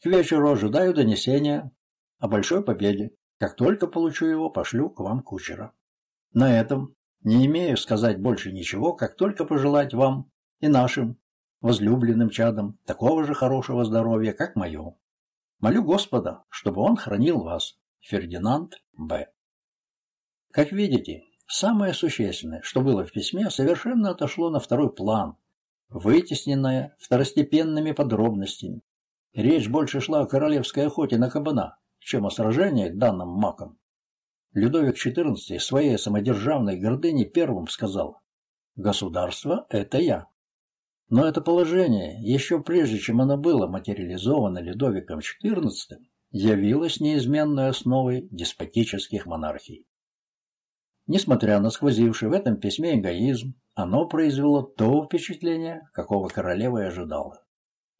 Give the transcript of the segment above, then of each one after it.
К вечеру ожидаю донесения о большой победе. Как только получу его, пошлю к вам кучера. На этом не имею сказать больше ничего, как только пожелать вам и нашим возлюбленным чадам такого же хорошего здоровья, как мое. Молю Господа, чтобы он хранил вас. Фердинанд Б. Как видите, самое существенное, что было в письме, совершенно отошло на второй план, вытесненное второстепенными подробностями. Речь больше шла о королевской охоте на кабана, чем о сражениях данным маком. Людовик XIV своей самодержавной гордыне первым сказал «Государство – это я». Но это положение, еще прежде чем оно было материализовано Людовиком XIV, явилось неизменной основой деспотических монархий. Несмотря на сквозивший в этом письме эгоизм, оно произвело то впечатление, какого королева и ожидала.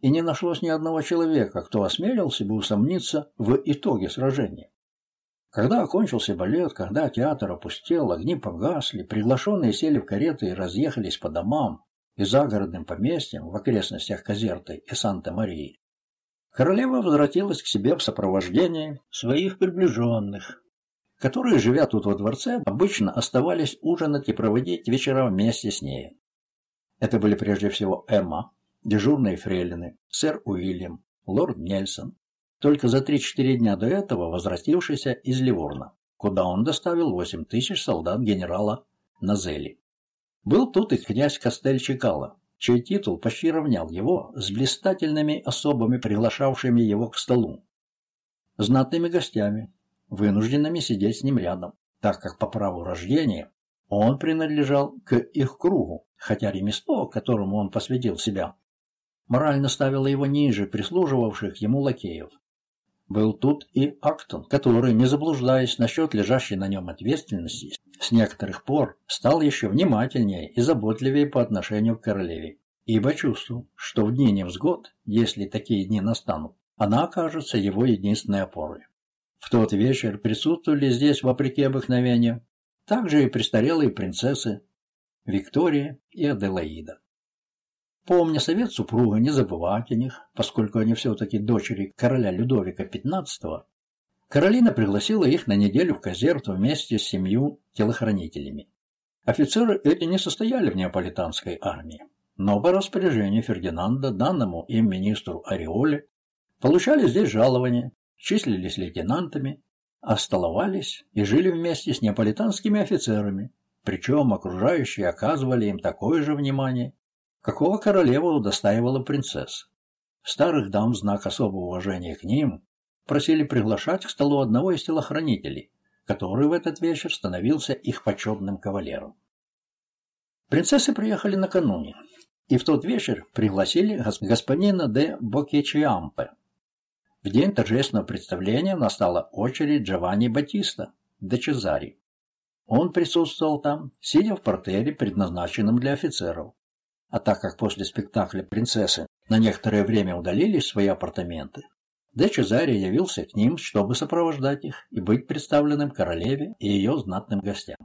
И не нашлось ни одного человека, кто осмелился бы усомниться в итоге сражения. Когда окончился балет, когда театр опустел, огни погасли, приглашенные сели в кареты и разъехались по домам и загородным поместьям в окрестностях Казерты и Санта-Марии, королева возвратилась к себе в сопровождении своих приближенных, которые, живя тут во дворце, обычно оставались ужинать и проводить вечера вместе с ней. Это были прежде всего Эмма, дежурные фрейлины, сэр Уильям, лорд Нельсон, только за 3-4 дня до этого возвратившийся из Ливорна, куда он доставил 8 тысяч солдат генерала Назели. Был тут и князь Костель Чекала, чей титул почти равнял его с блистательными особами, приглашавшими его к столу. Знатными гостями, вынужденными сидеть с ним рядом, так как по праву рождения он принадлежал к их кругу, хотя ремесло, которому он посвятил себя, морально ставило его ниже прислуживавших ему лакеев. Был тут и Актон, который, не заблуждаясь насчет лежащей на нем ответственности, с некоторых пор стал еще внимательнее и заботливее по отношению к королеве, ибо чувствовал, что в дни невзгод, если такие дни настанут, она окажется его единственной опорой. В тот вечер присутствовали здесь, вопреки обыкновению, также и престарелые принцессы Виктория и Аделаида. Помня совет супруга не забывать о них, поскольку они все-таки дочери короля Людовика XV, Каролина пригласила их на неделю в Казерту вместе с семью телохранителями. Офицеры эти не состояли в неаполитанской армии, но по распоряжению Фердинанда, данному им министру Ореоле, получали здесь жалования, числились лейтенантами, остоловались и жили вместе с неаполитанскими офицерами, причем окружающие оказывали им такое же внимание, какого королева удостаивала принцесс. Старых дам знак особого уважения к ним просили приглашать к столу одного из телохранителей, который в этот вечер становился их почетным кавалером. Принцессы приехали накануне, и в тот вечер пригласили господина де Бокечиампе. В день торжественного представления настала очередь Джованни Батиста де Чезари. Он присутствовал там, сидя в портере, предназначенном для офицеров. А так как после спектакля принцессы на некоторое время удалились в свои апартаменты, Де Чезаре явился к ним, чтобы сопровождать их и быть представленным королеве и ее знатным гостям.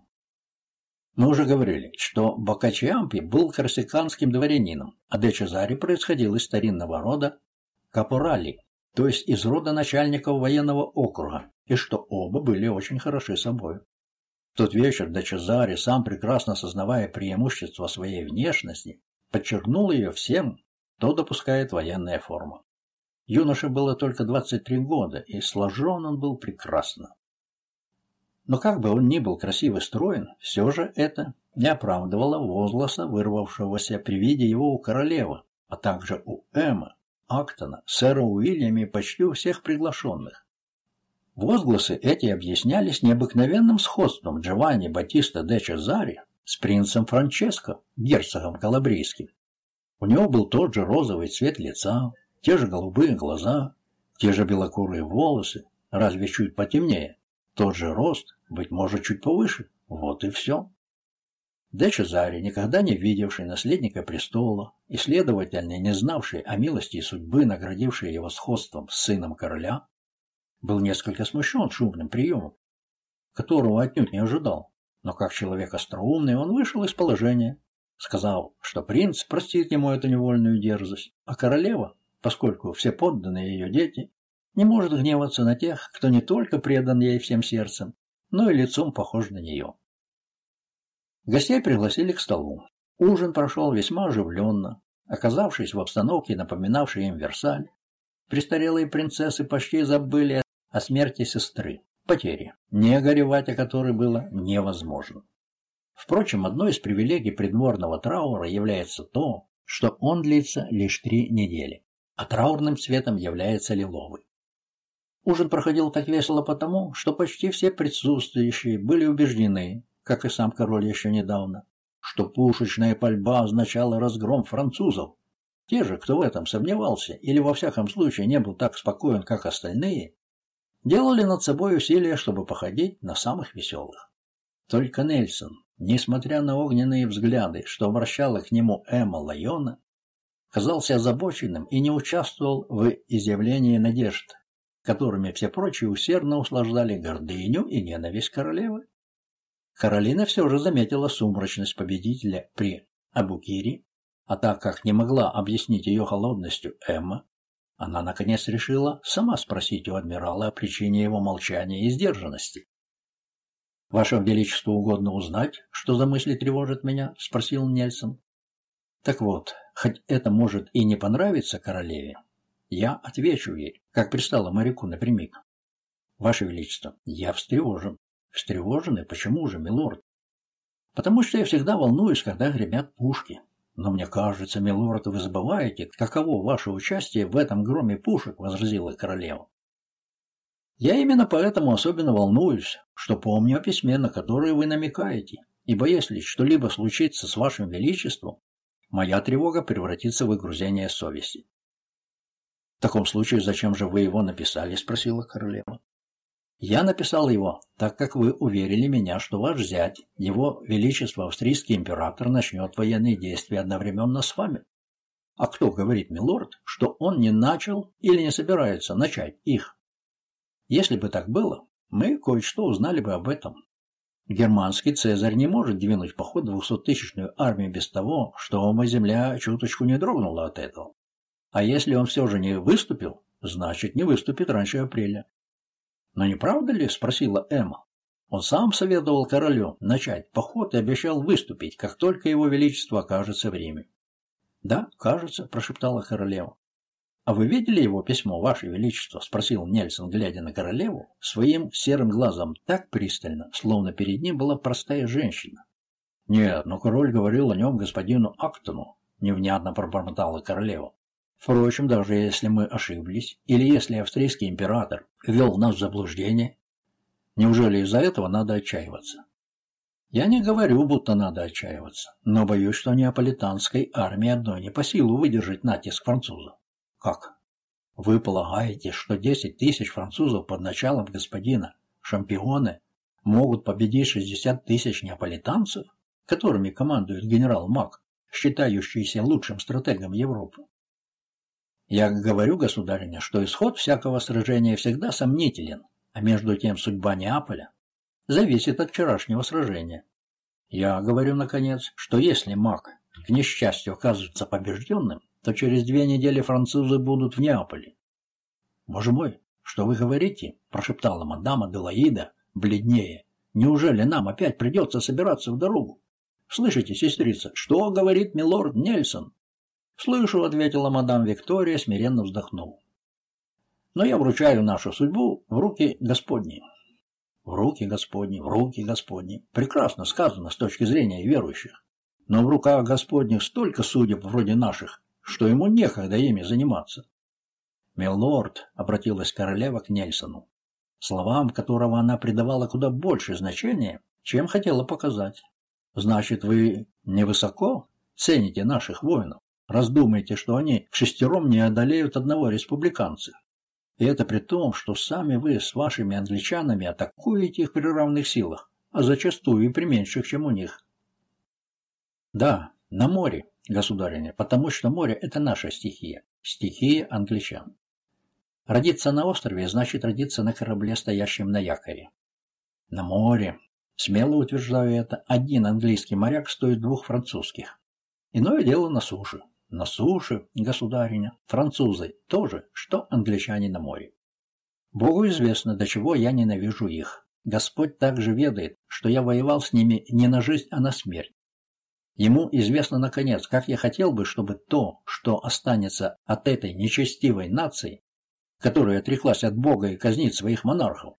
Мы уже говорили, что Бокачиампи был корсиканским дворянином, а Де Чезаре происходил из старинного рода Капорали, то есть из рода начальников военного округа, и что оба были очень хороши собой. В тот вечер Де Чезаре, сам прекрасно сознавая преимущество своей внешности, подчеркнул ее всем, кто допускает военная форма. Юноше было только 23 года, и сложен он был прекрасно. Но как бы он ни был красиво строен, все же это не оправдывало возгласа, вырвавшегося при виде его у королевы, а также у Эммы, Актона, сэра Уильяма и почти у всех приглашенных. Возгласы эти объяснялись необыкновенным сходством Джованни Батиста де Чезари с принцем Франческо, герцогом Калабрийским. У него был тот же розовый цвет лица, те же голубые глаза, те же белокурые волосы, разве чуть потемнее, тот же рост, быть может, чуть повыше. Вот и все. Де Чезаре, никогда не видевший наследника престола и, следовательно, не знавший о милости и судьбы, наградивший его сходством с сыном короля, был несколько смущен шумным приемом, которого отнюдь не ожидал но как человек остроумный он вышел из положения, сказал, что принц простит ему эту невольную дерзость, а королева поскольку все подданные ее дети, не может гневаться на тех, кто не только предан ей всем сердцем, но и лицом похож на нее. Гостей пригласили к столу. Ужин прошел весьма оживленно. Оказавшись в обстановке, напоминавшей им Версаль, престарелые принцессы почти забыли о смерти сестры, потере, не горевать о которой было невозможно. Впрочем, одной из привилегий придворного траура является то, что он длится лишь три недели, а траурным цветом является лиловый. Ужин проходил так весело потому, что почти все присутствующие были убеждены, как и сам король еще недавно, что пушечная пальба означала разгром французов. Те же, кто в этом сомневался или во всяком случае не был так спокоен, как остальные, делали над собой усилия, чтобы походить на самых веселых. Только Нельсон, несмотря на огненные взгляды, что обращала к нему Эмма Лайона, казался озабоченным и не участвовал в изъявлении надежд, которыми все прочие усердно услаждали гордыню и ненависть королевы. Каролина все же заметила сумрачность победителя при Абукире, а так как не могла объяснить ее холодностью Эмма, она наконец решила сама спросить у адмирала о причине его молчания и сдержанности. «Вашему Величеству угодно узнать, что за мысли тревожат меня?» — спросил Нельсон. «Так вот, хоть это может и не понравиться королеве, я отвечу ей, как пристало моряку напрямик. Ваше Величество, я встревожен. Встревожены? Почему же, милорд? Потому что я всегда волнуюсь, когда гремят пушки. Но мне кажется, милорд, вы забываете, каково ваше участие в этом громе пушек, возразила королева. Я именно поэтому особенно волнуюсь, что помню о письме, на которое вы намекаете, ибо если что-либо случится с вашим величеством, моя тревога превратится в выгрузение совести. В таком случае, зачем же вы его написали? спросила королева. Я написал его, так как вы уверили меня, что ваш зять, его величество австрийский император, начнет военные действия одновременно с вами. А кто говорит, милорд, что он не начал или не собирается начать их? Если бы так было, мы кое-что узнали бы об этом. Германский Цезарь не может двинуть поход двухсоттысячную армию без того, что моя земля чуточку не дрогнула от этого. А если он все же не выступил, значит не выступит раньше апреля. «Но не правда ли?» – спросила Эмма. Он сам советовал королю начать поход и обещал выступить, как только его величество окажется в Риме. «Да, кажется», – прошептала королева. «А вы видели его письмо, ваше величество?» – спросил Нельсон, глядя на королеву, своим серым глазом так пристально, словно перед ним была простая женщина. «Нет, но король говорил о нем господину Актону», – невнятно пробормотала королева. Впрочем, даже если мы ошиблись, или если австрийский император ввел нас в заблуждение, неужели из-за этого надо отчаиваться? Я не говорю, будто надо отчаиваться, но боюсь, что неаполитанской армии одной не по силу выдержать натиск французов. Как? Вы полагаете, что 10 тысяч французов под началом господина Шампионы могут победить 60 тысяч неаполитанцев, которыми командует генерал Мак, считающийся лучшим стратегом Европы? Я говорю, государиня, что исход всякого сражения всегда сомнителен, а между тем судьба Неаполя зависит от вчерашнего сражения. Я говорю, наконец, что если маг, к несчастью, оказывается побежденным, то через две недели французы будут в Неаполе. «Боже мой, что вы говорите?» – прошептала мадама Делаида, бледнее. «Неужели нам опять придется собираться в дорогу?» «Слышите, сестрица, что говорит милорд Нельсон?» «Слышу», — ответила мадам Виктория, смиренно вздохнув. «Но я вручаю нашу судьбу в руки Господни». «В руки Господни, в руки Господни». Прекрасно сказано с точки зрения верующих. Но в руках Господних столько судеб вроде наших, что ему некогда ими заниматься. «Милорд», — обратилась королева к Нельсону, словам которого она придавала куда больше значения, чем хотела показать. «Значит, вы невысоко цените наших воинов?» Раздумайте, что они в шестером не одолеют одного республиканца. И это при том, что сами вы с вашими англичанами атакуете их при равных силах, а зачастую и при меньших, чем у них. Да, на море, государиня, потому что море – это наша стихия, стихия англичан. Родиться на острове значит родиться на корабле, стоящем на якоре. На море, смело утверждаю это, один английский моряк стоит двух французских. Иное дело на суше. На суше, государиня, французы тоже, что англичане на море. Богу известно, до чего я ненавижу их. Господь также ведает, что я воевал с ними не на жизнь, а на смерть. Ему известно, наконец, как я хотел бы, чтобы то, что останется от этой нечестивой нации, которая отреклась от Бога и казнит своих монархов,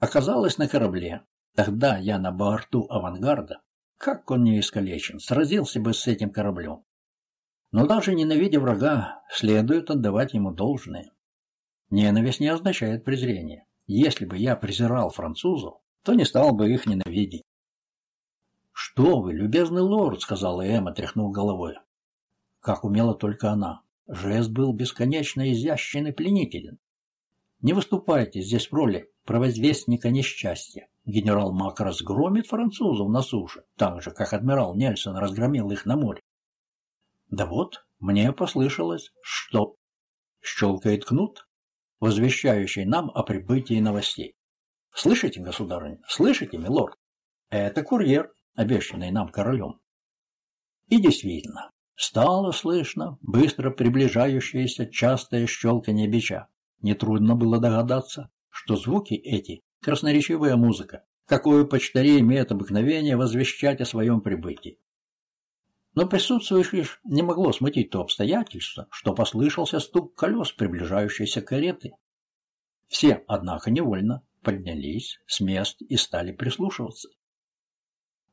оказалось на корабле. Тогда я на борту авангарда, как он не искалечен, сразился бы с этим кораблем. Но даже ненавидя врага, следует отдавать ему должное. Ненависть не означает презрение. Если бы я презирал французов, то не стал бы их ненавидеть. «Что вы, любезный лорд!» — сказала Эмма, тряхнув головой. Как умела только она. Жест был бесконечно изящен и пленителен. Не выступайте здесь в роли провозвестника несчастья. Генерал Мак разгромит французов на суше, так же, как адмирал Нельсон разгромил их на море. Да вот, мне послышалось, что щелкает кнут, возвещающий нам о прибытии новостей. Слышите, государыня, слышите, милорд? Это курьер обещанный нам королем. И действительно, стало слышно быстро приближающееся частое щелканье бича. Нетрудно было догадаться, что звуки эти – красноречивая музыка, какую почтари имеют обыкновение возвещать о своем прибытии. Но присутствующих не могло смутить то обстоятельство, что послышался стук колес приближающейся кареты. Все, однако, невольно поднялись с мест и стали прислушиваться.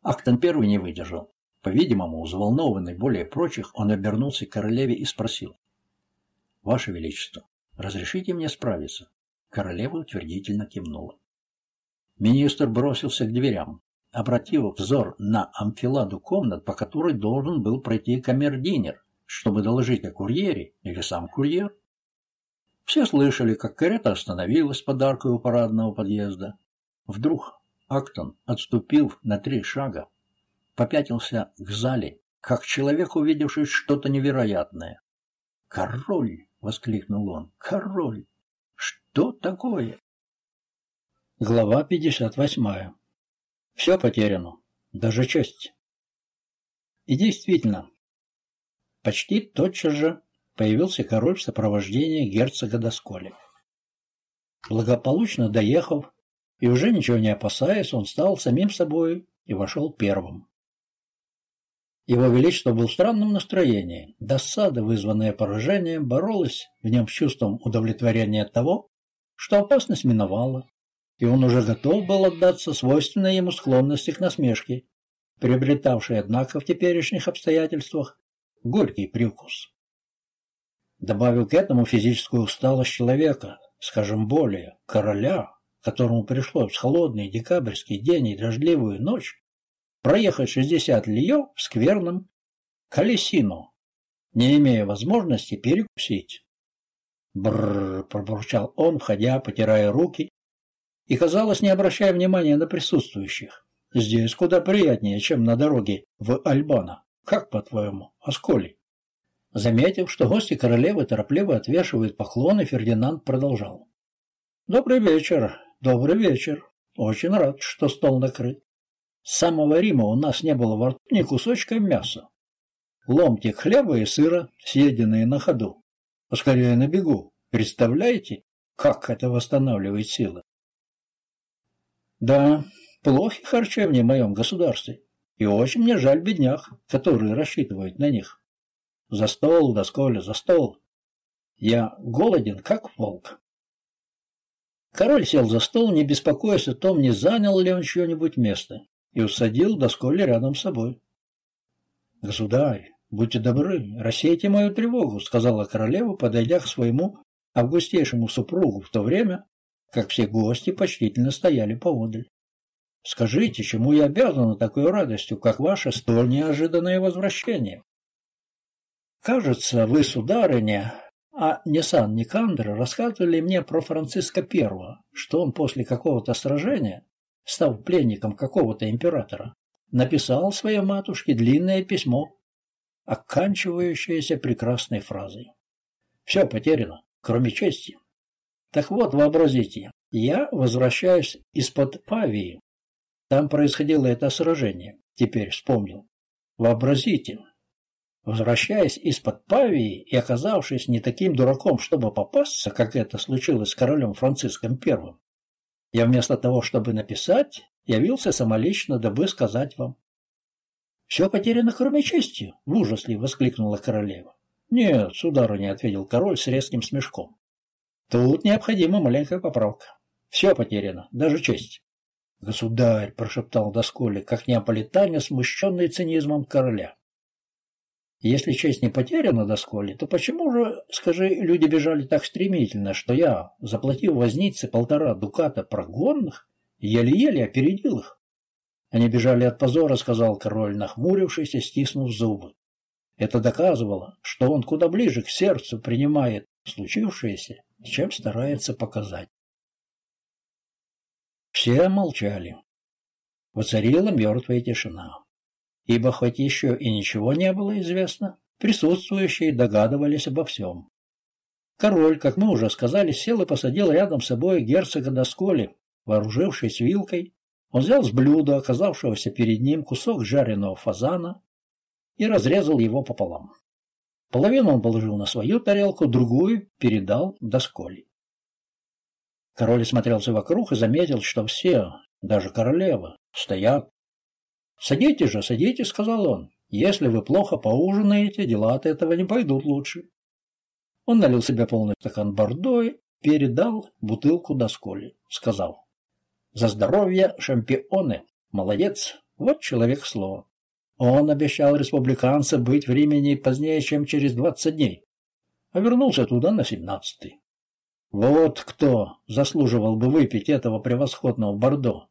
Актон первый не выдержал. По-видимому, взволнованный более прочих, он обернулся к королеве и спросил. «Ваше Величество, разрешите мне справиться?» Королева утвердительно кивнула. Министр бросился к дверям, обратив взор на амфиладу комнат, по которой должен был пройти камердинер, чтобы доложить о курьере или сам курьер. Все слышали, как карета остановилась под аркой у парадного подъезда. Вдруг Актон, отступив на три шага, попятился к зале, как человек, увидевший что-то невероятное. «Король!» — воскликнул он. «Король! Что такое?» Глава 58. Все потеряно, даже честь. И действительно, почти тотчас же появился король в сопровождении герцога Досколи. Благополучно доехав и уже ничего не опасаясь, он стал самим собой и вошел первым. Его Величество был в странном настроении. Досада, вызванная поражением, боролась в нем с чувством удовлетворения от того, что опасность миновала, и он уже готов был отдаться свойственной ему склонности к насмешке, приобретавшей, однако, в теперешних обстоятельствах горький привкус. Добавил к этому физическую усталость человека, скажем более, короля, которому пришлось в холодный декабрьский день и дождливую ночь проехать 60 льё в скверном колесину, не имея возможности перекусить. Бррр, пробурчал он, входя, потирая руки, и, казалось, не обращая внимания на присутствующих. Здесь куда приятнее, чем на дороге в Альбана. Как, по-твоему, Асколи? Заметив, что гости королевы торопливо отвешивают поклоны, Фердинанд продолжал. «Добрый вечер, Добрый вечер. Очень рад, что стол накрыт. С самого Рима у нас не было во рту ни кусочка мяса. Ломтик хлеба и сыра, съеденные на ходу. Поскорее на бегу. Представляете, как это восстанавливает силы? Да, плохи харчевни в моем государстве. И очень мне жаль бедняк, которые рассчитывают на них. За стол, досколя, за стол. Я голоден, как волк. Король сел за стол, не беспокоясь о том, не занял ли он чье-нибудь место, и усадил Досколи рядом с собой. «Государь, будьте добры, рассейте мою тревогу», — сказала королева, подойдя к своему августейшему супругу в то время, как все гости почтительно стояли поодаль. «Скажите, чему я обязана такой радостью, как ваше столь неожиданное возвращение?» «Кажется, вы, сударыня, а Нисан Никандр рассказывали мне про Франциска I, что он после какого-то сражения, став пленником какого-то императора, написал своей матушке длинное письмо, оканчивающееся прекрасной фразой. Все потеряно, кроме чести. Так вот, вообразите, я возвращаюсь из-под Павии. Там происходило это сражение, теперь вспомнил. Вообразите, Возвращаясь из-под Павии и оказавшись не таким дураком, чтобы попасться, как это случилось с королем Франциском I, я вместо того, чтобы написать, явился самолично, дабы сказать вам. «Все потеряно, кроме чести!» — в ужасе воскликнула королева. «Нет, сударыня», — ответил король с резким смешком. «Тут необходима маленькая поправка. Все потеряно, даже честь». «Государь!» — прошептал Досколи, как неаполитанец, смущенный цинизмом короля. Если честь не потеряна до сколи, то почему же, скажи, люди бежали так стремительно, что я, заплатив вознице полтора дуката прогонных, еле-еле опередил их? Они бежали от позора, сказал король, нахмурившись и стиснув зубы. Это доказывало, что он куда ближе к сердцу принимает случившееся, чем старается показать. Все молчали. Воцарила мертвая тишина ибо хоть еще и ничего не было известно, присутствующие догадывались обо всем. Король, как мы уже сказали, сел и посадил рядом с собой герцога Досколи, вооружившись вилкой. Он взял с блюда, оказавшегося перед ним, кусок жареного фазана и разрезал его пополам. Половину он положил на свою тарелку, другую передал Досколи. Король смотрелся вокруг и заметил, что все, даже королева, стоят «Садитесь же, садитесь», — сказал он. «Если вы плохо поужинаете, дела от этого не пойдут лучше». Он налил себе полный стакан бордо и передал бутылку досколи, сказал. «За здоровье шампионы! Молодец! Вот человек слова!» Он обещал республиканцам быть в Риме не позднее, чем через двадцать дней, а вернулся туда на семнадцатый. Вот кто заслуживал бы выпить этого превосходного бордо.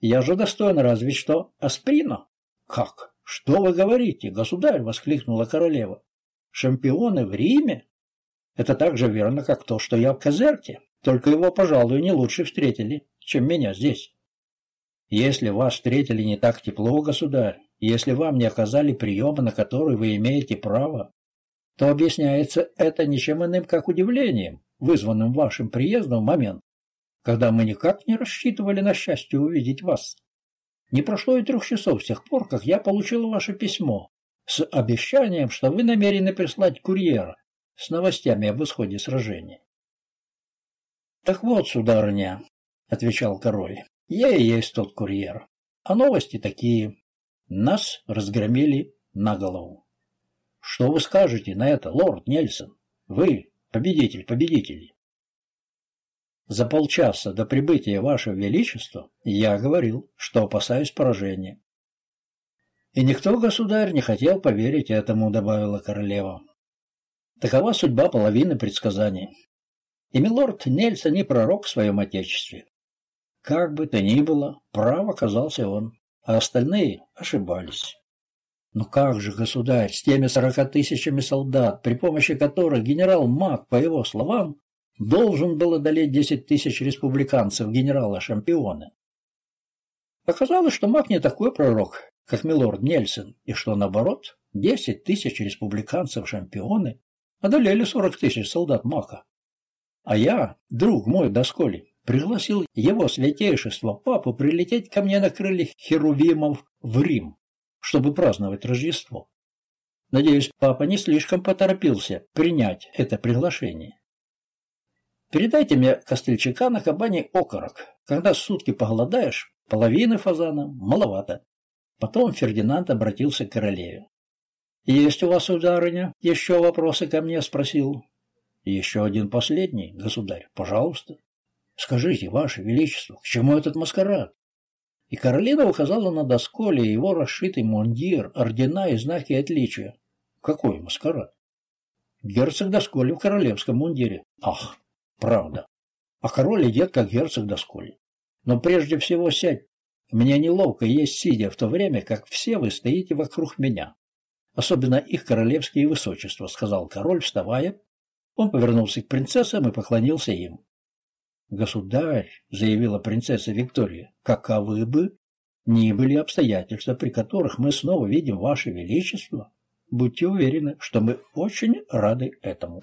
Я же достоин разве что асприна. Как? Что вы говорите, государь? воскликнула королева. Шампионы в Риме? Это так же верно, как то, что я в Казерте. Только его, пожалуй, не лучше встретили, чем меня здесь. Если вас встретили не так тепло, государь, если вам не оказали приема, на который вы имеете право, то объясняется это ничем иным, как удивлением, вызванным вашим приездом в момент, когда мы никак не рассчитывали на счастье увидеть вас. Не прошло и трех часов с тех пор, как я получил ваше письмо с обещанием, что вы намерены прислать курьера с новостями об исходе сражения. «Так вот, сударыня», — отвечал король, — «я и есть тот курьер. А новости такие. Нас разгромили на голову. Что вы скажете на это, лорд Нельсон? Вы, победитель победителей. За полчаса до прибытия Вашего Величества я говорил, что опасаюсь поражения. И никто, государь, не хотел поверить этому, добавила королева. Такова судьба половины предсказаний. И милорд Нельсон не пророк в своем отечестве. Как бы то ни было, прав оказался он, а остальные ошибались. Но как же, государь, с теми сорока тысячами солдат, при помощи которых генерал Мак, по его словам, должен был одолеть 10 тысяч республиканцев генерала Шампиона. Оказалось, что Мак не такой пророк, как милорд Нельсон, и что, наоборот, 10 тысяч республиканцев Шампионы одолели 40 тысяч солдат Мака. А я, друг мой Досколи, пригласил его святейшество папу прилететь ко мне на крыльях херувимов в Рим, чтобы праздновать Рождество. Надеюсь, папа не слишком поторопился принять это приглашение. Передайте мне костыльчака на кабане окорок. Когда сутки поголодаешь, половины фазана маловато. Потом Фердинанд обратился к королеве. «Есть у вас, сударыня, еще вопросы ко мне?» — спросил. «Еще один последний, государь, пожалуйста. Скажите, ваше величество, к чему этот маскарад?» И Каролина указала на досколе его расшитый мундир, ордена и знаки отличия. «Какой маскарад?» «Герцог досколи в королевском мундире». «Ах, Правда. А король идет, как герцог Досколи. Но прежде всего сядь. Мне неловко есть сидя в то время, как все вы стоите вокруг меня. Особенно их королевские высочества, сказал король, вставая. Он повернулся к принцессам и поклонился им. «Государь», — заявила принцесса Виктория, — «каковы бы ни были обстоятельства, при которых мы снова видим Ваше Величество, будьте уверены, что мы очень рады этому».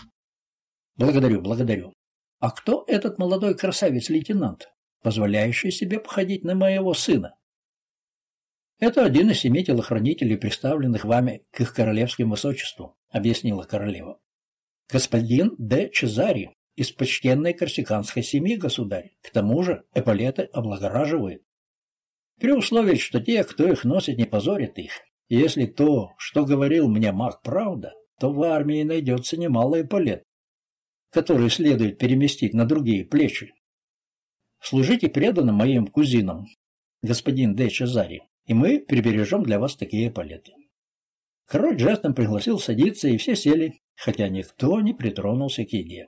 «Благодарю, благодарю. А кто этот молодой красавец-лейтенант, позволяющий себе походить на моего сына? Это один из семи телохранителей, представленных вами к их королевским высочеству, объяснила королева. Господин де Чезари из почтенной корсиканской семьи, государь. К тому же эполеты облагораживают. При условии, что те, кто их носит, не позорят их. Если то, что говорил мне маг, правда, то в армии найдется немало эполет, которые следует переместить на другие плечи. Служите преданно моим кузинам, господин де Чезари, и мы прибережем для вас такие палеты. Король жестом пригласил садиться, и все сели, хотя никто не притронулся к еде.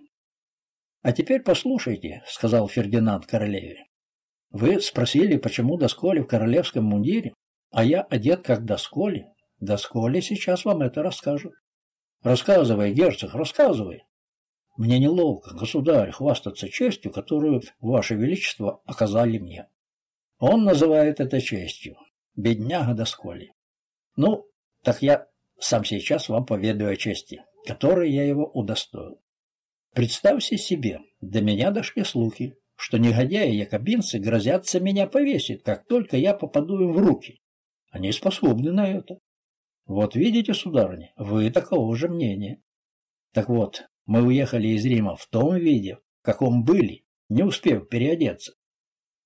«А теперь послушайте», — сказал Фердинанд королеве. «Вы спросили, почему Досколи в королевском мундире, а я одет как Досколи. Досколи сейчас вам это расскажут». «Рассказывай, герцог, рассказывай». «Мне неловко, государь, хвастаться честью, которую, ваше величество, оказали мне». Он называет это честью бедняга Досколи. Ну, так я сам сейчас вам поведаю о чести, которой я его удостоил. Представьте себе, до меня дошли слухи, что негодяи-якобинцы грозятся меня повесить, как только я попаду им в руки. Они способны на это. Вот видите, сударыня, вы такого же мнения. Так вот, мы уехали из Рима в том виде, в каком были, не успев переодеться.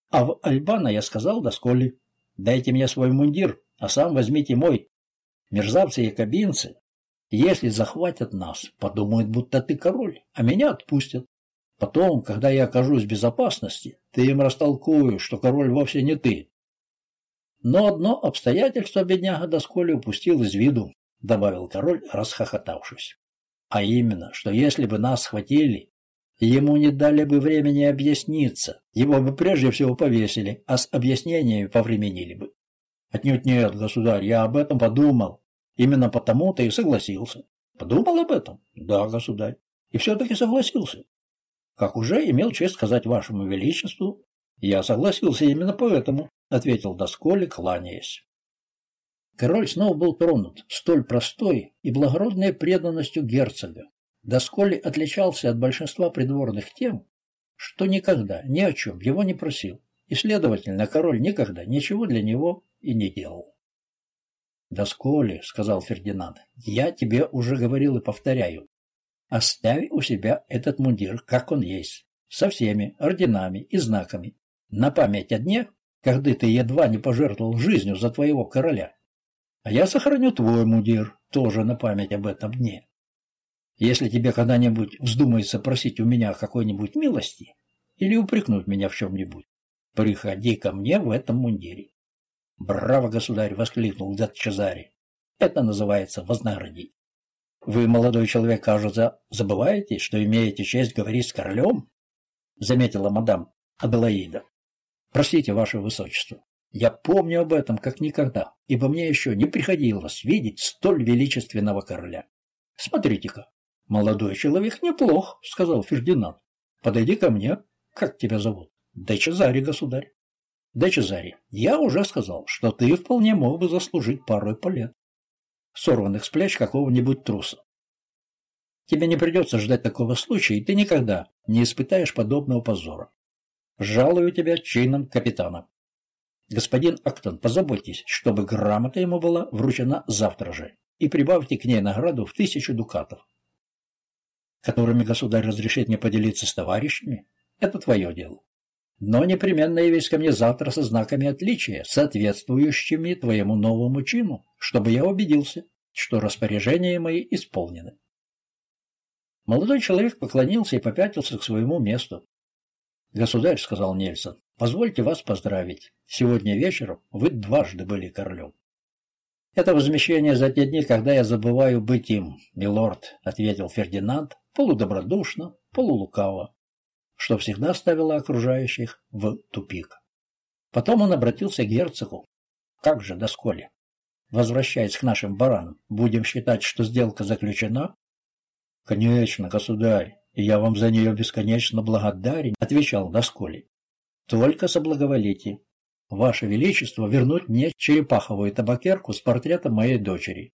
А в Альбана я сказал Досколи, Дайте мне свой мундир, а сам возьмите мой. Мерзавцы и кабинцы, если захватят нас, подумают, будто ты король, а меня отпустят. Потом, когда я окажусь в безопасности, ты им растолкуешь, что король вовсе не ты. Но одно обстоятельство бедняга Досколи упустил из виду, добавил король, расхохотавшись. А именно, что если бы нас схватили, Ему не дали бы времени объясниться. Его бы прежде всего повесили, а с объяснениями повременили бы. Отнюдь нет, государь, я об этом подумал. Именно потому-то и согласился. Подумал об этом? Да, государь. И все-таки согласился. Как уже имел честь сказать вашему величеству, я согласился именно поэтому, ответил Досколи, кланяясь. Король снова был тронут столь простой и благородной преданностью герцога, Досколи отличался от большинства придворных тем, что никогда ни о чем его не просил, и, следовательно, король никогда ничего для него и не делал. «Досколи», — сказал Фердинанд, — «я тебе уже говорил и повторяю. Оставь у себя этот мундир, как он есть, со всеми орденами и знаками, на память о дне, когда ты едва не пожертвовал жизнью за твоего короля. А я сохраню твой мундир, тоже на память об этом дне. Если тебе когда-нибудь вздумается просить у меня какой-нибудь милости или упрекнуть меня в чем-нибудь, приходи ко мне в этом мундире. «Браво, государь!» — воскликнул дед Чезари. «Это называется вознаградить. Вы, молодой человек, кажется, забываете, что имеете честь говорить с королем?» — заметила мадам Аделаида. «Простите, ваше высочество, я помню об этом как никогда, ибо мне еще не приходилось видеть столь величественного короля. Смотрите-ка, «Молодой человек неплох», — сказал Фердинанд. «Подойди ко мне. Как тебя зовут?» «Де Чезари, государь». «Де Чезари, я уже сказал, что ты вполне мог бы заслужить пару полет, сорванных с плеч какого-нибудь труса. Тебе не придется ждать такого случая, и ты никогда не испытаешь подобного позора. Жалую тебя чином капитана. Господин Актон, позаботьтесь, чтобы грамота ему была вручена завтра же, и прибавьте к ней награду в тысячу дукатов которыми государь разрешит мне поделиться с товарищами, это твое дело. Но непременно явись ко мне завтра со знаками отличия, соответствующими твоему новому чину, чтобы я убедился, что распоряжения мои исполнены. Молодой человек поклонился и попятился к своему месту. «Государь», — сказал Нельсон, — «позвольте вас поздравить. Сегодня вечером вы дважды были королем». «Это возмещение за те дни, когда я забываю быть им, милорд», — ответил Фердинанд, полудобродушно, полулукаво, что всегда ставило окружающих в тупик. Потом он обратился к герцогу. «Как же, досколе? Возвращаясь к нашим баранам, будем считать, что сделка заключена?» «Конечно, государь, и я вам за нее бесконечно благодарен», — отвечал Досколи. «Только соблаговолите, Ваше Величество, вернуть мне черепаховую табакерку с портретом моей дочери.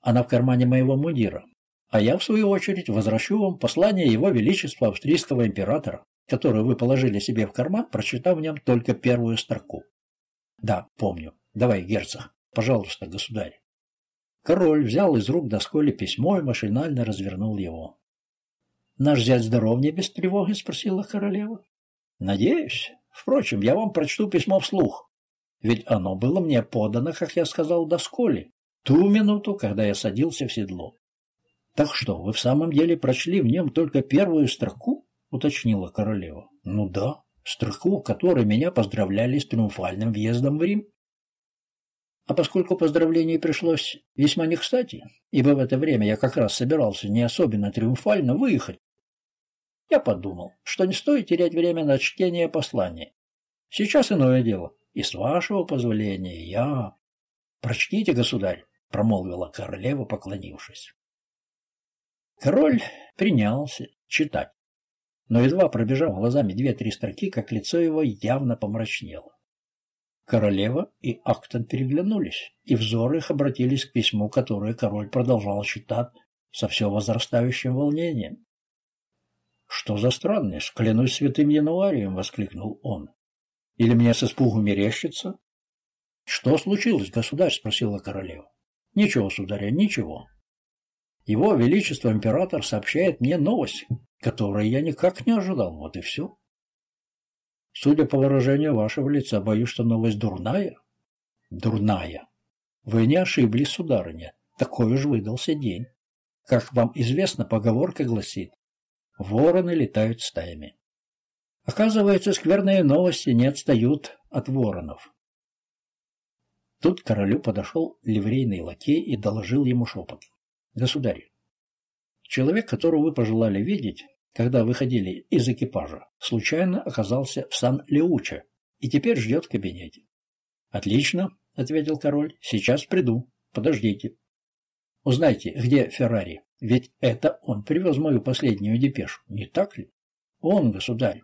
Она в кармане моего мундира, а я, в свою очередь, возвращу вам послание Его Величества Австрийского императора, которое вы положили себе в карман, прочитав в нем только первую строку. Да, помню. Давай, герцог, пожалуйста, государь. Король взял из рук досколи письмо и машинально развернул его. «Наш зять здоров не без тревоги?» — спросила королева. «Надеюсь. Впрочем, я вам прочту письмо вслух. Ведь оно было мне подано, как я сказал, досколи, ту минуту, когда я садился в седло. Так что, вы в самом деле прочли в нем только первую строку?» — уточнила королева. «Ну да, строку, которой меня поздравляли с триумфальным въездом в Рим. А поскольку поздравление пришлось весьма не кстати, ибо в это время я как раз собирался не особенно триумфально выехать, я подумал, что не стоит терять время на чтение послания. Сейчас иное дело, и с вашего позволения я... Прочтите, государь, — промолвила королева, поклонившись. Король принялся читать, но едва пробежав глазами две-три строки, как лицо его явно помрачнело. Королева и Актон переглянулись, и взоры их обратились к письму, которое король продолжал читать со все возрастающим волнением. «Что за странность? Клянусь святым януарием!» — воскликнул он. «Или мне с испугу мерещится?» «Что случилось, государь?» — спросила королева. «Ничего, сударя, ничего. Его Величество Император сообщает мне новость, которой я никак не ожидал. Вот и все». Судя по выражению вашего лица, боюсь, что новость дурная. Дурная. Вы не ошиблись, сударыня. Такой уж выдался день. Как вам известно, поговорка гласит, вороны летают стаями. Оказывается, скверные новости не отстают от воронов. Тут королю подошел ливрейный лакей и доложил ему шепот. «Государь, человек, которого вы пожелали видеть, когда выходили из экипажа, случайно оказался в Сан-Леуче и теперь ждет в кабинете. «Отлично», — ответил король, — «сейчас приду. Подождите». «Узнайте, где Феррари, ведь это он привез мою последнюю депешу, не так ли?» «Он, государь».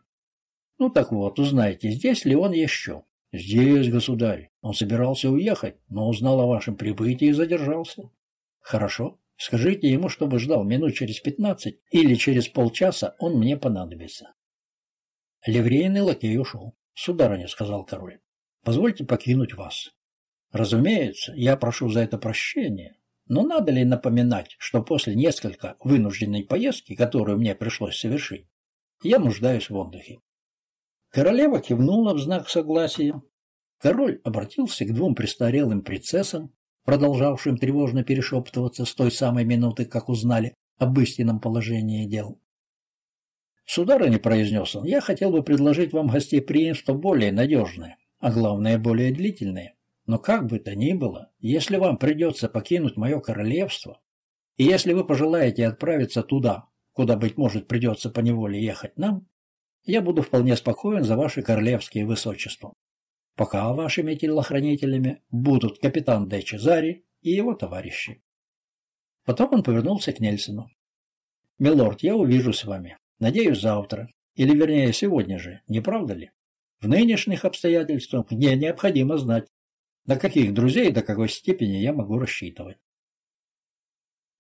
«Ну так вот, узнайте, здесь ли он еще?» «Здесь, государь. Он собирался уехать, но узнал о вашем прибытии и задержался». «Хорошо. Скажите ему, чтобы ждал минут через пятнадцать или через полчаса он мне понадобится. Ливрейный лакей ушел. «Сударыня», — сказал король, — «позвольте покинуть вас. Разумеется, я прошу за это прощения, но надо ли напоминать, что после несколько вынужденной поездки, которую мне пришлось совершить, я нуждаюсь в отдыхе?» Королева кивнула в знак согласия. Король обратился к двум престарелым принцессам, продолжавшим тревожно перешептываться с той самой минуты, как узнали об истинном положении дел. «Сударыня», — произнес он, — «я хотел бы предложить вам гостеприимство более надежное, а главное, более длительное. Но как бы то ни было, если вам придется покинуть мое королевство, и если вы пожелаете отправиться туда, куда, быть может, придется поневоле ехать нам, я буду вполне спокоен за ваши королевские высочества пока вашими телохранителями будут капитан Де Чезари и его товарищи. Потом он повернулся к Нельсону. «Милорд, я увижу с вами. Надеюсь, завтра. Или, вернее, сегодня же. Не правда ли? В нынешних обстоятельствах мне необходимо знать, на каких друзей и до какой степени я могу рассчитывать».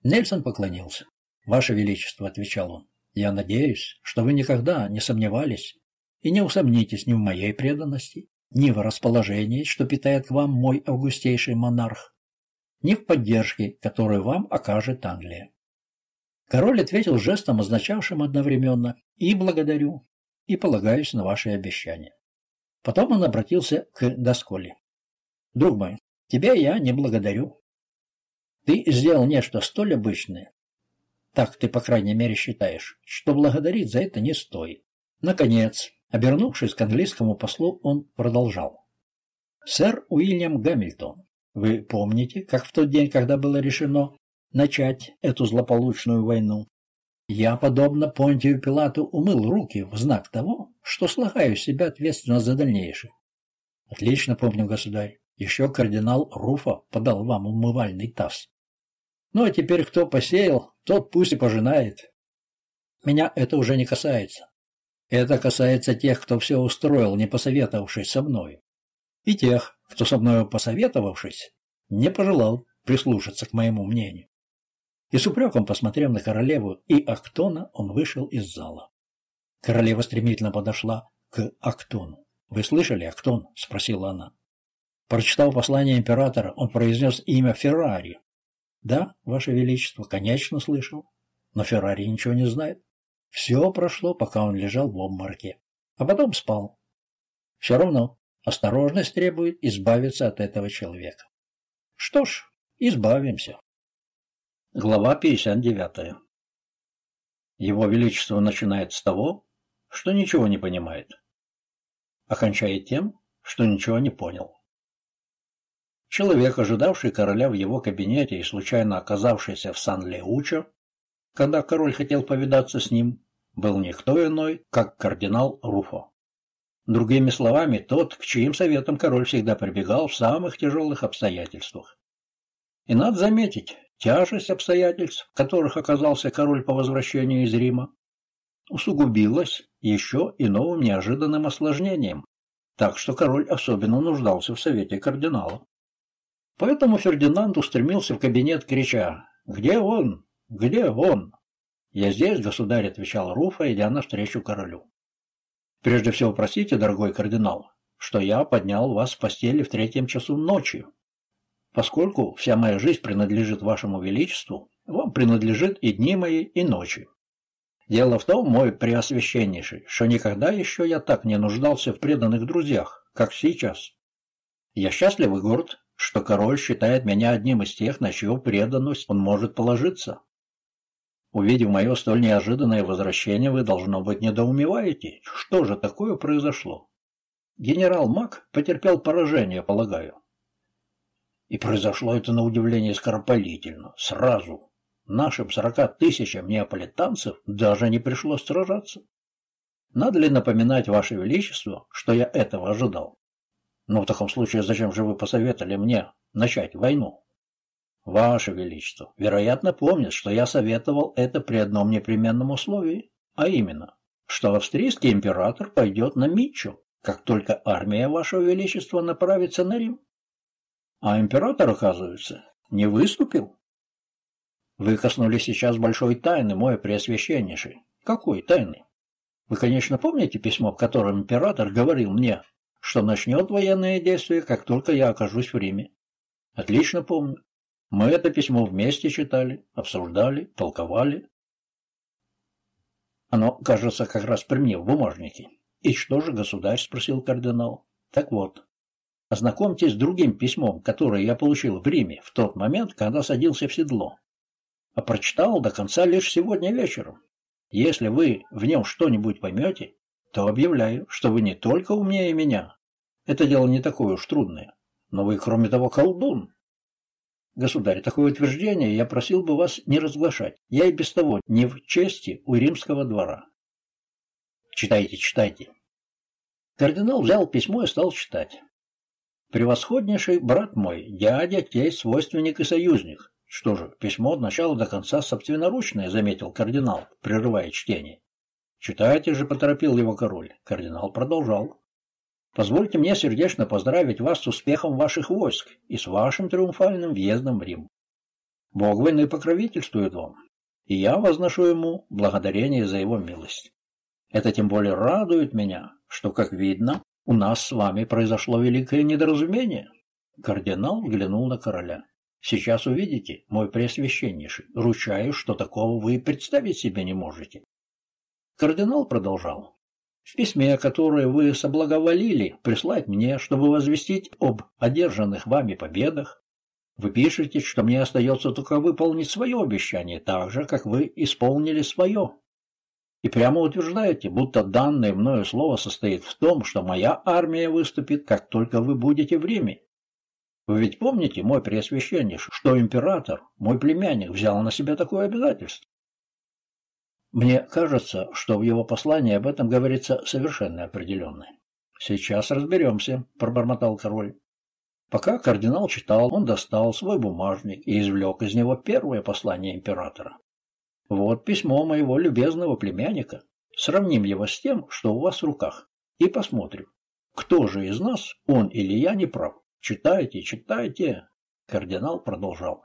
Нельсон поклонился. «Ваше Величество», — отвечал он, — «я надеюсь, что вы никогда не сомневались и не усомнитесь ни в моей преданности, ни в расположении, что питает к вам мой августейший монарх, ни в поддержке, которую вам окажет Англия. Король ответил жестом, означавшим одновременно «и благодарю», и полагаюсь на ваши обещания. Потом он обратился к Досколе. «Друг мой, тебя я не благодарю. Ты сделал нечто столь обычное, так ты, по крайней мере, считаешь, что благодарить за это не стоит. Наконец, Обернувшись к английскому послу, он продолжал. «Сэр Уильям Гамильтон, вы помните, как в тот день, когда было решено начать эту злополучную войну? Я, подобно Понтию Пилату, умыл руки в знак того, что слагаю себя ответственность за дальнейшее. Отлично помню, государь. Еще кардинал Руфа подал вам умывальный таз. Ну, а теперь кто посеял, тот пусть и пожинает. Меня это уже не касается. Это касается тех, кто все устроил, не посоветовавшись со мной. И тех, кто со мною посоветовавшись, не пожелал прислушаться к моему мнению. И с упреком, посмотрев на королеву и Актона, он вышел из зала. Королева стремительно подошла к Актону. «Вы слышали, Актон?» — спросила она. Прочитав послание императора, он произнес имя Феррари. Да, Ваше Величество, конечно, слышал. Но Феррари ничего не знает. Все прошло, пока он лежал в обмороке. А потом спал. Все равно осторожность требует избавиться от этого человека. Что ж, избавимся. Глава 59. Его Величество начинает с того, что ничего не понимает, окончает тем, что ничего не понял. Человек, ожидавший короля в его кабинете и случайно оказавшийся в Сан-Леучо, когда король хотел повидаться с ним, был никто иной, как кардинал Руфо. Другими словами, тот, к чьим советам король всегда прибегал в самых тяжелых обстоятельствах. И надо заметить, тяжесть обстоятельств, в которых оказался король по возвращению из Рима, усугубилась еще и новым неожиданным осложнением, так что король особенно нуждался в совете кардинала. Поэтому Фердинанд устремился в кабинет, крича «Где он? Где он?» «Я здесь, государь», — отвечал Руфа, идя навстречу королю. «Прежде всего, простите, дорогой кардинал, что я поднял вас с постели в третьем часу ночи. Поскольку вся моя жизнь принадлежит вашему величеству, вам принадлежит и дни мои, и ночи. Дело в том, мой преосвященнейший, что никогда еще я так не нуждался в преданных друзьях, как сейчас. Я счастлив и горд, что король считает меня одним из тех, на чью преданность он может положиться. Увидев мое столь неожиданное возвращение, вы, должно быть, недоумеваете, что же такое произошло. Генерал Мак потерпел поражение, полагаю. И произошло это на удивление скоропалительно, сразу. Нашим сорока тысячам неаполитанцев даже не пришлось сражаться. Надо ли напоминать, Ваше Величество, что я этого ожидал? Но в таком случае зачем же вы посоветовали мне начать войну? Ваше Величество, вероятно, помнит, что я советовал это при одном непременном условии, а именно, что австрийский император пойдет на Митчу, как только армия Вашего Величества направится на Рим. А император, оказывается, не выступил. Вы коснулись сейчас большой тайны, мой преосвященнейший. Какой тайны? Вы, конечно, помните письмо, в котором император говорил мне, что начнет военные действия, как только я окажусь в Риме. Отлично помню. Мы это письмо вместе читали, обсуждали, толковали. Оно, кажется, как раз при мне в бумажнике. И что же, государь, спросил кардинал. Так вот, ознакомьтесь с другим письмом, которое я получил в Риме в тот момент, когда садился в седло. А прочитал до конца лишь сегодня вечером. Если вы в нем что-нибудь поймете, то объявляю, что вы не только умнее меня. Это дело не такое уж трудное. Но вы, кроме того, колдун. Государь, такое утверждение я просил бы вас не разглашать. Я и без того не в чести у римского двора. Читайте, читайте. Кардинал взял письмо и стал читать. Превосходнейший брат мой, дядя, тесть, свойственник и союзник. Что же, письмо от начала до конца собственноручное, заметил кардинал, прерывая чтение. «Читайте же», — поторопил его король. Кардинал продолжал. «Позвольте мне сердечно поздравить вас с успехом ваших войск и с вашим триумфальным въездом в Рим. Бог войны покровительствует вам, и я возношу ему благодарение за его милость. Это тем более радует меня, что, как видно, у нас с вами произошло великое недоразумение». Кардинал взглянул на короля. «Сейчас увидите, мой пресвященнейший, ручаюсь, что такого вы и представить себе не можете. Кардинал продолжал. В письме, которое вы соблаговолили прислать мне, чтобы возвестить об одержанных вами победах, вы пишете, что мне остается только выполнить свое обещание, так же, как вы исполнили свое. И прямо утверждаете, будто данное мною слово состоит в том, что моя армия выступит, как только вы будете в Риме. Вы ведь помните, мой преосвященнейший, что император, мой племянник, взял на себя такое обязательство? Мне кажется, что в его послании об этом говорится совершенно определенно. «Сейчас разберемся», — пробормотал король. Пока кардинал читал, он достал свой бумажник и извлек из него первое послание императора. «Вот письмо моего любезного племянника. Сравним его с тем, что у вас в руках, и посмотрим, кто же из нас, он или я, не прав. Читайте, читайте!» Кардинал продолжал.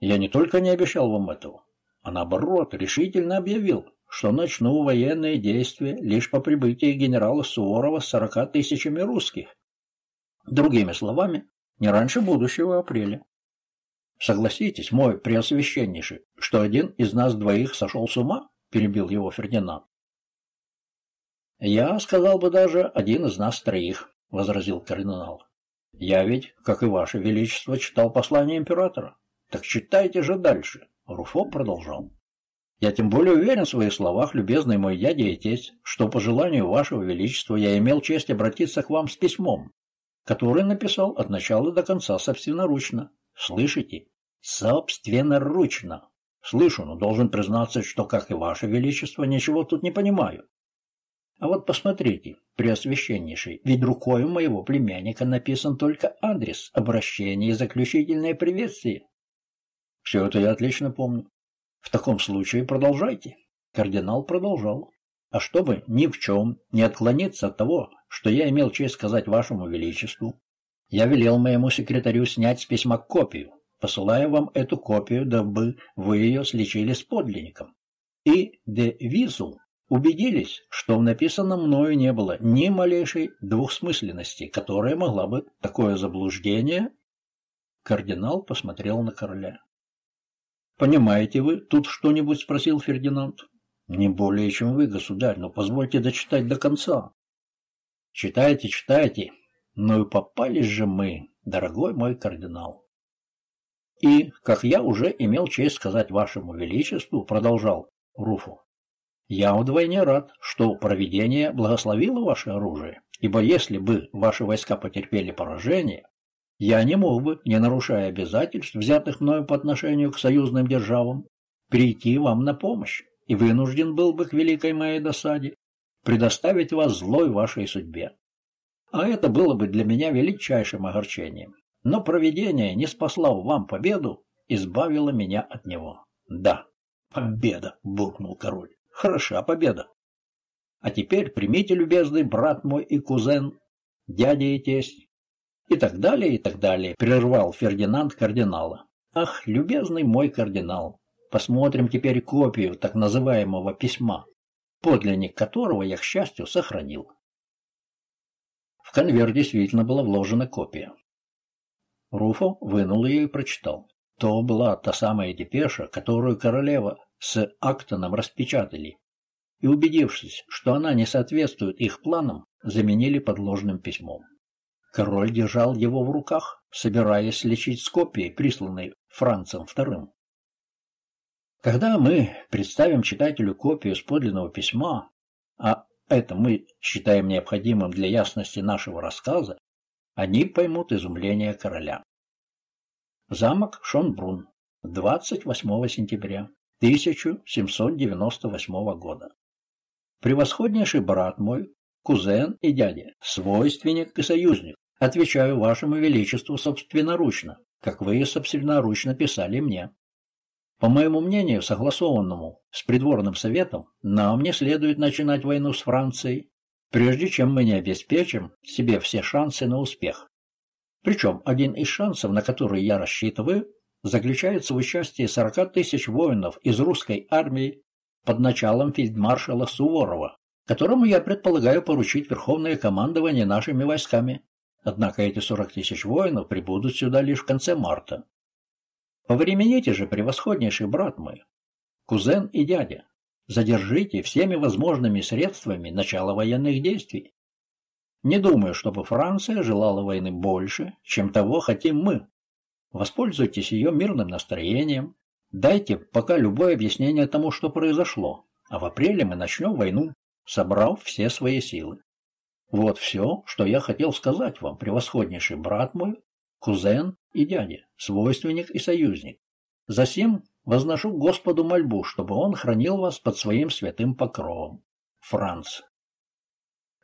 «Я не только не обещал вам этого, а наоборот решительно объявил, что начну военные действия лишь по прибытии генерала Суворова с сорока тысячами русских. Другими словами, не раньше будущего апреля. Согласитесь, мой преосвященнейший, что один из нас двоих сошел с ума, перебил его Фердинанд. Я сказал бы даже один из нас троих, возразил кардинал. Я ведь, как и ваше величество, читал послание императора. Так читайте же дальше. Руфо продолжал. Я тем более уверен в своих словах, любезный мой дядя и тесть, что по желанию вашего величества я имел честь обратиться к вам с письмом, который написал от начала до конца собственноручно. Слышите? Собственноручно. Слышу, но должен признаться, что, как и ваше величество, ничего тут не понимаю. А вот посмотрите, преосвященнейший, ведь рукой моего племянника написан только адрес, обращение и заключительное приветствие. Все это я отлично помню. В таком случае продолжайте. Кардинал продолжал. А чтобы ни в чем не отклониться от того, что я имел честь сказать вашему величеству, я велел моему секретарю снять с письма копию, посылая вам эту копию, дабы вы ее сличили с подлинником. И де визу убедились, что в написанном мною не было ни малейшей двухсмысленности, которая могла бы такое заблуждение. Кардинал посмотрел на короля. «Понимаете вы тут что-нибудь?» — спросил Фердинанд. «Не более, чем вы, государь, но позвольте дочитать до конца». «Читайте, читайте. Ну и попались же мы, дорогой мой кардинал». «И, как я уже имел честь сказать вашему величеству, — продолжал Руфу, — я вдвойне рад, что провидение благословило ваше оружие, ибо если бы ваши войска потерпели поражение, я не мог бы, не нарушая обязательств, взятых мною по отношению к союзным державам, прийти вам на помощь и вынужден был бы к великой моей досаде предоставить вас злой вашей судьбе. А это было бы для меня величайшим огорчением. Но провидение, не спаслав вам победу, избавило меня от него. Да, победа, буркнул король. Хороша победа. А теперь примите, любезный брат мой и кузен, дядя и тесть, и так далее, и так далее, прервал Фердинанд кардинала. Ах, любезный мой кардинал, посмотрим теперь копию так называемого письма, подлинник которого я, к счастью, сохранил. В конверт действительно была вложена копия. Руфо вынул ее и прочитал. То была та самая депеша, которую королева с Актоном распечатали, и, убедившись, что она не соответствует их планам, заменили подложным письмом. Король держал его в руках, собираясь лечить с копией, присланной Францем II. Когда мы представим читателю копию с подлинного письма, а это мы считаем необходимым для ясности нашего рассказа, они поймут изумление короля. Замок Шонбрун, 28 сентября 1798 года. Превосходнейший брат мой, кузен и дядя, свойственник и союзник, Отвечаю вашему величеству собственноручно, как вы собственноручно писали мне. По моему мнению, согласованному с придворным советом, нам не следует начинать войну с Францией, прежде чем мы не обеспечим себе все шансы на успех. Причем один из шансов, на который я рассчитываю, заключается в участии 40 тысяч воинов из русской армии под началом фельдмаршала Суворова, которому я предполагаю поручить верховное командование нашими войсками. Однако эти 40 тысяч воинов прибудут сюда лишь в конце марта. Повремените же, превосходнейший брат мой, кузен и дядя, задержите всеми возможными средствами начало военных действий. Не думаю, чтобы Франция желала войны больше, чем того хотим мы. Воспользуйтесь ее мирным настроением, дайте пока любое объяснение тому, что произошло, а в апреле мы начнем войну, собрав все свои силы. Вот все, что я хотел сказать вам, превосходнейший брат мой, кузен и дядя, свойственник и союзник. Засим возношу Господу мольбу, чтобы он хранил вас под своим святым покровом. Франц.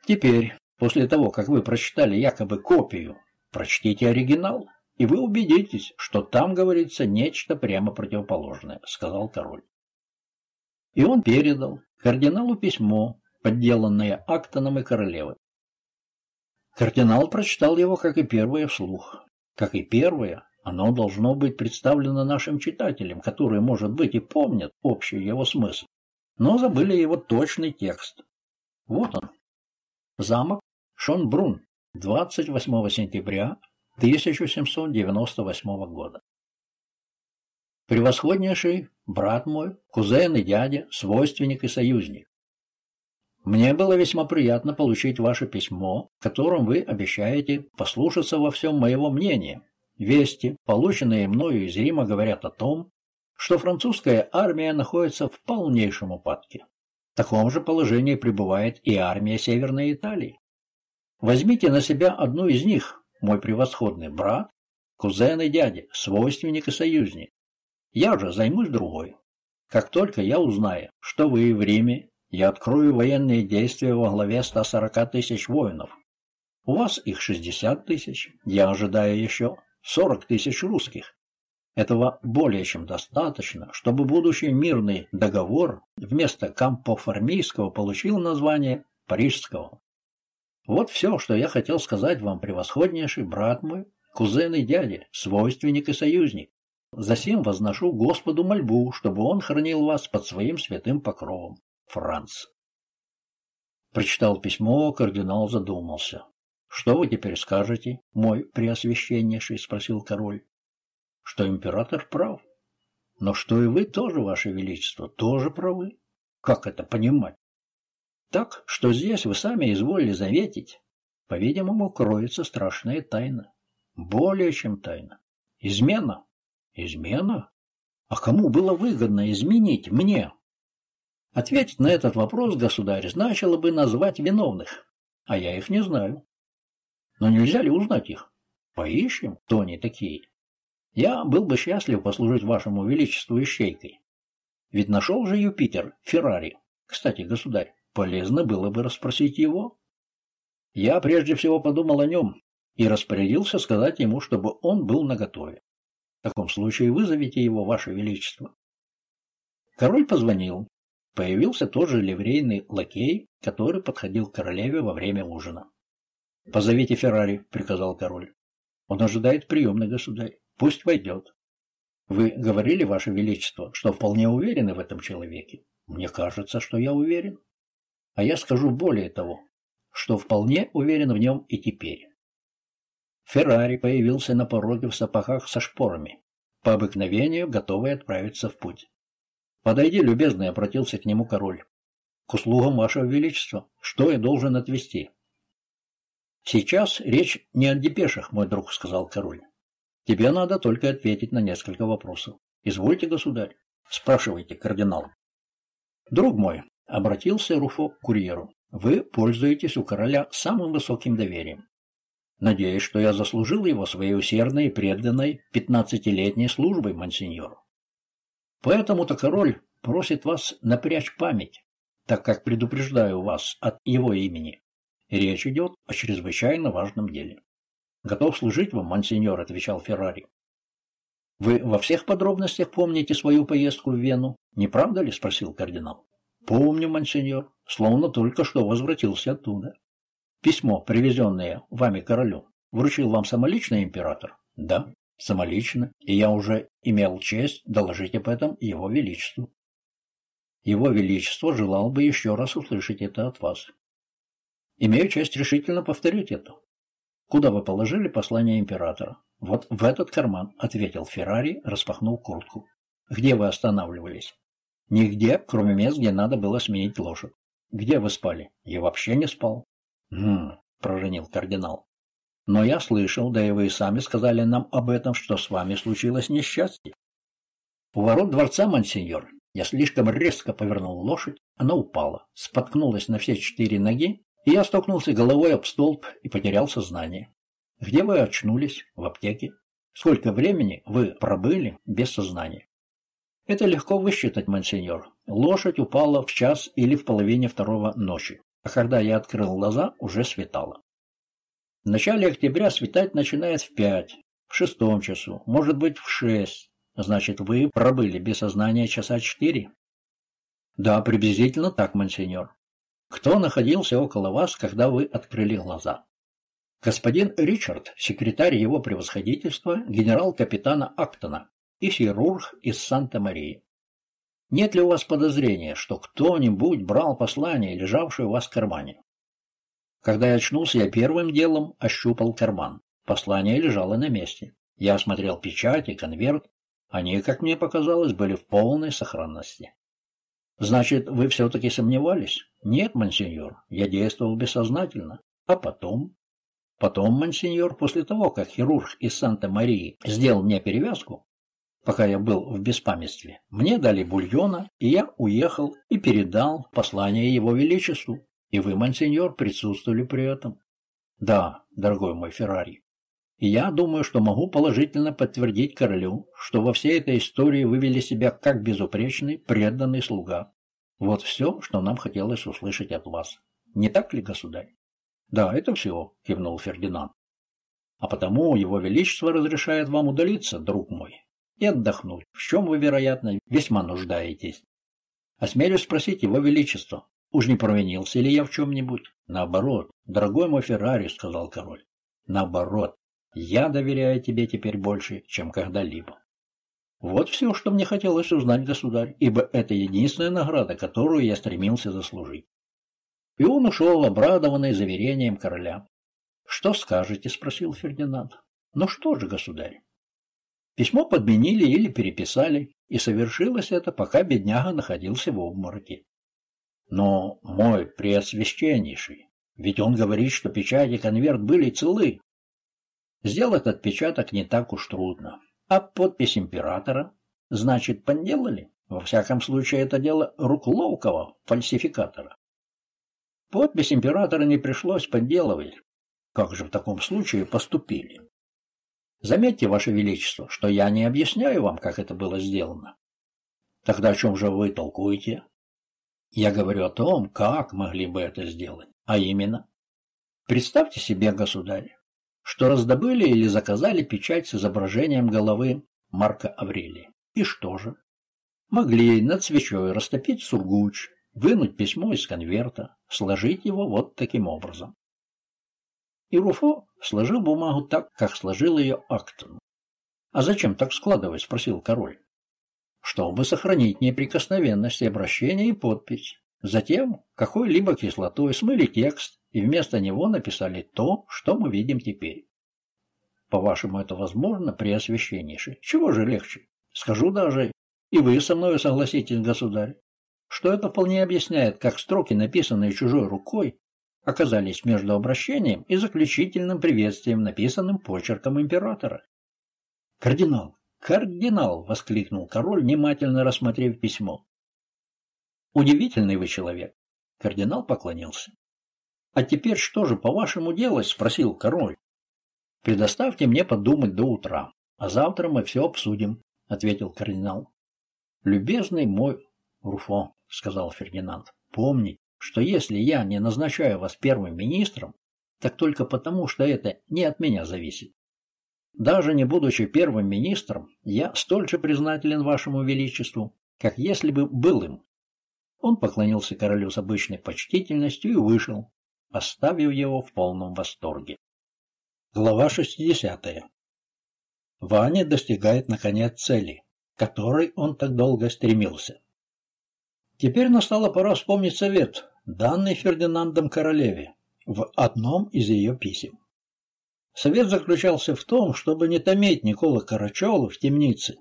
Теперь, после того, как вы прочитали якобы копию, прочтите оригинал, и вы убедитесь, что там говорится нечто прямо противоположное, сказал король. И он передал кардиналу письмо, подделанное Актоном и королевой. Кардинал прочитал его, как и первое, вслух. Как и первое, оно должно быть представлено нашим читателям, которые, может быть, и помнят общий его смысл, но забыли его точный текст. Вот он. Замок Шонбрун, 28 сентября 1798 года. Превосходнейший брат мой, кузен и дядя, свойственник и союзник. Мне было весьма приятно получить ваше письмо, в котором вы обещаете послушаться во всем моего мнения. Вести, полученные мною из Рима, говорят о том, что французская армия находится в полнейшем упадке. В таком же положении пребывает и армия Северной Италии. Возьмите на себя одну из них, мой превосходный брат, кузен и дядя, свойственник и союзник. Я же займусь другой. Как только я узнаю, что вы в Риме, я открою военные действия во главе 140 тысяч воинов. У вас их 60 тысяч, я ожидаю еще 40 тысяч русских. Этого более чем достаточно, чтобы будущий мирный договор вместо Кампоформийского получил название Парижского. Вот все, что я хотел сказать вам, превосходнейший брат мой, кузен и дядя, свойственник и союзник. Засем возношу Господу мольбу, чтобы он хранил вас под своим святым покровом. Франц. Прочитал письмо, кардинал задумался. «Что вы теперь скажете, мой преосвященнейший?» — спросил король. «Что император прав. Но что и вы тоже, ваше величество, тоже правы. Как это понимать? Так, что здесь вы сами изволили заметить, по-видимому, кроется страшная тайна. Более чем тайна. Измена. Измена? А кому было выгодно изменить мне? Ответить на этот вопрос, государь, значило бы назвать виновных, а я их не знаю. Но нельзя ли узнать их? Поищем, кто они такие. Я был бы счастлив послужить вашему величеству ищейкой. Ведь нашел же Юпитер Феррари. Кстати, государь, полезно было бы расспросить его. Я прежде всего подумал о нем и распорядился сказать ему, чтобы он был наготове. В таком случае вызовите его, ваше величество. Король позвонил. Появился тоже ливрейный лакей, который подходил к королеве во время ужина. «Позовите Феррари», — приказал король. «Он ожидает приемный государь. Пусть войдет». «Вы говорили, Ваше Величество, что вполне уверены в этом человеке?» «Мне кажется, что я уверен». «А я скажу более того, что вполне уверен в нем и теперь». Феррари появился на пороге в сапогах со шпорами, по обыкновению готовый отправиться в путь. «Подойди, любезный», — обратился к нему король. «К услугам вашего величества. Что я должен отвести?» «Сейчас речь не о депешах, мой друг», — сказал король. «Тебе надо только ответить на несколько вопросов. Извольте, государь. Спрашивайте, кардинал». «Друг мой», — обратился Руфо к курьеру, — «вы пользуетесь у короля самым высоким доверием. Надеюсь, что я заслужил его своей усердной и преданной пятнадцатилетней службой, мансиньор. Поэтому-то король просит вас напрячь память, так как предупреждаю вас от его имени. Речь идет о чрезвычайно важном деле. «Готов служить вам, мансиньор», — отвечал Феррари. «Вы во всех подробностях помните свою поездку в Вену, не правда ли?» — спросил кардинал. «Помню, мансиньор, словно только что возвратился оттуда. Письмо, привезенное вами королю, вручил вам самолично император?» «Да, самолично, и я уже имел честь доложить об этом его величеству». «Его величество желал бы еще раз услышать это от вас. Имею честь решительно повторить это. Куда вы положили послание императора? Вот в этот карман, ответил Феррари, распахнув куртку. Где вы останавливались? Нигде, кроме мест, где надо было сменить лошадь. Где вы спали? Я вообще не спал. Хм, проронил кардинал. Но я слышал, да и вы сами сказали нам об этом, что с вами случилось несчастье. У ворот дворца, мансиньор, я слишком резко повернул лошадь, она упала, споткнулась на все четыре ноги и я столкнулся головой об столб и потерял сознание. Где вы очнулись? В аптеке. Сколько времени вы пробыли без сознания? Это легко высчитать, мансиньор. Лошадь упала в час или в половине второго ночи, а когда я открыл глаза, уже светало. В начале октября светать начинает в пять, в шестом часу, может быть, в шесть. Значит, вы пробыли без сознания часа четыре? Да, приблизительно так, мансиньор. Кто находился около вас, когда вы открыли глаза? Господин Ричард, секретарь его превосходительства, генерал-капитана Актона и хирург из Санта-Марии. Нет ли у вас подозрения, что кто-нибудь брал послание, лежавшее у вас в кармане? Когда я очнулся, я первым делом ощупал карман. Послание лежало на месте. Я осмотрел печать и конверт. Они, как мне показалось, были в полной сохранности. Значит, вы все-таки сомневались? Нет, мансиньор, я действовал бессознательно. А потом? Потом, мансиньор, после того, как хирург из Санта-Марии сделал мне перевязку, пока я был в беспамятстве, мне дали бульона, и я уехал и передал послание его величеству. И вы, мансиньор, присутствовали при этом. Да, дорогой мой Феррари. И я думаю, что могу положительно подтвердить королю, что во всей этой истории вы вели себя как безупречный, преданный слуга. Вот все, что нам хотелось услышать от вас. Не так ли, государь? Да, это все, кивнул Фердинанд. А потому его величество разрешает вам удалиться, друг мой, и отдохнуть, в чем вы, вероятно, весьма нуждаетесь. Осмелюсь спросить его величество, уж не провинился ли я в чем-нибудь? Наоборот, дорогой мой Феррари, сказал король. Наоборот, я доверяю тебе теперь больше, чем когда-либо. Вот все, что мне хотелось узнать, государь, ибо это единственная награда, которую я стремился заслужить. И он ушел, обрадованный заверением короля. «Что скажете?» — спросил Фердинанд. «Ну что же, государь?» Письмо подменили или переписали, и совершилось это, пока бедняга находился в обмороке. Но мой преосвященнейший, ведь он говорит, что печать и конверт были целы. Сделать отпечаток не так уж трудно. А подпись императора, значит, подделали? Во всяком случае, это дело рук ловкого фальсификатора. Подпись императора не пришлось подделывать. Как же в таком случае поступили? Заметьте, Ваше Величество, что я не объясняю вам, как это было сделано. Тогда о чем же вы толкуете? Я говорю о том, как могли бы это сделать. А именно, представьте себе, государь, что раздобыли или заказали печать с изображением головы Марка Аврелия. И что же? Могли над свечой растопить сургуч, вынуть письмо из конверта, сложить его вот таким образом. И Руфо сложил бумагу так, как сложил ее Актон. «А зачем так складывать?» — спросил король. «Чтобы сохранить неприкосновенность обращения и подпись. Затем какой-либо кислотой смыли текст и вместо него написали то, что мы видим теперь. По-вашему, это возможно, при освященнейшей? Чего же легче? Скажу даже, и вы со мной согласитесь, государь, что это вполне объясняет, как строки, написанные чужой рукой, оказались между обращением и заключительным приветствием, написанным почерком императора. «Кардинал! Кардинал!» — воскликнул король, внимательно рассмотрев письмо. «Удивительный вы человек!» Кардинал поклонился. «А теперь что же, по-вашему, делать?» — спросил король. «Предоставьте мне подумать до утра, а завтра мы все обсудим», — ответил кардинал. «Любезный мой Руфо», — сказал Фердинанд, — «помни, что если я не назначаю вас первым министром, так только потому, что это не от меня зависит. Даже не будучи первым министром, я столь же признателен вашему величеству, как если бы был им». Он поклонился королю с обычной почтительностью и вышел, оставив его в полном восторге. Глава 60. Ваня достигает наконец цели, к которой он так долго стремился. Теперь настала пора вспомнить совет, данный Фердинандом королеве в одном из ее писем. Совет заключался в том, чтобы не томить Никола Карачева в темнице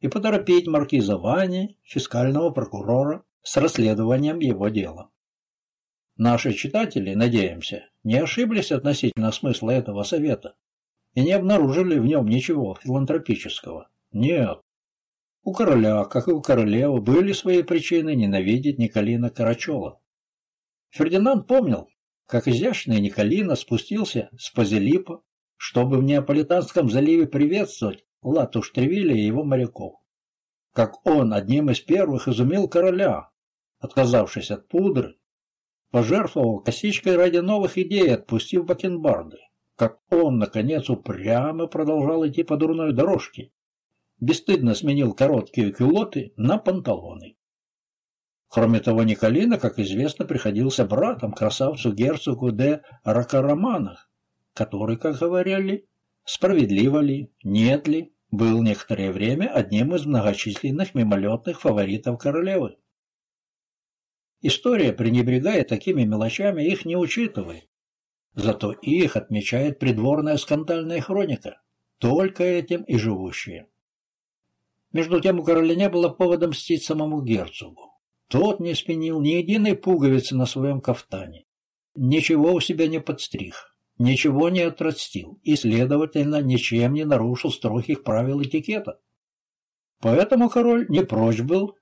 и поторопить маркиза Вани, фискального прокурора, с расследованием его дела. Наши читатели, надеемся, не ошиблись относительно смысла этого совета и не обнаружили в нем ничего филантропического. Нет. У короля, как и у королевы, были свои причины ненавидеть Николина Карачева. Фердинанд помнил, как изящный Николина спустился с Пазелипа, чтобы в Неаполитанском заливе приветствовать Латуш Тревиля и его моряков. Как он одним из первых изумил короля, отказавшись от пудры пожертвовал косичкой ради новых идей, отпустив бакенбарды. Как он, наконец, упрямо продолжал идти по дурной дорожке. Бесстыдно сменил короткие кюлоты на панталоны. Кроме того, Николина, как известно, приходился братом красавцу-герцогу де Ракарамана, который, как говорили, справедливо ли, нет ли, был некоторое время одним из многочисленных мимолетных фаворитов королевы. История, пренебрегая такими мелочами, их не учитывает. Зато их отмечает придворная скандальная хроника, только этим и живущие. Между тем у короля не было повода мстить самому герцогу. Тот не спинил ни единой пуговицы на своем кафтане, ничего у себя не подстриг, ничего не отрастил и, следовательно, ничем не нарушил строгих правил этикета. Поэтому король не прочь был,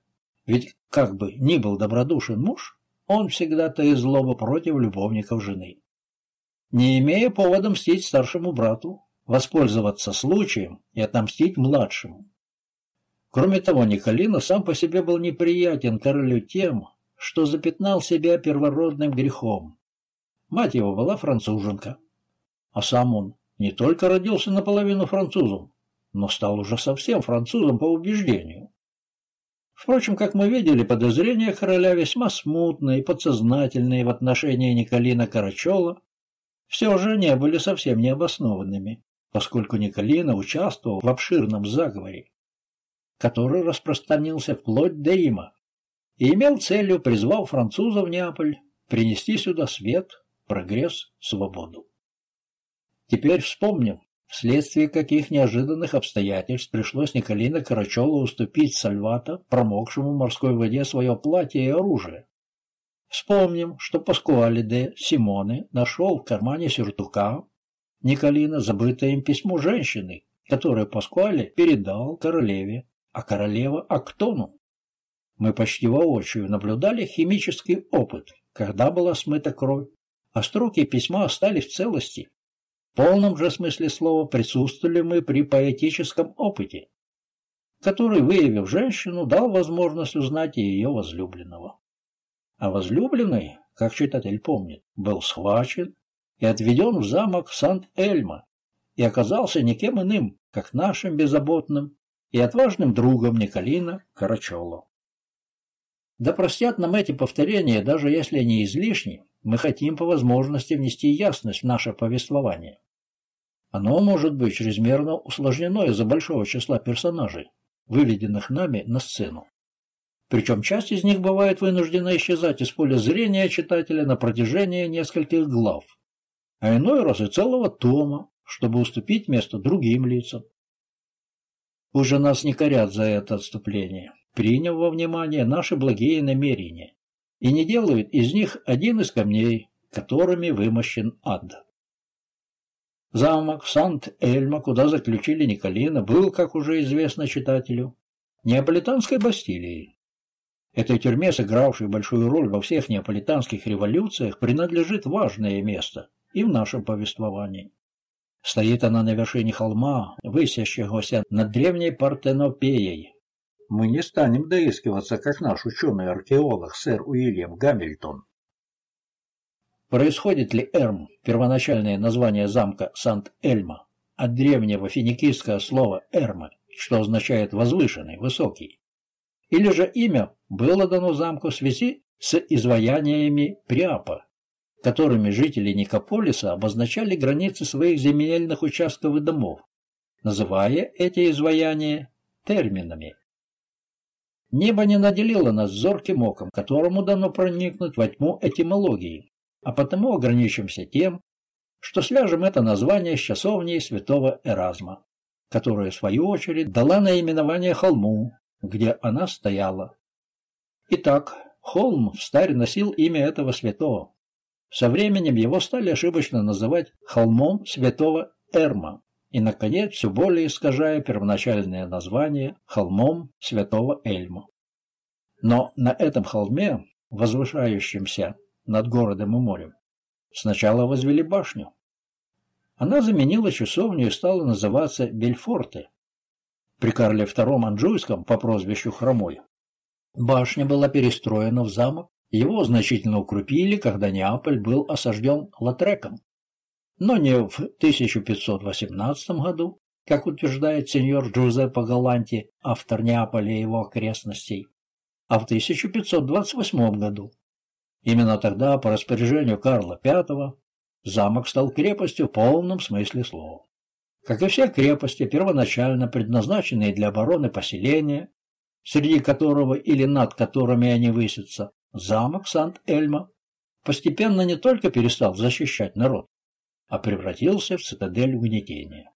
ведь как бы ни был добродушен муж, он всегда то и злоба против любовников жены. Не имея повода мстить старшему брату, воспользоваться случаем и отомстить младшему. Кроме того, Николина сам по себе был неприятен королю тем, что запятнал себя первородным грехом. Мать его была француженка, а сам он не только родился наполовину французом, но стал уже совсем французом по убеждению. Впрочем, как мы видели, подозрения короля весьма смутные и подсознательные в отношении Николина Карачола все же не были совсем необоснованными, поскольку Николина участвовал в обширном заговоре, который распространился вплоть до Рима и имел целью, призвав французов в Неаполь, принести сюда свет, прогресс, свободу. Теперь вспомним, вследствие каких неожиданных обстоятельств пришлось Николина Карачелу уступить Сальвата, промокшему в морской воде, свое платье и оружие. Вспомним, что Паскуале де Симоне нашел в кармане сюртука Николина забытое им письмо женщины, которое Паскуале передал королеве, а королева – Актону. Мы почти воочию наблюдали химический опыт, когда была смыта кровь, а строки письма остались в целости, в полном же смысле слова присутствовали мы при поэтическом опыте, который, выявив женщину, дал возможность узнать ее возлюбленного. А возлюбленный, как читатель помнит, был схвачен и отведен в замок Сант-Эльма и оказался никем иным, как нашим беззаботным и отважным другом Николина Карачола. Да простят нам эти повторения, даже если они излишни, мы хотим по возможности внести ясность в наше повествование. Оно может быть чрезмерно усложнено из-за большого числа персонажей, выведенных нами на сцену. Причем часть из них бывает вынуждена исчезать из поля зрения читателя на протяжении нескольких глав, а иной раз и целого тома, чтобы уступить место другим лицам. Уже нас не корят за это отступление, приняв во внимание наши благие намерения, и не делают из них один из камней, которыми вымощен ад. Замок Сант-Эльма, куда заключили Николина, был, как уже известно читателю, неаполитанской Бастилией. Этой тюрьме, сыгравшей большую роль во всех неаполитанских революциях, принадлежит важное место и в нашем повествовании. Стоит она на вершине холма, высящегося над древней Партенопеей. Мы не станем доискиваться, как наш ученый-археолог сэр Уильям Гамильтон, Происходит ли Эрм, первоначальное название замка Сант-Эльма, от древнего финикийского слова «эрма», что означает «возвышенный», «высокий»? Или же имя было дано замку в связи с изваяниями Приапа, которыми жители Никополиса обозначали границы своих земельных участков и домов, называя эти изваяния терминами. Небо не наделило нас зорким оком, которому дано проникнуть во тьму этимологии, а потому ограничимся тем, что свяжем это название с часовней святого Эразма, которая, в свою очередь, дала наименование холму, где она стояла. Итак, холм в старе носил имя этого святого. Со временем его стали ошибочно называть холмом святого Эрма, и, наконец, все более искажая первоначальное название холмом святого Эльма. Но на этом холме, возвышающемся над городом и морем. Сначала возвели башню. Она заменила часовню и стала называться Бельфорте. При Карле II Анжуйском по прозвищу Хромой башня была перестроена в замок, его значительно укрепили, когда Неаполь был осажден Латреком. Но не в 1518 году, как утверждает сеньор Джузеппе Галанти, автор Неаполя и его окрестностей, а в 1528 году, Именно тогда, по распоряжению Карла V, замок стал крепостью в полном смысле слова. Как и все крепости, первоначально предназначенные для обороны поселения, среди которого или над которыми они высятся, замок Сант-Эльма постепенно не только перестал защищать народ, а превратился в цитадель угнетения.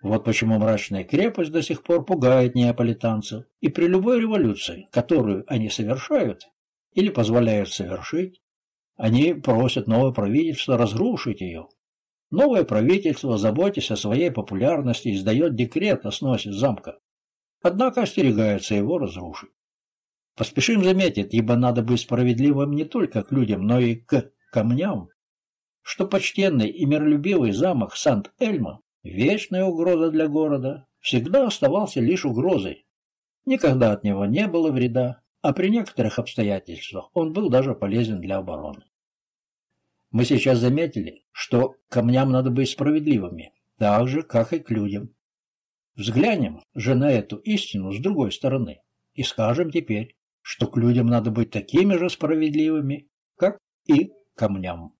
Вот почему мрачная крепость до сих пор пугает неаполитанцев, и при любой революции, которую они совершают или позволяют совершить, они просят новое правительство разрушить ее. Новое правительство, заботясь о своей популярности, издает декрет о сносе замка, однако остерегается его разрушить. Поспешим заметить, ибо надо быть справедливым не только к людям, но и к камням, что почтенный и миролюбивый замок Сант-Эльма, вечная угроза для города, всегда оставался лишь угрозой. Никогда от него не было вреда, а при некоторых обстоятельствах он был даже полезен для обороны. Мы сейчас заметили, что камням надо быть справедливыми, так же, как и к людям. Взглянем же на эту истину с другой стороны и скажем теперь, что к людям надо быть такими же справедливыми, как и камням.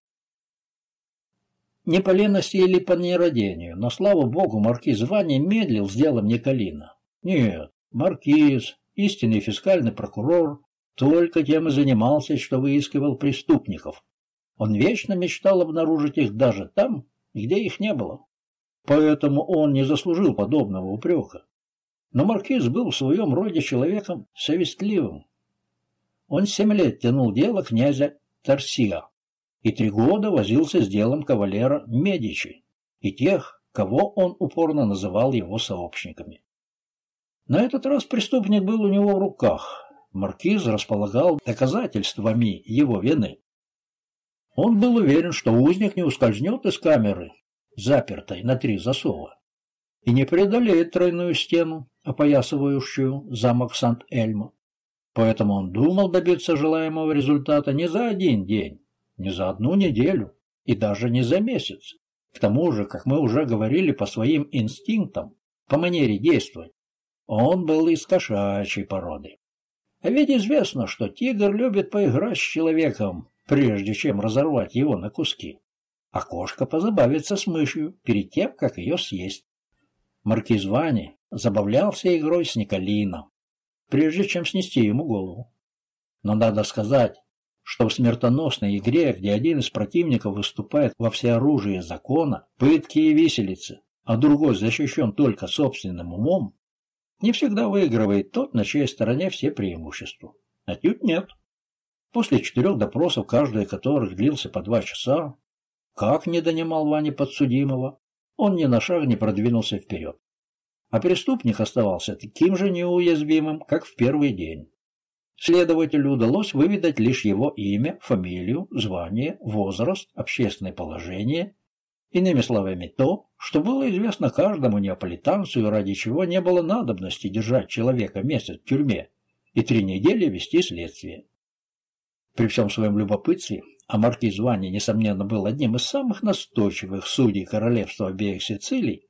Не по лености или по нерадению, но, слава богу, маркиз Ваня медлил с делом Николина. Нет, маркиз, истинный фискальный прокурор, только тем и занимался, что выискивал преступников. Он вечно мечтал обнаружить их даже там, где их не было. Поэтому он не заслужил подобного упрека. Но маркиз был в своем роде человеком совестливым, он семь лет тянул дело князя Тарсия и три года возился с делом кавалера Медичи и тех, кого он упорно называл его сообщниками. На этот раз преступник был у него в руках. Маркиз располагал доказательствами его вины. Он был уверен, что узник не ускользнет из камеры, запертой на три засова, и не преодолеет тройную стену, опоясывающую замок Сант-Эльма. Поэтому он думал добиться желаемого результата не за один день, не за одну неделю и даже не за месяц. К тому же, как мы уже говорили по своим инстинктам, по манере действовать, он был из кошачьей породы. А ведь известно, что тигр любит поиграть с человеком, прежде чем разорвать его на куски, а кошка позабавится с мышью перед тем, как ее съесть. Маркиз Вани забавлялся игрой с Николином, прежде чем снести ему голову. Но надо сказать, что в смертоносной игре, где один из противников выступает во всеоружии закона, пытки и виселицы, а другой защищен только собственным умом, не всегда выигрывает тот, на чьей стороне все преимущества. Отнюдь нет. После четырех допросов, каждый из которых длился по два часа, как не донимал Вани подсудимого, он ни на шаг не продвинулся вперед а преступник оставался таким же неуязвимым, как в первый день. Следователю удалось выведать лишь его имя, фамилию, звание, возраст, общественное положение, иными словами то, что было известно каждому неаполитанцу и ради чего не было надобности держать человека месяц в тюрьме и три недели вести следствие. При всем своем любопытстве, а маркиз Ванни, несомненно, был одним из самых настойчивых судей королевства обеих Сицилий,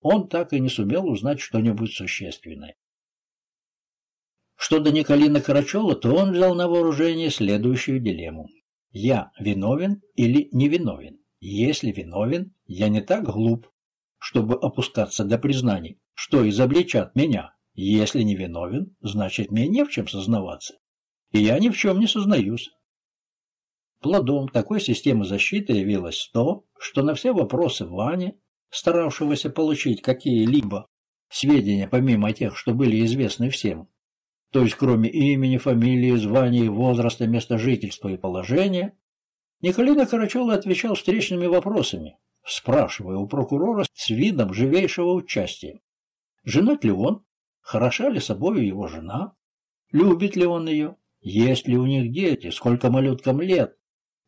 он так и не сумел узнать что-нибудь существенное. Что до Николина Карачева, то он взял на вооружение следующую дилемму. Я виновен или не виновен? Если виновен, я не так глуп, чтобы опускаться до признаний, что изобличат меня. Если не виновен, значит, мне не в чем сознаваться. И я ни в чем не сознаюсь. Плодом такой системы защиты явилось то, что на все вопросы Вани старавшегося получить какие-либо сведения помимо тех, что были известны всем, то есть кроме имени, фамилии, звания, возраста, места жительства и положения, Николина Карачева отвечал встречными вопросами, спрашивая у прокурора с видом живейшего участия. Женат ли он? Хороша ли собою его жена? Любит ли он ее? Есть ли у них дети? Сколько малюткам лет?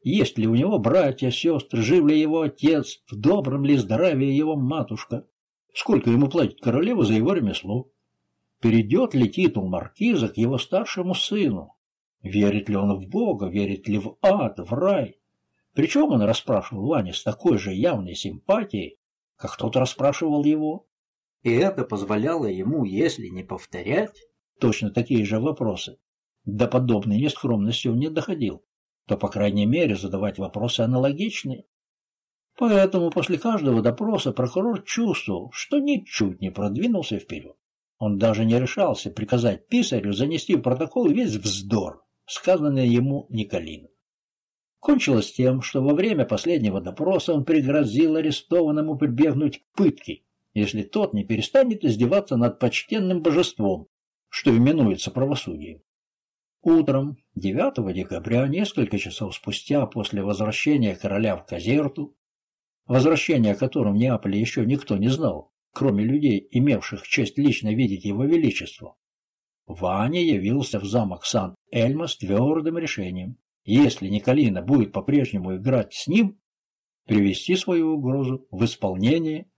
Есть ли у него братья, сестры, жив ли его отец, в добром ли здравии его матушка, сколько ему платит королева за его ремесло, перейдет ли титул маркиза к его старшему сыну, верит ли он в Бога, верит ли в ад, в рай. Причем он расспрашивал Ване с такой же явной симпатией, как тот расспрашивал его. И это позволяло ему, если не повторять точно такие же вопросы, до подобной нескромности он не доходил то, по крайней мере, задавать вопросы аналогичные. Поэтому после каждого допроса прокурор чувствовал, что ничуть не продвинулся вперед. Он даже не решался приказать писарю занести в протокол весь вздор, сказанный ему Николином. Кончилось тем, что во время последнего допроса он пригрозил арестованному прибегнуть к пытке, если тот не перестанет издеваться над почтенным божеством, что именуется правосудием. Утром 9 декабря, несколько часов спустя после возвращения короля в Казерту, возвращение о в Неаполе еще никто не знал, кроме людей, имевших честь лично видеть его величество, Ваня явился в замок Сан-Эльма с твердым решением, если Николина будет по-прежнему играть с ним, привести свою угрозу в исполнение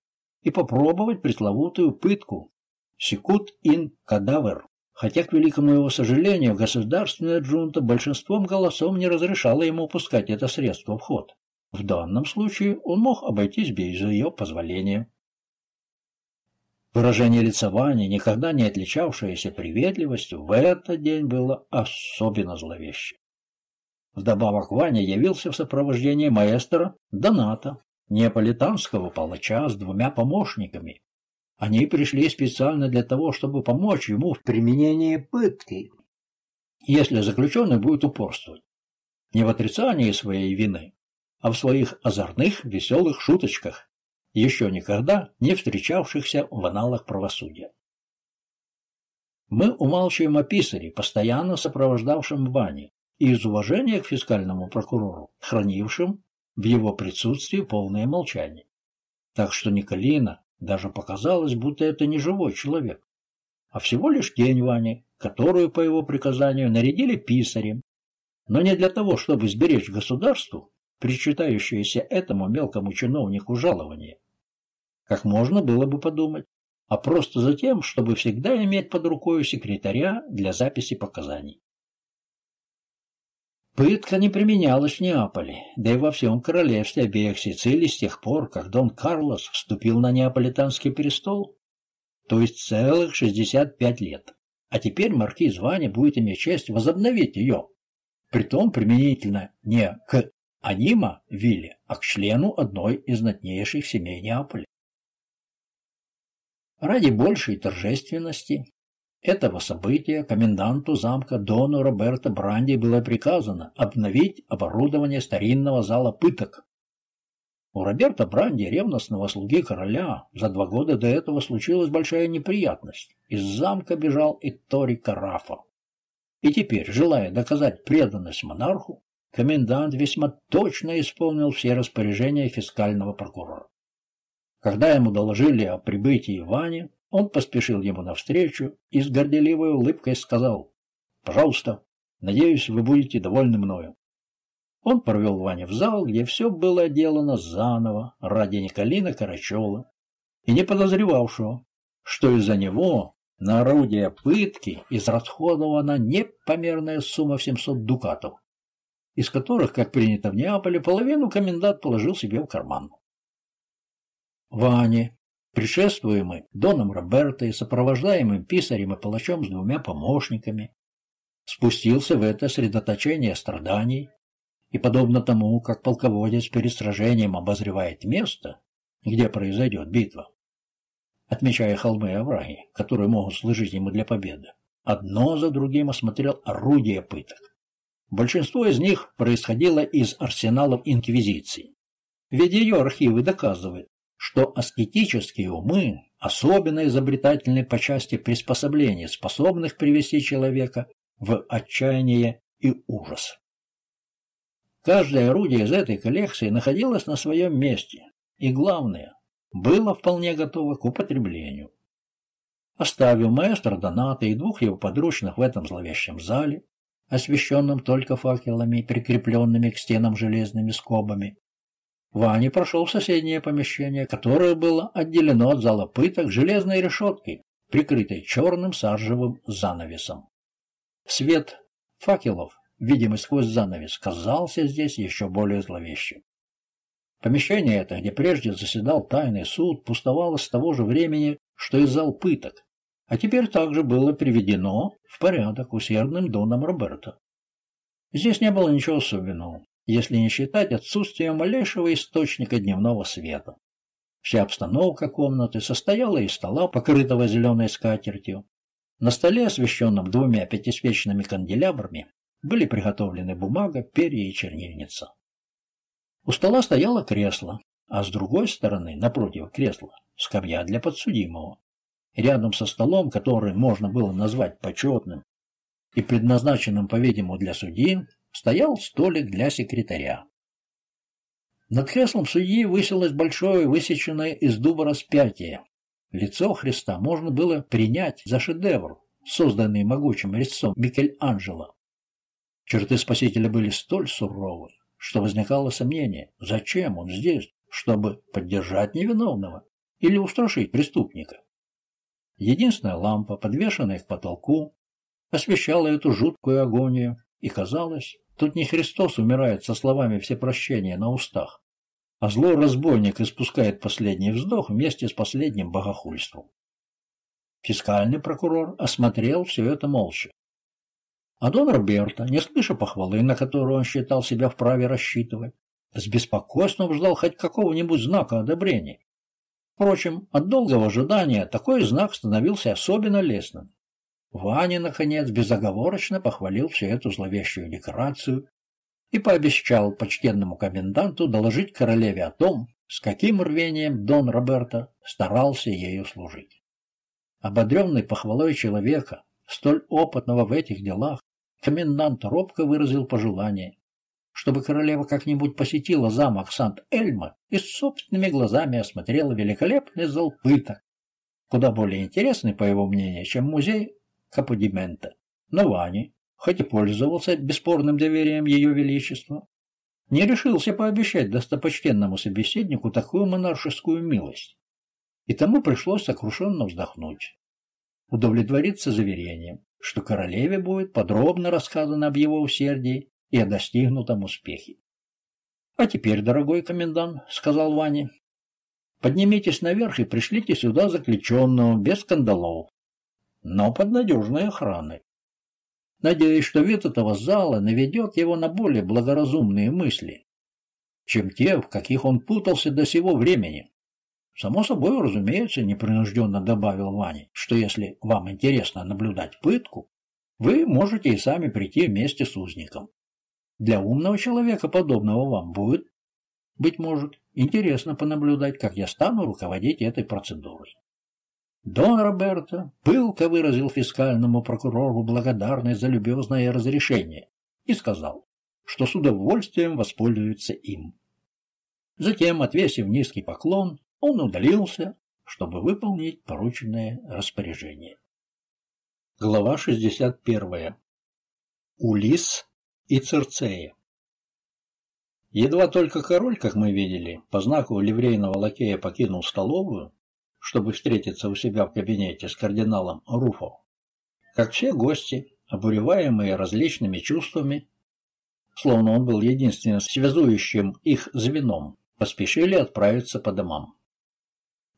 и попробовать пресловутую пытку «секут ин кадавер». Хотя, к великому его сожалению, государственная джунта большинством голосов не разрешала ему пускать это средство в ход. В данном случае он мог обойтись без ее позволения. Выражение лица Вани, никогда не отличавшееся приветливостью, в этот день было особенно зловеще. Вдобавок Ваня явился в сопровождении маэстро Доната, неаполитанского палача с двумя помощниками. Они пришли специально для того, чтобы помочь ему в применении пытки, если заключенный будет упорствовать. Не в отрицании своей вины, а в своих озорных, веселых шуточках, еще никогда не встречавшихся в аналах правосудия. Мы умалчиваем о писаре, постоянно сопровождавшем Вани, и из уважения к фискальному прокурору, хранившим в его присутствии полное молчание. Так что Николина даже показалось, будто это не живой человек, а всего лишь тень Вани, которую по его приказанию нарядили писарем, но не для того, чтобы сберечь государству причитающееся этому мелкому чиновнику жалование. Как можно было бы подумать, а просто за тем, чтобы всегда иметь под рукой секретаря для записи показаний. Пытка не применялась в Неаполе, да и во всем королевстве обеих Сицилий с тех пор, как Дон Карлос вступил на неаполитанский престол, то есть целых 65 лет. А теперь маркиз Ваня будет иметь честь возобновить ее, притом применительно не к Анима Вилле, а к члену одной из знатнейших семей Неаполя. Ради большей торжественности этого события коменданту замка Дону Роберто Бранди было приказано обновить оборудование старинного зала пыток. У Роберта Бранди, ревностного слуги короля, за два года до этого случилась большая неприятность. Из замка бежал и Тори Карафа. И теперь, желая доказать преданность монарху, комендант весьма точно исполнил все распоряжения фискального прокурора. Когда ему доложили о прибытии Вани, он поспешил ему навстречу и с горделивой улыбкой сказал «Пожалуйста, надеюсь, вы будете довольны мною». Он провел Ваню в зал, где все было отделано заново ради Николина Карачева и не подозревавшего, что из-за него на орудие пытки израсходована непомерная сумма в 700 дукатов, из которых, как принято в Неаполе, половину комендант положил себе в карман. Ване, предшествуемый Доном Роберто и сопровождаемым писарем и палачом с двумя помощниками, спустился в это средоточение страданий и, подобно тому, как полководец перед сражением обозревает место, где произойдет битва, отмечая холмы и овраги, которые могут служить ему для победы, одно за другим осмотрел орудия пыток. Большинство из них происходило из арсеналов Инквизиции. Ведь ее архивы доказывают, что аскетические умы особенно изобретательны по части приспособлений, способных привести человека в отчаяние и ужас. Каждое орудие из этой коллекции находилось на своем месте, и главное, было вполне готово к употреблению. Оставив маэстро Доната и двух его подручных в этом зловещем зале, освещенном только факелами, прикрепленными к стенам железными скобами, Ваня прошел в соседнее помещение, которое было отделено от зала пыток железной решеткой, прикрытой черным саржевым занавесом. Свет факелов, видимый сквозь занавес, казался здесь еще более зловещим. Помещение это, где прежде заседал тайный суд, пустовало с того же времени, что и зал пыток, а теперь также было приведено в порядок усердным доном Роберта. Здесь не было ничего особенного если не считать отсутствие малейшего источника дневного света. Вся обстановка комнаты состояла из стола, покрытого зеленой скатертью. На столе, освещенном двумя пятисвечными канделябрами, были приготовлены бумага, перья и чернильница. У стола стояло кресло, а с другой стороны, напротив кресла, скамья для подсудимого. Рядом со столом, который можно было назвать почетным и предназначенным, по-видимому, для судьи, стоял столик для секретаря. Над креслом судьи высилось большое высеченное из дуба распятие. Лицо Христа можно было принять за шедевр, созданный могучим резцом Микеланджело. Черты Спасителя были столь суровы, что возникало сомнение, зачем он здесь, чтобы поддержать невиновного или устрашить преступника. Единственная лампа, подвешенная к потолку, освещала эту жуткую агонию, и казалось, Тут не Христос умирает со словами всепрощения на устах, а злой разбойник испускает последний вздох вместе с последним богохульством. Фискальный прокурор осмотрел все это молча. А Дон Роберто, не слыша похвалы, на которую он считал себя вправе рассчитывать, с беспокойством ждал хоть какого-нибудь знака одобрения. Впрочем, от долгого ожидания такой знак становился особенно лестным. Ваня, наконец, безоговорочно похвалил всю эту зловещую декорацию и пообещал почтенному коменданту доложить королеве о том, с каким рвением Дон Роберто старался ею служить. Ободренный похвалой человека, столь опытного в этих делах, комендант робко выразил пожелание, чтобы королева как-нибудь посетила замок Сант-Эльма и собственными глазами осмотрела великолепный зал пыток, куда более интересный, по его мнению, чем музей Каподимента. Но Ваня, хоть и пользовался бесспорным доверием Ее Величества, не решился пообещать достопочтенному собеседнику такую монаршескую милость. И тому пришлось сокрушенно вздохнуть. Удовлетвориться заверением, что королеве будет подробно рассказано об его усердии и о достигнутом успехе. «А теперь, дорогой комендант», — сказал Ваня, — «поднимитесь наверх и пришлите сюда заключенного без скандалов, но под надежной охраной. Надеюсь, что вид этого зала наведет его на более благоразумные мысли, чем те, в каких он путался до сего времени. Само собой, разумеется, непринужденно добавил Ваня, что если вам интересно наблюдать пытку, вы можете и сами прийти вместе с узником. Для умного человека, подобного вам, будет, быть может, интересно понаблюдать, как я стану руководить этой процедурой. Дон Роберто пылко выразил фискальному прокурору благодарность за любезное разрешение и сказал, что с удовольствием воспользуется им. Затем, отвесив низкий поклон, он удалился, чтобы выполнить порученное распоряжение. Глава 61. Улис и Церцея Едва только король, как мы видели, по знаку ливрейного лакея покинул столовую, чтобы встретиться у себя в кабинете с кардиналом Руфо. Как все гости, обуреваемые различными чувствами, словно он был единственным связующим их звеном, поспешили отправиться по домам.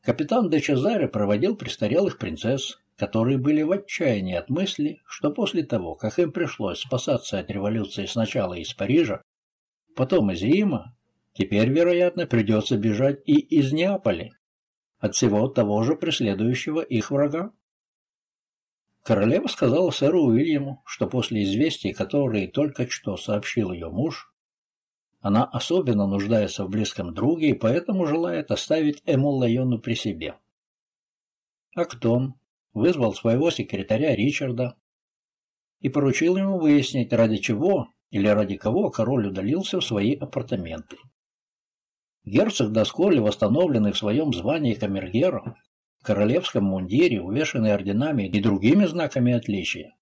Капитан де Чезаре проводил престарелых принцесс, которые были в отчаянии от мысли, что после того, как им пришлось спасаться от революции сначала из Парижа, потом из Рима, теперь, вероятно, придется бежать и из Неаполя от всего того же преследующего их врага. Королева сказала сэру Уильяму, что после известий, которые только что сообщил ее муж, она особенно нуждается в близком друге и поэтому желает оставить Эму Лайону при себе. Актон вызвал своего секретаря Ричарда и поручил ему выяснить, ради чего или ради кого король удалился в свои апартаменты. Герцог Досколи, восстановленный в своем звании камергера, в королевском мундире, увешанный орденами и другими знаками отличия,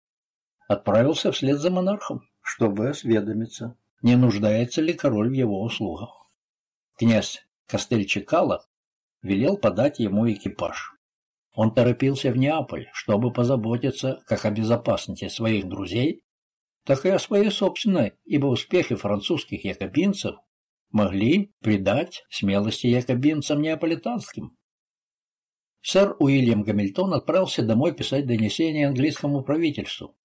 отправился вслед за монархом, чтобы осведомиться, не нуждается ли король в его услугах. Князь Костельчикала велел подать ему экипаж. Он торопился в Неаполь, чтобы позаботиться как о безопасности своих друзей, так и о своей собственной, ибо успехи французских якобинцев могли придать смелости якобинцам неаполитанским. Сэр Уильям Гамильтон отправился домой писать донесение английскому правительству,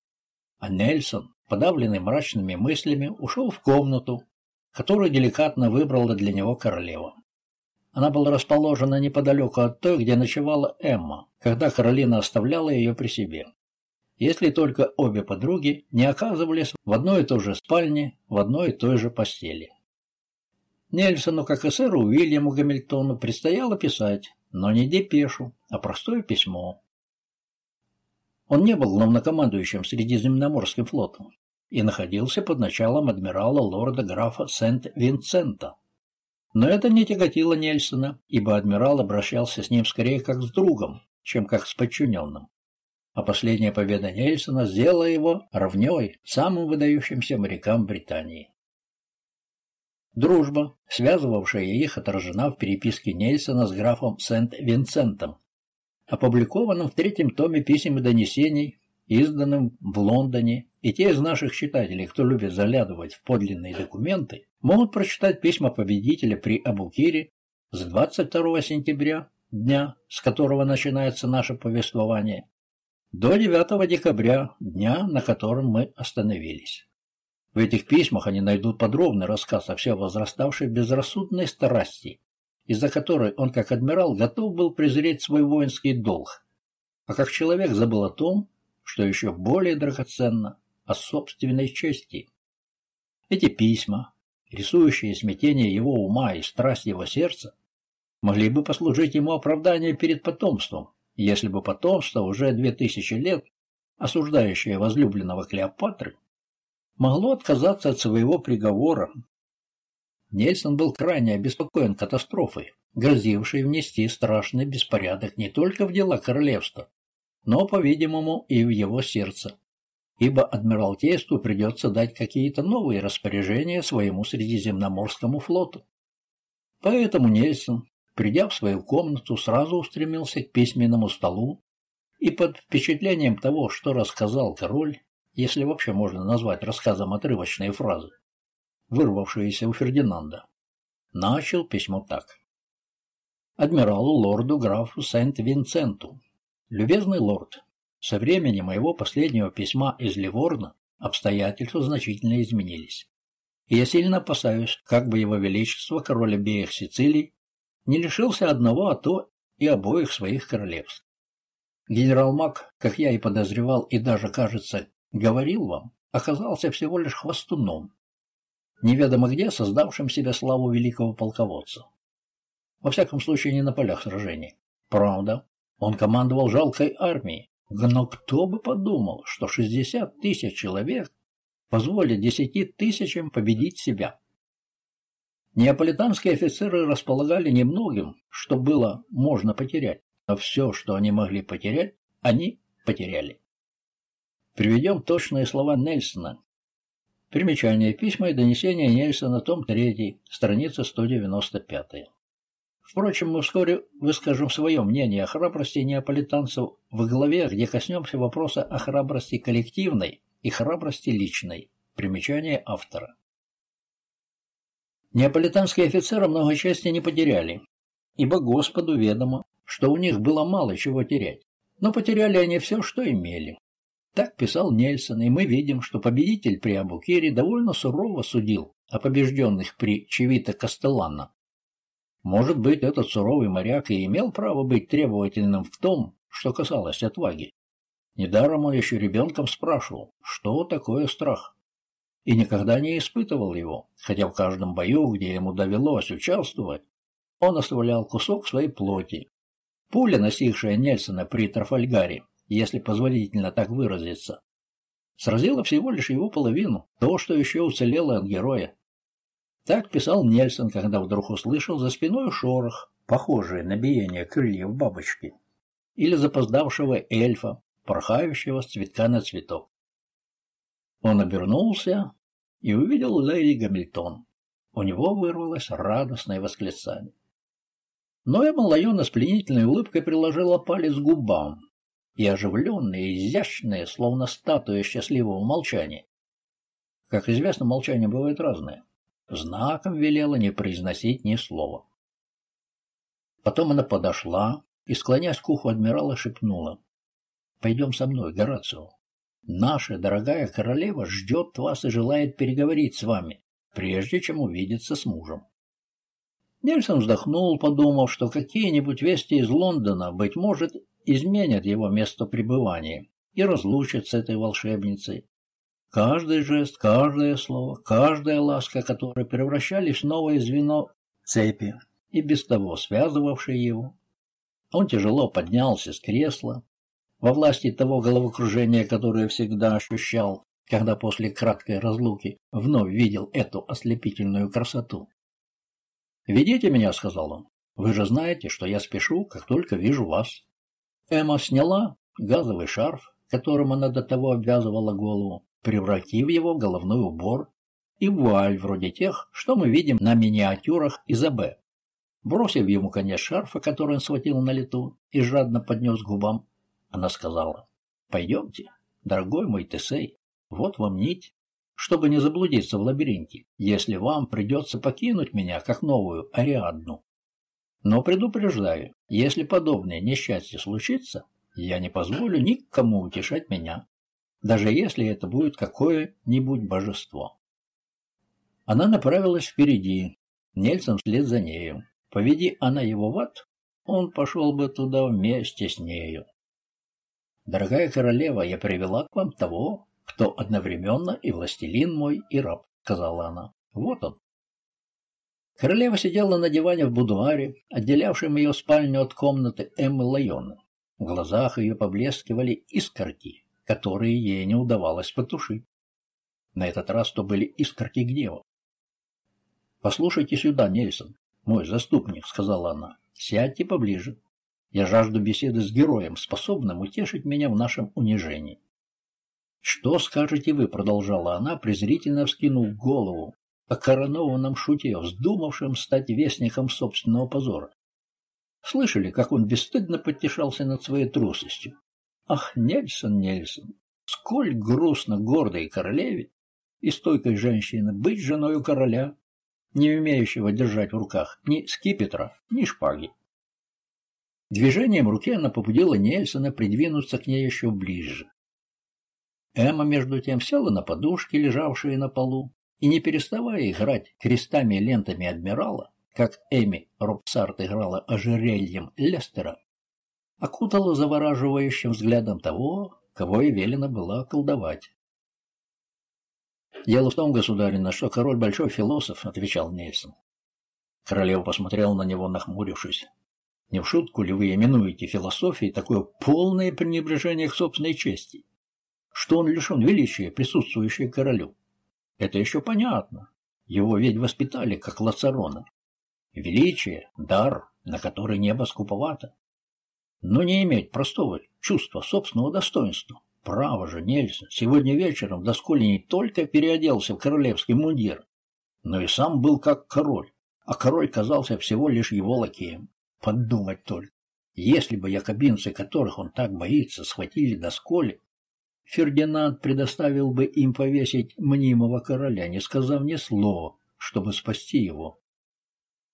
а Нельсон, подавленный мрачными мыслями, ушел в комнату, которую деликатно выбрала для него королева. Она была расположена неподалеку от той, где ночевала Эмма, когда Каролина оставляла ее при себе. Если только обе подруги не оказывались в одной и той же спальне, в одной и той же постели. Нельсону, как и сэру Уильяму Гамильтону, предстояло писать, но не депешу, а простое письмо. Он не был главнокомандующим Средиземноморским флотом и находился под началом адмирала лорда-графа Сент-Винсента. Но это не тяготило Нельсона, ибо адмирал обращался с ним скорее как с другом, чем как с подчиненным. А последняя победа Нельсона сделала его равней самым выдающимся морякам Британии. Дружба, связывавшая их, отражена в переписке Нельсона с графом Сент-Винсентом, опубликованном в третьем томе писем и донесений, изданным в Лондоне, и те из наших читателей, кто любит заглядывать в подлинные документы, могут прочитать письма победителя при Абукире с 22 сентября, дня, с которого начинается наше повествование, до 9 декабря, дня, на котором мы остановились. В этих письмах они найдут подробный рассказ о все возраставшей безрассудной страсти, из-за которой он, как адмирал, готов был презреть свой воинский долг, а как человек забыл о том, что еще более драгоценно, о собственной чести. Эти письма, рисующие смятение его ума и страсть его сердца, могли бы послужить ему оправданием перед потомством, если бы потомство уже две тысячи лет, осуждающее возлюбленного Клеопатры, могло отказаться от своего приговора. Нельсон был крайне обеспокоен катастрофой, грозившей внести страшный беспорядок не только в дела королевства, но, по-видимому, и в его сердце, ибо Адмиралтейству придется дать какие-то новые распоряжения своему Средиземноморскому флоту. Поэтому Нельсон, придя в свою комнату, сразу устремился к письменному столу и под впечатлением того, что рассказал король, если вообще можно назвать рассказом отрывочные фразы, вырвавшиеся у Фердинанда, начал письмо так. Адмиралу лорду графу Сент-Винценту. Любезный лорд, со времени моего последнего письма из Ливорна обстоятельства значительно изменились. И я сильно опасаюсь, как бы его величество, король обеих Сицилий, не лишился одного, а то и обоих своих королевств. Генерал Мак, как я и подозревал, и даже, кажется, говорил вам, оказался всего лишь хвостуном, неведомо где создавшим себе славу великого полководца. Во всяком случае, не на полях сражений. Правда, он командовал жалкой армией, но кто бы подумал, что 60 тысяч человек позволят 10 тысячам победить себя. Неаполитанские офицеры располагали немногим, что было можно потерять, но все, что они могли потерять, они потеряли. Приведем точные слова Нельсона. Примечание. Письма и донесения Нельсона, том 3, страница 195. Впрочем, мы вскоре выскажем свое мнение о храбрости неаполитанцев в главе, где коснемся вопроса о храбрости коллективной и храбрости личной. Примечание автора. Неаполитанские офицеры много части не потеряли, ибо Господу ведомо, что у них было мало чего терять. Но потеряли они все, что имели. Так писал Нельсон, и мы видим, что победитель при Абукире довольно сурово судил о побежденных при Чевита Кастеллана. Может быть, этот суровый моряк и имел право быть требовательным в том, что касалось отваги. Недаром он еще ребенком спрашивал, что такое страх, и никогда не испытывал его, хотя в каждом бою, где ему довелось участвовать, он оставлял кусок своей плоти. Пуля, носившая Нельсона при Трафальгаре, если позволительно так выразиться, сразила всего лишь его половину, то, что еще уцелело от героя. Так писал Нельсон, когда вдруг услышал за спиной шорох, похожий на биение крыльев бабочки, или запоздавшего эльфа, порхающего с цветка на цветок. Он обернулся и увидел леди Гамильтон. У него вырвалось радостное восклицание. Но Эмма Лайона с пленительной улыбкой приложила палец к губам, и оживленные, изящные, словно статуя счастливого молчания. Как известно, молчание бывает разное. Знаком велела не произносить ни слова. Потом она подошла и, склонясь к уху адмирала, шепнула. «Пойдем со мной, Горацио. Наша дорогая королева ждет вас и желает переговорить с вами, прежде чем увидеться с мужем». Нельсон вздохнул, подумав, что какие-нибудь вести из Лондона, быть может, изменят его место пребывания и разлучат с этой волшебницей, Каждый жест, каждое слово, каждая ласка, которые превращались в новое звено цепи, и без того связывавшие его. Он тяжело поднялся с кресла, во власти того головокружения, которое всегда ощущал, когда после краткой разлуки вновь видел эту ослепительную красоту. «Ведите меня», — сказал он. «Вы же знаете, что я спешу, как только вижу вас». Эмма сняла газовый шарф, которым она до того обвязывала голову, превратив его в головной убор и вуаль вроде тех, что мы видим на миниатюрах из. Бросив ему конец шарфа, который он схватил на лету и жадно поднес к губам, она сказала, «Пойдемте, дорогой мой Тесей, вот вам нить, чтобы не заблудиться в лабиринте, если вам придется покинуть меня, как новую Ариадну. Но предупреждаю, если подобное несчастье случится, я не позволю никому утешать меня, даже если это будет какое-нибудь божество. Она направилась впереди, Нельсон вслед за нею. Поведи она его в ад, он пошел бы туда вместе с нею. «Дорогая королева, я привела к вам того, кто одновременно и властелин мой, и раб», — сказала она. «Вот он». Королева сидела на диване в будуаре, отделявшем ее спальню от комнаты Эммы Лайона. В глазах ее поблескивали искорки, которые ей не удавалось потушить. На этот раз то были искорки гнева. «Послушайте сюда, Нельсон, мой заступник», — сказала она. «Сядьте поближе. Я жажду беседы с героем, способным утешить меня в нашем унижении». «Что скажете вы?» — продолжала она, презрительно вскинув голову, о коронованном шуте, вздумавшем стать вестником собственного позора. Слышали, как он бесстыдно потешался над своей трусостью? Ах, Нельсон, Нельсон, сколь грустно гордой королеве и стойкой женщине быть женою короля, не умеющего держать в руках ни скипетра, ни шпаги. Движением руки она побудила Нельсона придвинуться к ней еще ближе. Эмма, между тем, села на подушки, лежавшие на полу, и, не переставая играть крестами и лентами адмирала, как Эми Робсарт играла ожерельем Лестера, окутала завораживающим взглядом того, кого и велено было колдовать. «Дело в том, государина, что король большой философ», — отвечал Нельсон. Королева посмотрела на него, нахмурившись. «Не в шутку ли вы именуете философией такое полное пренебрежение к собственной чести, что он лишен величия, присутствующей королю? Это еще понятно. Его ведь воспитали, как Лацарона. Величие — дар, на который небо скуповато. Но не иметь простого чувства собственного достоинства. Право же, Нельсон, сегодня вечером Досколи не только переоделся в королевский мундир, но и сам был как король, а король казался всего лишь его лакеем. Подумать только. Если бы якобинцы, которых он так боится, схватили Досколи, Фердинанд предоставил бы им повесить мнимого короля, не сказав ни слова, чтобы спасти его.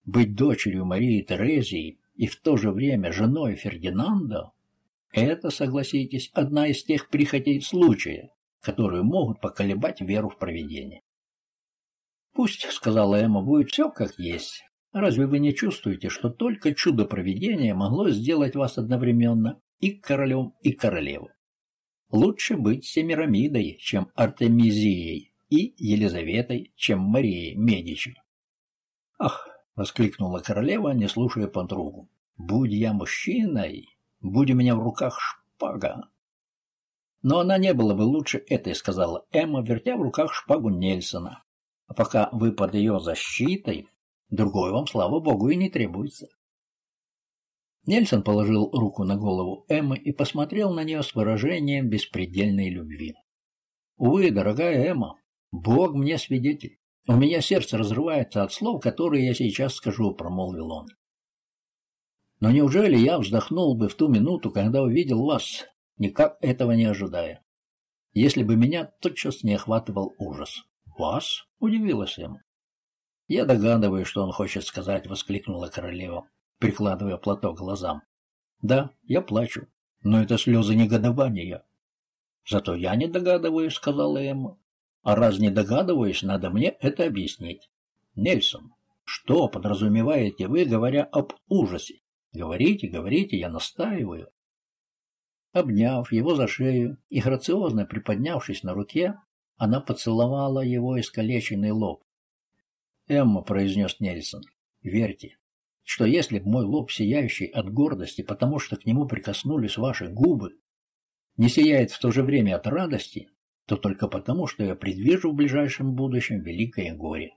Быть дочерью Марии Терезии и в то же время женой Фердинанда – это, согласитесь, одна из тех прихотей случая, которые могут поколебать веру в провидение. «Пусть, — сказала Эмма, — будет все как есть. Разве вы не чувствуете, что только чудо провидения могло сделать вас одновременно и королем, и королевой? Лучше быть Семирамидой, чем Артемизией, и Елизаветой, чем Марией Медичи. «Ах!» — воскликнула королева, не слушая подругу. «Будь я мужчиной, будь у меня в руках шпага!» Но она не была бы лучше этой, сказала Эмма, вертя в руках шпагу Нельсона. А пока вы под ее защитой, другой вам, слава богу, и не требуется. Нельсон положил руку на голову Эммы и посмотрел на нее с выражением беспредельной любви. «Увы, дорогая Эмма, Бог мне свидетель. У меня сердце разрывается от слов, которые я сейчас скажу», — промолвил он. «Но неужели я вздохнул бы в ту минуту, когда увидел вас, никак этого не ожидая? Если бы меня тотчас не охватывал ужас». «Вас?» — удивилась Эмма. «Я догадываюсь, что он хочет сказать», — воскликнула королева прикладывая платок глазам. «Да, я плачу, но это слезы негодования». «Зато я не догадываюсь», — сказала Эмма. «А раз не догадываюсь, надо мне это объяснить. Нельсон, что подразумеваете вы, говоря об ужасе? Говорите, говорите, я настаиваю». Обняв его за шею и грациозно приподнявшись на руке, Она поцеловала его искалеченный лоб. «Эмма», — произнес Нельсон, — «верьте, что если б мой лоб, сияющий от гордости, потому что к нему прикоснулись ваши губы, не сияет в то же время от радости, то только потому, что я предвижу в ближайшем будущем великое горе.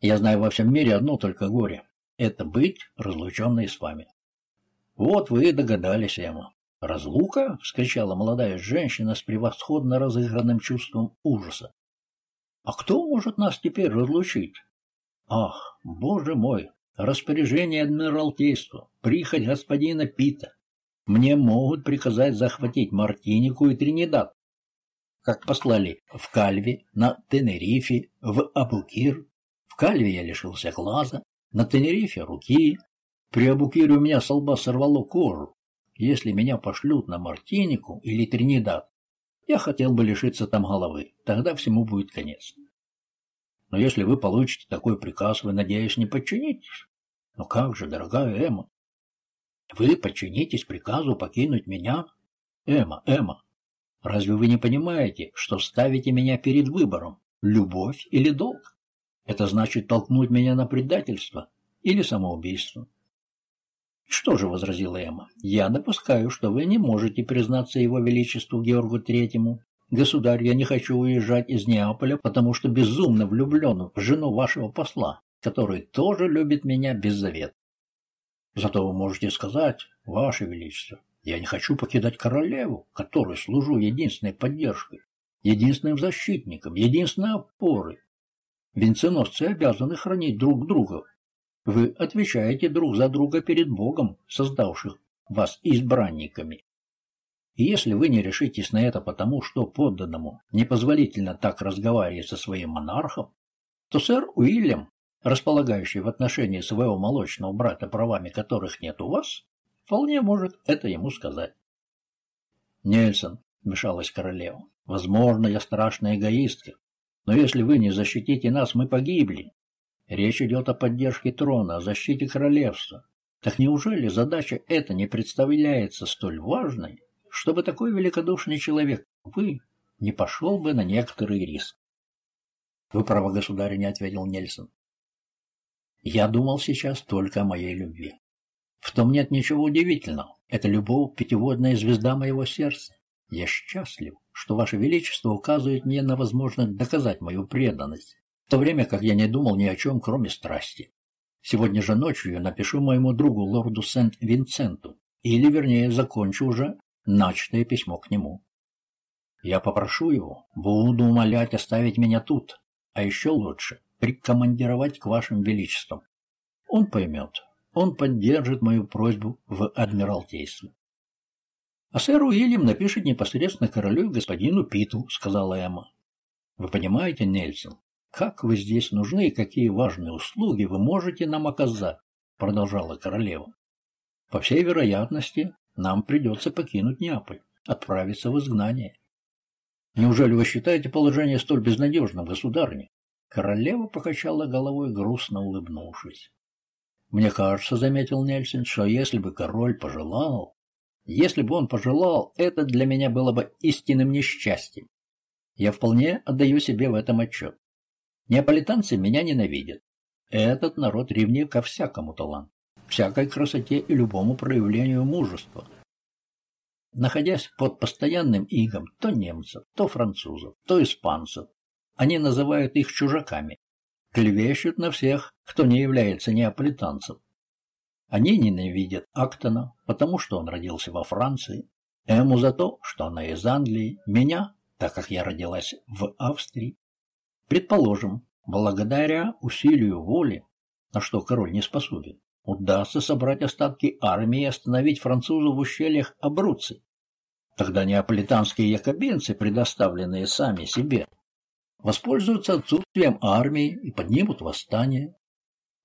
Я знаю во всем мире одно только горе — это быть разлученной с вами. Вот вы и догадались, Эмма. «Разлука?» — вскричала молодая женщина с превосходно разыгранным чувством ужаса. «А кто может нас теперь разлучить?» «Ах, боже мой! Распоряжение Адмиралтейства, прихоть господина Пита. Мне могут приказать захватить Мартинику и Тринидад. Как послали в Кальве, на Тенерифе, в Абукир. В Кальве я лишился глаза, на Тенерифе — руки. При Абукире у меня с лба сорвало кожу. Если меня пошлют на Мартинику или Тринидад, я хотел бы лишиться там головы. Тогда всему будет конец. Но если вы получите такой приказ, вы, надеюсь, не подчинитесь. Но как же, дорогая Эмма? Вы подчинитесь приказу покинуть меня? Эмма, Эмма, разве вы не понимаете, что ставите меня перед выбором? Любовь или долг? Это значит толкнуть меня на предательство или самоубийство. «Что же», — возразила Эмма, — «я допускаю, что вы не можете признаться его величеству Георгу Третьему, «Государь, я не хочу уезжать из Неаполя, потому что безумно влюблен в жену вашего посла, который тоже любит меня без завет. Зато вы можете сказать, ваше величество, я не хочу покидать королеву, которой служу единственной поддержкой, единственным защитником, единственной опорой. Венценосцы обязаны хранить друг друга. Вы отвечаете друг за друга перед Богом, создавших вас избранниками. И если вы не решитесь на это потому, что подданному непозволительно так разговаривать со своим монархом, то сэр Уильям, располагающий в отношении своего молочного брата правами которых нет у вас, вполне может это ему сказать. Нельсон, вмешалась королева, возможно, я страшная эгоистка, но если вы не защитите нас, мы погибли. Речь идет о поддержке трона, о защите королевства. Так неужели задача эта не представляется столь важной, чтобы такой великодушный человек, вы, не пошел бы на некоторый риск. Вы право, государыня, ответил Нельсон. Я думал сейчас только о моей любви. В том нет ничего удивительного. Это любовь пятиводная звезда моего сердца. Я счастлив, что Ваше Величество указывает мне на возможность доказать мою преданность, в то время как я не думал ни о чем, кроме страсти. Сегодня же ночью я напишу моему другу, лорду Сент-Винценту, или, вернее, закончу уже начатое письмо к нему. Я попрошу его, буду умолять оставить меня тут, а еще лучше прикомандировать к вашим величествам. Он поймет, он поддержит мою просьбу в Адмиралтействе. А сэр Уильям напишет непосредственно королю и господину Питу, сказала Эмма. Вы понимаете, Нельсон, как вы здесь нужны и какие важные услуги вы можете нам оказать, продолжала королева. По всей вероятности, нам придется покинуть Неаполь, отправиться в изгнание. Неужели вы считаете положение столь безнадежным, государыня? Королева покачала головой, грустно улыбнувшись. Мне кажется, заметил Нельсон, что если бы король пожелал, если бы он пожелал, это для меня было бы истинным несчастьем. Я вполне отдаю себе в этом отчет. Неаполитанцы меня ненавидят. Этот народ ревнив ко всякому таланту всякой красоте и любому проявлению мужества. Находясь под постоянным игом то немцев, то французов, то испанцев, они называют их чужаками, клевещут на всех, кто не является неаполитанцем. Они ненавидят Актона, потому что он родился во Франции, Эму за то, что она из Англии, меня, так как я родилась в Австрии. Предположим, благодаря усилию воли, на что король не способен, удастся собрать остатки армии и остановить французов в ущельях Абруци. Тогда неаполитанские якобинцы, предоставленные сами себе, воспользуются отсутствием армии и поднимут восстание.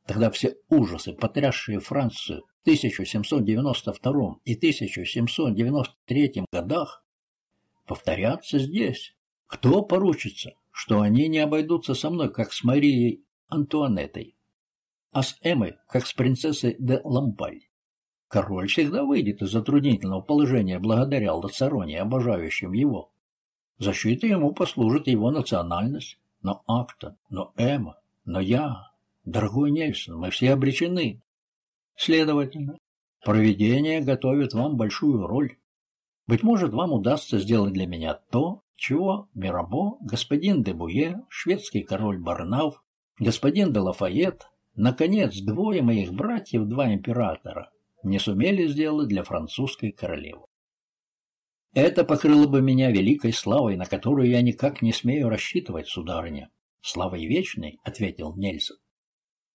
Тогда все ужасы, потрясшие Францию в 1792 и 1793 годах, повторятся здесь. Кто поручится, что они не обойдутся со мной, как с Марией Антуанеттой? а с Эммой, как с принцессой де Лампаль. Король всегда выйдет из затруднительного положения благодаря Лацароне, обожающим его. Защитой ему послужит его национальность. Но Акта, но Эмма, но я, дорогой Нельсон, мы все обречены. Следовательно, провидение готовит вам большую роль. Быть может, вам удастся сделать для меня то, чего Мирабо, господин де Буе, шведский король Барнав, господин де Лафайет, наконец, двое моих братьев, два императора, не сумели сделать для французской королевы. Это покрыло бы меня великой славой, на которую я никак не смею рассчитывать, сударыня. Славой вечной, — ответил Нельсон.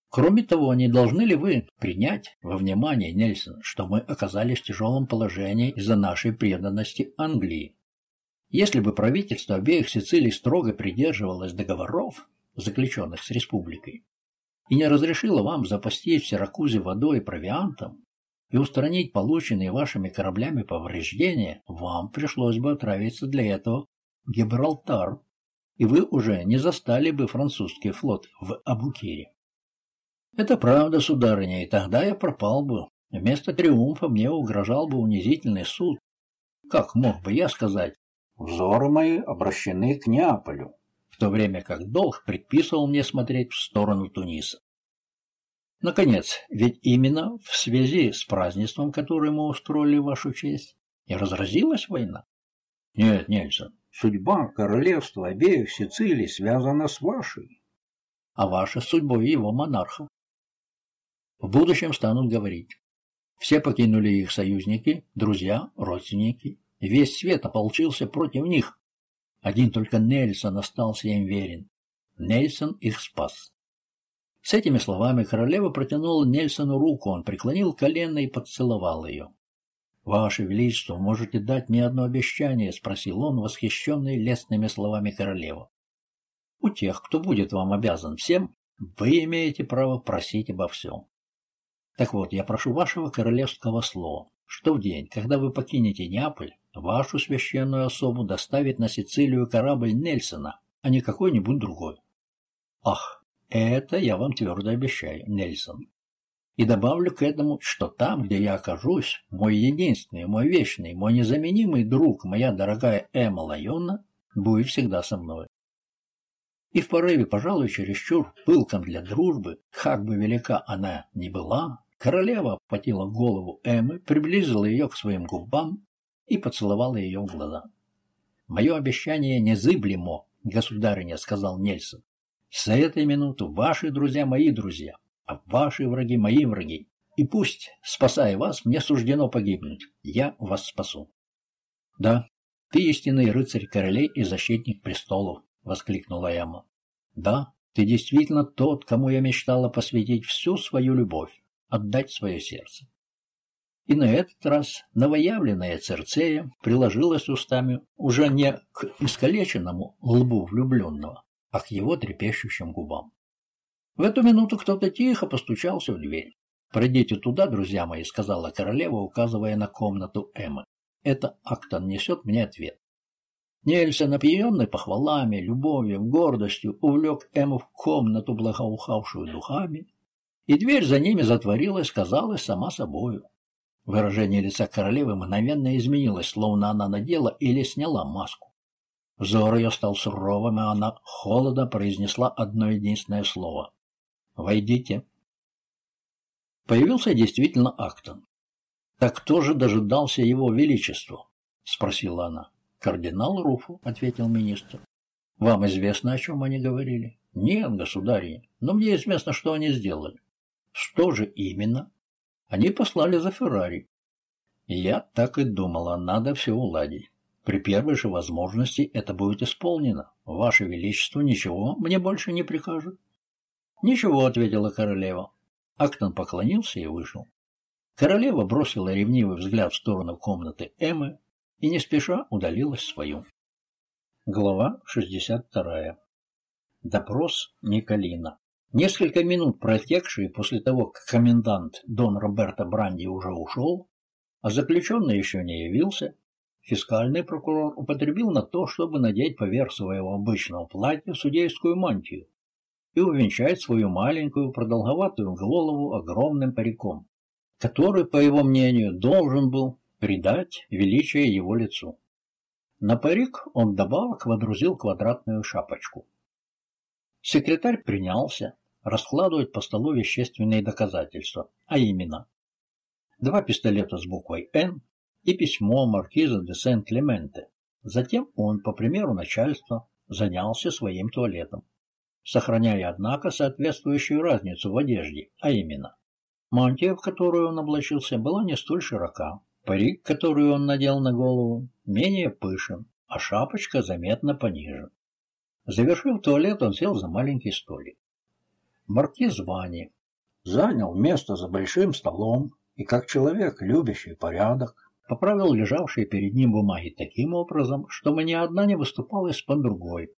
Кроме того, не должны ли вы принять во внимание, Нельсон, что мы оказались в тяжелом положении из-за нашей преданности Англии? Если бы правительство обеих Сицилий строго придерживалось договоров, заключенных с республикой, и не разрешило вам запастись в Сиракузе водой и провиантом, и устранить полученные вашими кораблями повреждения, вам пришлось бы отправиться для этого в Гибралтар, и вы уже не застали бы французский флот в Абукире. Это правда, сударыня, и тогда я пропал бы. Вместо триумфа мне угрожал бы унизительный суд. Как мог бы я сказать? Взоры мои обращены к Неаполю, в то время как долг предписывал мне смотреть в сторону Туниса. Наконец, ведь именно в связи с празднеством, которое мы устроили вашу честь, и разразилась война. Нет, Нельсон, судьба королевства обеих Сицилий связана с вашей. А ваша судьбой его монархов. В будущем станут говорить. Все покинули их союзники, друзья, родственники. Весь свет ополчился против них. Один только Нельсон остался им верен. Нельсон их спас. С этими словами королева протянула Нельсону руку, он преклонил колено и поцеловал ее. «Ваше Величество, можете дать мне одно обещание?» — спросил он, восхищенный лестными словами королевы. «У тех, кто будет вам обязан всем, вы имеете право просить обо всем. Так вот, я прошу вашего королевского слова, что в день, когда вы покинете Неаполь, вашу священную особу доставит на Сицилию корабль Нельсона, а не какой-нибудь другой. Ах, это я вам твердо обещаю, Нельсон. И добавлю к этому, что там, где я окажусь, мой единственный, мой вечный, мой незаменимый друг, моя дорогая Эмма Лайона, будет всегда со мной. И в порыве, пожалуй, чересчур пылком для дружбы, как бы велика она ни была, королева обхватила голову Эммы, приблизила ее к своим губам и поцеловала ее в глаза. «Мое обещание незыблемо, государыня», — сказал Нельсон. С этой минуты ваши друзья мои друзья, а ваши враги мои враги. И пусть, спасая вас, мне суждено погибнуть. Я вас спасу. Да, ты истинный рыцарь королей и защитник престолов, воскликнула Яма. Да, ты действительно тот, кому я мечтала посвятить всю свою любовь, отдать свое сердце. И на этот раз новоявленная Церцея приложилась устами уже не к искалеченному лбу влюбленного, а к его трепещущим губам. В эту минуту кто-то тихо постучался в дверь. «Пройдите туда, друзья мои», — сказала королева, указывая на комнату Эммы. «Это Актон несет мне ответ». Нельсон, опьяненный похвалами, любовью, гордостью, увлек Эмму в комнату, благоухавшую духами, и дверь за ними затворилась, казалось, сама собою. Выражение лица королевы мгновенно изменилось, словно она надела или сняла маску. Взор ее стал суровым, и она холодно произнесла одно единственное слово. «Войдите». Появился действительно Актон. «Так кто же дожидался его величества?» — спросила она. «Кардинал Руфу», — ответил министр. «Вам известно, о чем они говорили?» «Нет, государь, но мне известно, что они сделали». «Что же именно?» «Они послали за Феррари». «Я так и думала, надо все уладить». При первой же возможности это будет исполнено. Ваше Величество ничего мне больше не прикажет. Ничего, ответила королева. Актон поклонился и вышел. Королева бросила ревнивый взгляд в сторону комнаты Эммы и не спеша удалилась в свою. Глава 62. Допрос Николина. Несколько минут протекшие после того, как комендант Дон Роберто Бранди уже ушел, а заключенный еще не явился, фискальный прокурор употребил на то, чтобы надеть поверх своего обычного платья судейскую мантию и увенчать свою маленькую продолговатую голову огромным париком, который, по его мнению, должен был придать величие его лицу. На парик он вдобавок водрузил квадратную шапочку. Секретарь принялся раскладывать по столу вещественные доказательства, а именно два пистолета с буквой «Н» и письмо маркиза де Сен-Клементе. Затем он, по примеру начальства, занялся своим туалетом, сохраняя, однако, соответствующую разницу в одежде, а именно мантия, в которую он облачился, была не столь широка, парик, который он надел на голову, менее пышен, а шапочка заметно пониже. Завершив туалет, он сел за маленький столик. Маркиз Вани занял место за большим столом и, как человек, любящий порядок, поправил лежавшие перед ним бумаги таким образом, чтобы ни одна не выступала из-под другой.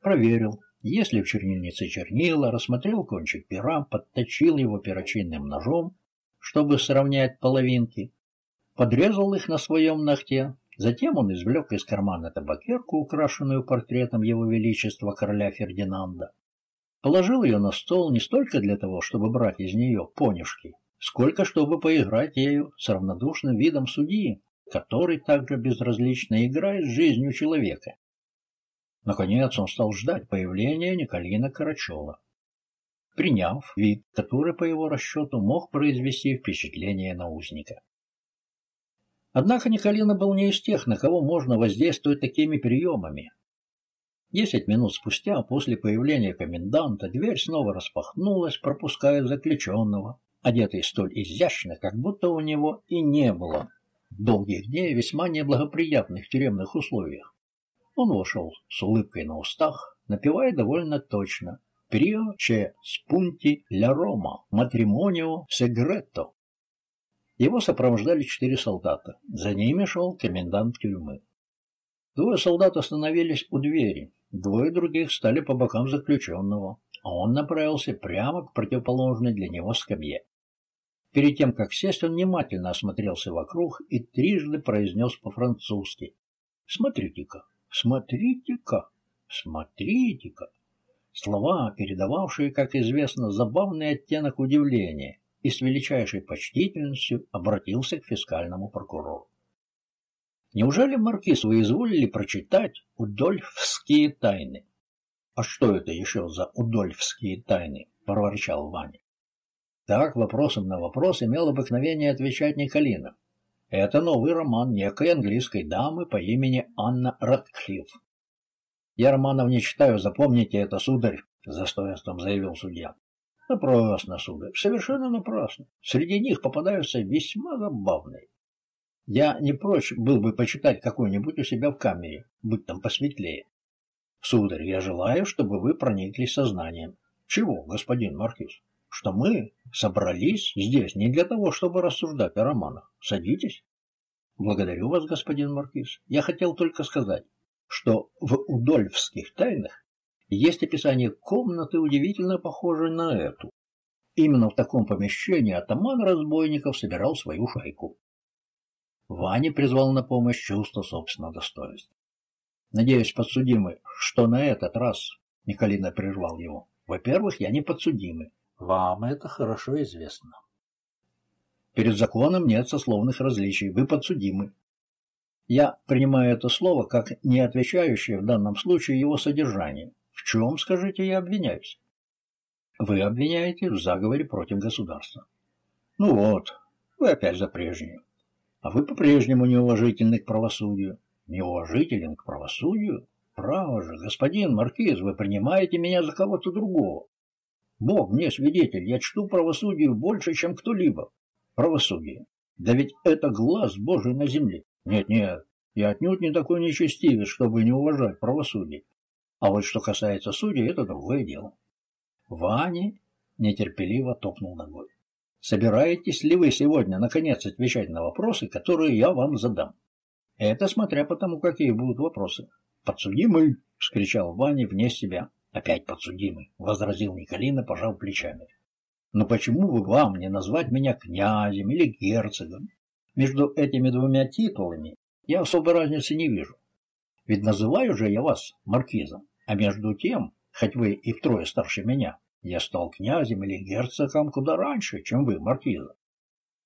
Проверил, есть ли в чернильнице чернила, рассмотрел кончик пера, подточил его перочинным ножом, чтобы сравнять половинки, подрезал их на своем ногте, затем он извлек из кармана табакерку, украшенную портретом его величества короля Фердинанда, положил ее на стол не столько для того, чтобы брать из нее понюшки, сколько чтобы поиграть ею с равнодушным видом судьи, который также безразлично играет с жизнью человека. Наконец он стал ждать появления Николина Карачева, приняв вид, который по его расчету мог произвести впечатление на узника. Однако Николина был не из тех, на кого можно воздействовать такими приемами. Десять минут спустя, после появления коменданта, дверь снова распахнулась, пропуская заключенного, одетый столь изящно, как будто у него и не было долгих дней весьма неблагоприятных тюремных условиях. Он вошел с улыбкой на устах, напевая довольно точно «Прио че спунти ля Рома, матримонио сегретто». Его сопровождали четыре солдата. За ними шел комендант тюрьмы. Двое солдат остановились у двери, двое других стали по бокам заключенного, а он направился прямо к противоположной для него скамье. Перед тем, как сесть, он внимательно осмотрелся вокруг и трижды произнес по-французски. «Смотрите-ка, смотрите-ка, смотрите-ка». Слова, передававшие, как известно, забавный оттенок удивления, и с величайшей почтительностью обратился к фискальному прокурору. «Неужели, маркиз, вы изволили прочитать удольфские тайны?» «А что это еще за удольфские тайны?» — проворчал Ваня. Так вопросом на вопрос имел обыкновение отвечать Николина. Это новый роман некой английской дамы по имени Анна Ратклифф. «Я романов не читаю, запомните это, сударь», — с достоинством заявил судья. «Напрасно, сударь, совершенно напрасно. Среди них попадаются весьма забавные. Я не прочь был бы почитать какой-нибудь у себя в камере, быть там посветлее. Сударь, я желаю, чтобы вы прониклись сознанием. Чего, господин Маркиз? Что мы собрались здесь не для того, чтобы рассуждать о романах. Садитесь. Благодарю вас, господин Маркиз. Я хотел только сказать, что в удольфских тайнах есть описание комнаты, удивительно похожей на эту. Именно в таком помещении атаман разбойников собирал свою шайку. Ваня призвал на помощь чувство собственного достоинства. Надеюсь, подсудимый, что на этот раз Николина прервал его. Во-первых, я не подсудимый. Вам это хорошо известно. Перед законом нет сословных различий, вы подсудимы. Я принимаю это слово как не отвечающее в данном случае его содержанию. В чем, скажите, я обвиняюсь? Вы обвиняете в заговоре против государства. Ну вот, вы опять за прежнее. А вы по-прежнему неуважительны к правосудию. Неуважителен к правосудию? Право же, господин Маркиз, вы принимаете меня за кого-то другого. Бог мне свидетель, я чту правосудию больше, чем кто-либо. Правосудие. Да ведь это глаз Божий на земле. Нет-нет, я отнюдь не такой нечестивец, чтобы не уважать правосудие. А вот что касается судей, это другое дело. Ваня нетерпеливо топнул ногой. Собираетесь ли вы сегодня, наконец, отвечать на вопросы, которые я вам задам? Это смотря по тому, какие будут вопросы. «Подсудимый!» — вскричал Ваня вне себя. Опять подсудимый, — возразил Николина, пожав плечами. Но почему бы вам не назвать меня князем или герцогом? Между этими двумя титулами я особой разницы не вижу. Ведь называю же я вас маркизом, а между тем, хоть вы и втрое старше меня, я стал князем или герцогом куда раньше, чем вы, маркиза.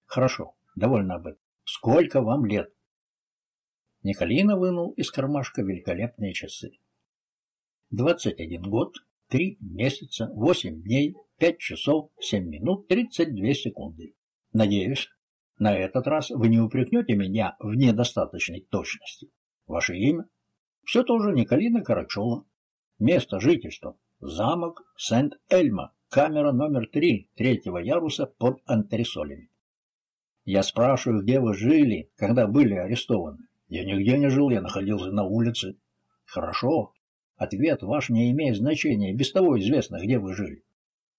Хорошо, довольно об этом. Сколько вам лет? Николина вынул из кармашка великолепные часы. 21 год, 3 месяца, 8 дней, 5 часов, 7 минут, 32 секунды. Надеюсь, на этот раз вы не упрекнете меня в недостаточной точности. Ваше имя? Все тоже Николина Карачева. Место жительства. Замок Сент-Эльма. Камера номер три третьего яруса под антресолями. Я спрашиваю, где вы жили, когда были арестованы. Я нигде не жил, я находился на улице. Хорошо. Ответ ваш не имеет значения, без того известно, где вы жили.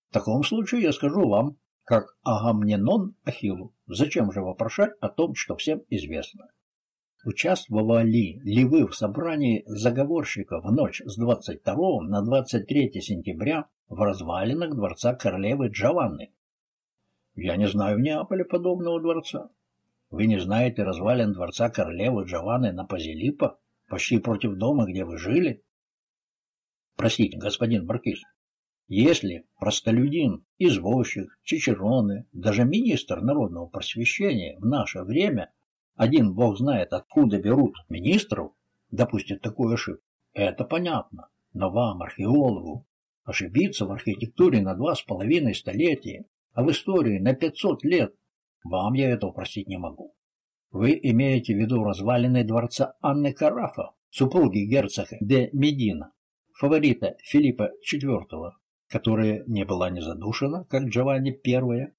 В таком случае я скажу вам, как Агамненон Ахиллу, зачем же вопрошать о том, что всем известно. Участвовали ли вы в собрании заговорщиков в ночь с 22 на 23 сентября в развалинах дворца королевы Джованны? Я не знаю в Неаполе подобного дворца. Вы не знаете развалин дворца королевы Джованны на Пазилиппо, почти против дома, где вы жили? Простите, господин Маркиз, если простолюдин, извозчик, чичероны, даже министр народного просвещения в наше время, один бог знает, откуда берут министров, допустит такую ошибку, это понятно. Но вам, археологу, ошибиться в архитектуре на два с половиной столетия, а в истории на пятьсот лет вам я этого простить не могу. Вы имеете в виду развалины дворца Анны Карафа, супруги герцога де Медина, фаворита Филиппа IV, которая не была не задушена, как Джованни I,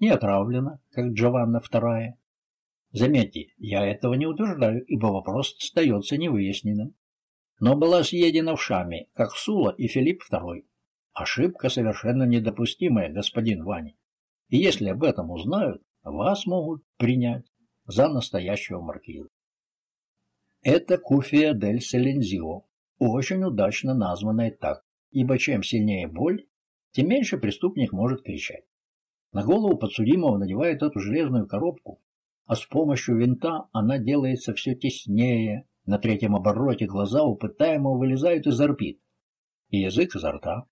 не отравлена, как Джованна II. Заметьте, я этого не утверждаю, ибо вопрос остается невыясненным. Но была съедена в Шаме, как Сула и Филипп II. Ошибка совершенно недопустимая, господин Вани. И если об этом узнают, вас могут принять за настоящего маркиза. Это Куфия дель Селензио, очень удачно названная так, ибо чем сильнее боль, тем меньше преступник может кричать. На голову подсудимого надевают эту железную коробку, а с помощью винта она делается все теснее. На третьем обороте глаза у пытаемого вылезают из орбит, и язык изо рта.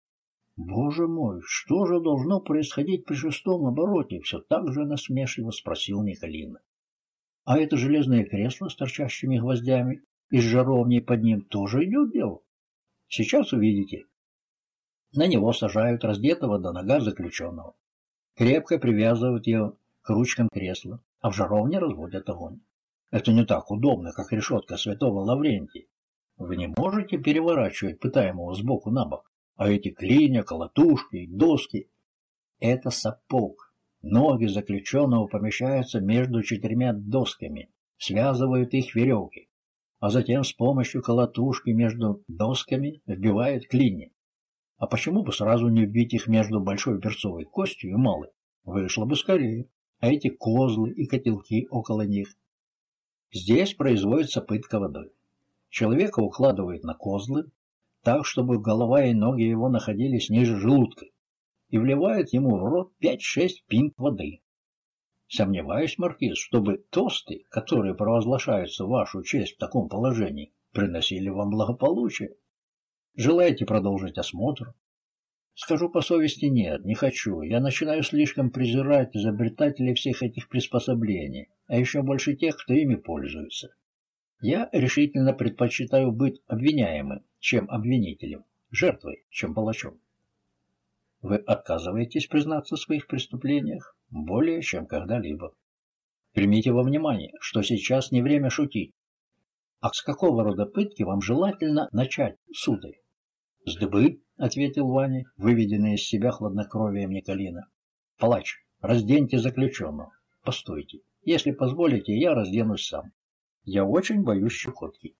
«Боже мой, что же должно происходить при шестом обороте?» — все так же насмешливо спросил Николина. «А это железное кресло с торчащими гвоздями и с жаровней под ним тоже идет дело? Сейчас увидите». На него сажают раздетого до нога заключенного. Крепко привязывают его к ручкам кресла, а в жаровне разводят огонь. Это не так удобно, как решетка святого Лаврентия. Вы не можете переворачивать пытаемого сбоку на бок. А эти клинья, колотушки, доски — это сапог. Ноги заключенного помещаются между четырьмя досками, связывают их веревки, а затем с помощью колотушки между досками вбивают клинья. А почему бы сразу не вбить их между большой перцовой костью и малой? Вышло бы скорее. А эти козлы и котелки около них. Здесь производится пытка водой. Человека укладывают на козлы, так, чтобы голова и ноги его находились ниже желудка, и вливают ему в рот 5-6 пинт воды. Сомневаюсь, Маркиз, чтобы тосты, которые провозглашаются в вашу честь в таком положении, приносили вам благополучие. Желаете продолжить осмотр? Скажу по совести нет, не хочу. Я начинаю слишком презирать изобретателей всех этих приспособлений, а еще больше тех, кто ими пользуется. Я решительно предпочитаю быть обвиняемым, чем обвинителем, жертвой, чем палачом. Вы отказываетесь признаться в своих преступлениях более, чем когда-либо. Примите во внимание, что сейчас не время шутить. А с какого рода пытки вам желательно начать, сударь? С дыбы, — ответил Ваня, выведенный из себя хладнокровием Николина. Палач, разденьте заключенного. Постойте. Если позволите, я разденусь сам. Я очень боюсь щекотки.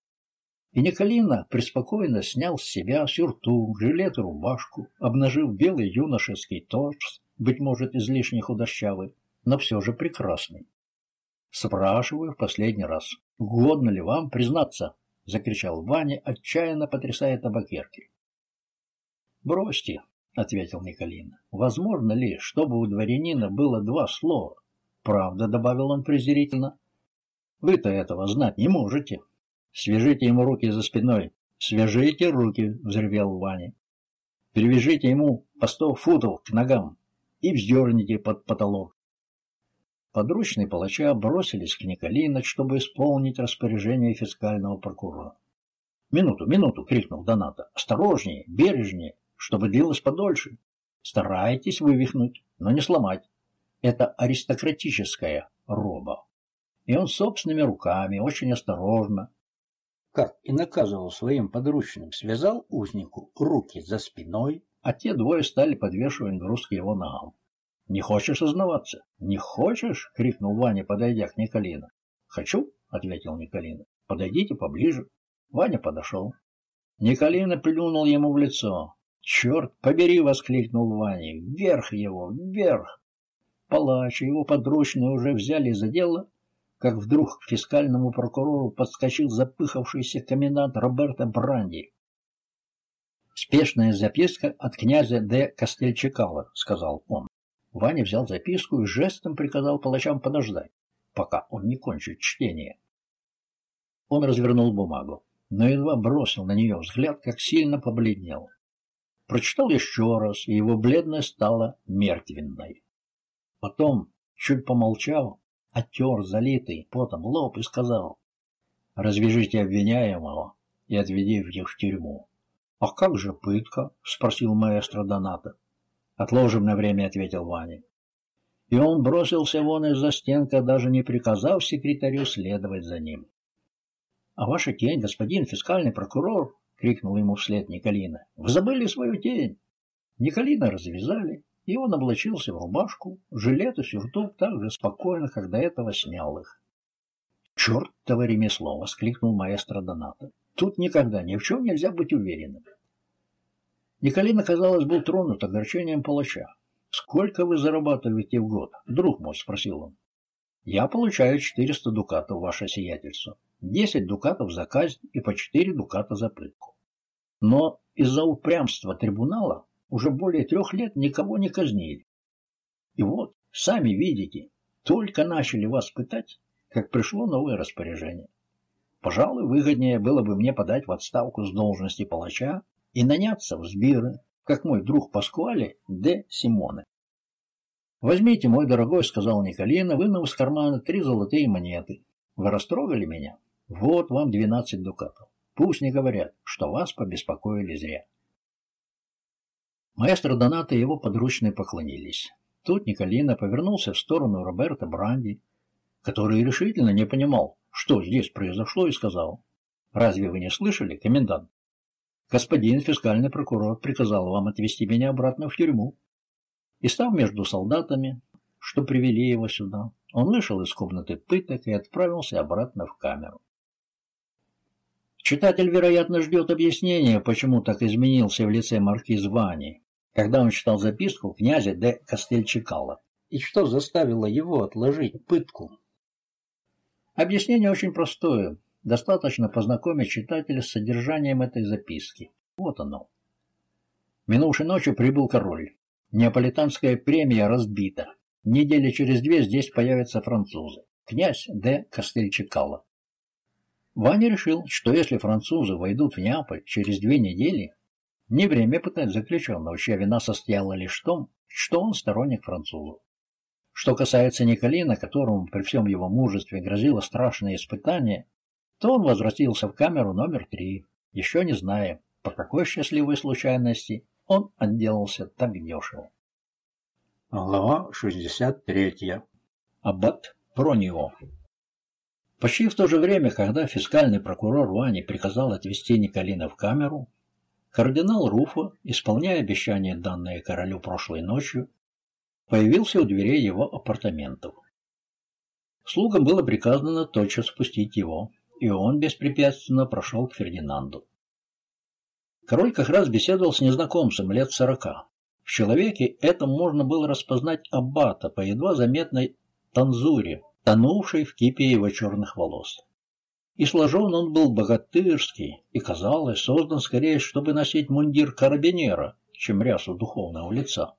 И Николина преспокойно снял с себя сюртук, жилет и рубашку, обнажив белый юношеский торс, быть может, излишне худощавый, но все же прекрасный. «Спрашиваю в последний раз, годно ли вам признаться?» — закричал Ваня, отчаянно потрясая табакерки. «Бросьте», — ответил Николина. «Возможно ли, чтобы у дворянина было два слова?» «Правда», — добавил он презрительно, вы-то этого знать не можете. Свяжите ему руки за спиной. Свяжите руки, взревел Ваня. Перевяжите ему по сто футов к ногам и вздерните под потолок. Подручные палача бросились к Николино, чтобы исполнить распоряжение фискального прокурора. «Минуту, минуту!» — крикнул Доната. «Осторожнее, бережнее, чтобы длилось подольше. Старайтесь вывихнуть, но не сломать. Это аристократическая роба». И он собственными руками, очень осторожно, как и наказывал своим подручным, связал узнику руки за спиной, а те двое стали подвешивать груз к его ногам. «Не хочешь сознаваться?» «Не хочешь?» — крикнул Ваня, подойдя к Николину. «Хочу», — ответил Николина. «Подойдите поближе». Ваня подошел. Николина плюнул ему в лицо. «Черт побери!» — воскликнул Ваня. «Вверх его! Вверх!» Палач и его подручные уже взяли за дело, как вдруг к фискальному прокурору подскочил запыхавшийся комендант Роберто Бранди. «Спешная записка от князя де Костельчикала», — сказал он. Ваня взял записку и жестом приказал палачам подождать, пока он не кончит чтение. Он развернул бумагу, но едва бросил на нее взгляд, как сильно побледнел. Прочитал еще раз, и его бледность стала мертвенной. Потом, чуть помолчав, оттер залитый потом лоб и сказал, «Развяжите обвиняемого и отведите в тюрьму». «А как же пытка?» — спросил маэстро Доната. «Отложим на время», — ответил Ваня. И он бросился вон из-за стенка, даже не приказав секретарю следовать за ним. «А ваша тень, господин фискальный прокурор!» — крикнул ему вслед Николина. «Вы забыли свою тень!» Николина развязали, и он облачился в рубашку, жилет и сюртук так же спокойно, как до этого снял их. «Чертово ремесло!» — воскликнул маэстро Доната. «Тут никогда ни в чем нельзя быть уверенным. Николина, казалось, был тронут огорчением палача. «Сколько вы зарабатываете в год?» «Друг мой», — спросил он. «Я получаю 400 дукатов, ваше сиятельство. 10 дукатов за казнь и по 4 дуката за пытку. Но из-за упрямства трибунала уже более трех лет никого не казнили. И вот, сами видите, только начали вас пытать, как пришло новое распоряжение. Пожалуй, выгоднее было бы мне подать в отставку с должности палача и наняться в Сбиры, как мой друг Паскуале де Симоне. «Возьмите, мой дорогой», — сказал Николина, вынув из кармана три золотые монеты. «Вы растрогали меня? Вот вам двенадцать дукатов. Пусть не говорят, что вас побеспокоили зря». Маэстро Донато и его подручные поклонились. Тут Николина повернулся в сторону Роберта Бранди, который решительно не понимал, что здесь произошло, и сказал, «Разве вы не слышали, комендант? Господин фискальный прокурор приказал вам отвезти меня обратно в тюрьму. И став между солдатами, что привели его сюда, он вышел из комнаты пыток и отправился обратно в камеру. Читатель, вероятно, ждет объяснения, почему так изменился в лице маркиз Вани, когда он читал записку князя де Костельчикала, и что заставило его отложить пытку. Объяснение очень простое. Достаточно познакомить читателя с содержанием этой записки. Вот оно. Минувшей ночью прибыл король. Неаполитанская премия разбита. Недели через две здесь появятся французы. Князь де Кастельчикало. Ваня решил, что если французы войдут в Неаполь через две недели, не время пытать заключенного, чья вина состояла лишь в том, что он сторонник французов. Что касается Николина, которому при всем его мужестве грозило страшное испытание, то он возвратился в камеру номер три, еще не зная, по какой счастливой случайности он отделался так дешево. Глава 63. Аббат Пронио. Почти в то же время, когда фискальный прокурор Вани приказал отвезти Николина в камеру, кардинал Руфа, исполняя обещание, данное королю прошлой ночью, появился у дверей его апартаментов. Слугам было приказано тотчас спустить его, и он беспрепятственно прошел к Фердинанду. Король как раз беседовал с незнакомцем лет сорока. В человеке этом можно было распознать аббата по едва заметной танзуре, тонувшей в кипе его черных волос. И сложен он был богатырский, и, казалось, создан скорее, чтобы носить мундир карабинера, чем рясу духовного лица.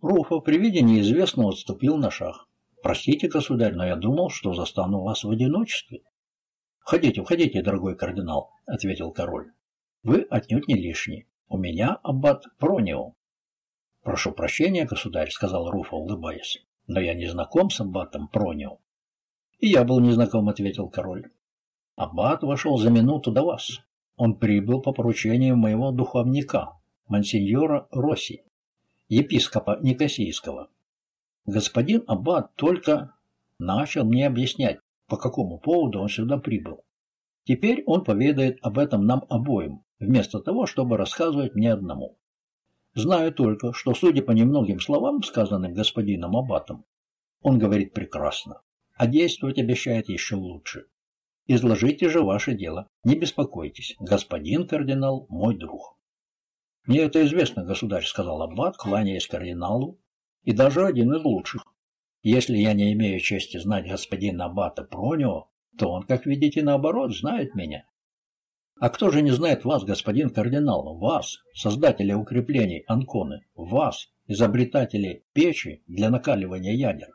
Руфа при виде неизвестного отступил на шаг. «Простите, государь, но я думал, что застану вас в одиночестве». «Входите, входите, дорогой кардинал», — ответил король. «Вы отнюдь не лишний. У меня аббат Пронио». «Прошу прощения, государь», — сказал Руфа, улыбаясь. Но я не знаком с аббатом Пронио. И я был незнаком, ответил король. Аббат вошел за минуту до вас. Он прибыл по поручению моего духовника, мансиньора Росси, епископа Никосийского. Господин аббат только начал мне объяснять, по какому поводу он сюда прибыл. Теперь он поведает об этом нам обоим, вместо того, чтобы рассказывать мне одному. Знаю только, что, судя по немногим словам, сказанным господином Аббатом, он говорит прекрасно, а действовать обещает еще лучше. Изложите же ваше дело, не беспокойтесь, господин кардинал мой друг. Мне это известно, государь, сказал Аббат, кланяясь кардиналу, и даже один из лучших. Если я не имею чести знать господина Аббата Пронио, то он, как видите, наоборот, знает меня. А кто же не знает вас, господин кардинал, вас, создателя укреплений Анконы, вас, изобретателей печи для накаливания ядер?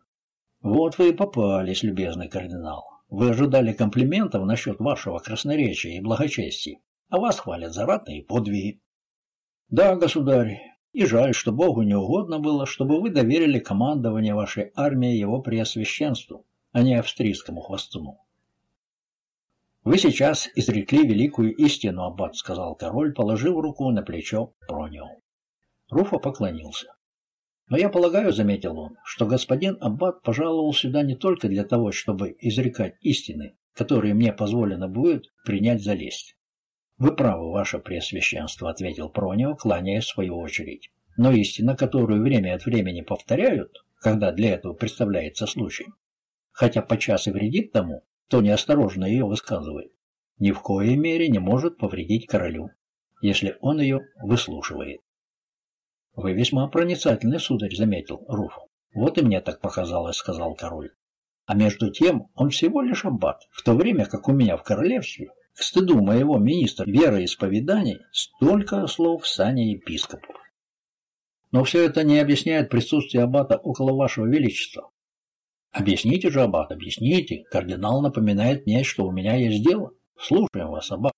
Вот вы и попались, любезный кардинал. Вы ожидали комплиментов насчет вашего красноречия и благочестия, а вас хвалят за ратные подвиги. Да, государь, и жаль, что Богу не угодно было, чтобы вы доверили командование вашей армии его преосвященству, а не австрийскому хвостуну. «Вы сейчас изрекли великую истину, аббат», — сказал король, положив руку на плечо Пронио. Руфа поклонился. «Но я полагаю, — заметил он, — что господин аббат пожаловал сюда не только для того, чтобы изрекать истины, которые мне позволено будет принять за лесть». «Вы правы, ваше преосвященство», — ответил Пронио, кланяясь в свою очередь. «Но истина, которую время от времени повторяют, когда для этого представляется случай, хотя подчас и вредит тому, кто неосторожно ее высказывает, ни в коей мере не может повредить королю, если он ее выслушивает. «Вы весьма проницательный, сударь», — заметил Руф. «Вот и мне так показалось», — сказал король. «А между тем он всего лишь аббат, в то время как у меня в королевстве, к стыду моего министра вероисповеданий, столько слов сане епископов. Но все это не объясняет присутствие аббата около вашего величества. Объясните же, Аббат, объясните. Кардинал напоминает мне, что у меня есть дело. Слушаем вас, Аббат.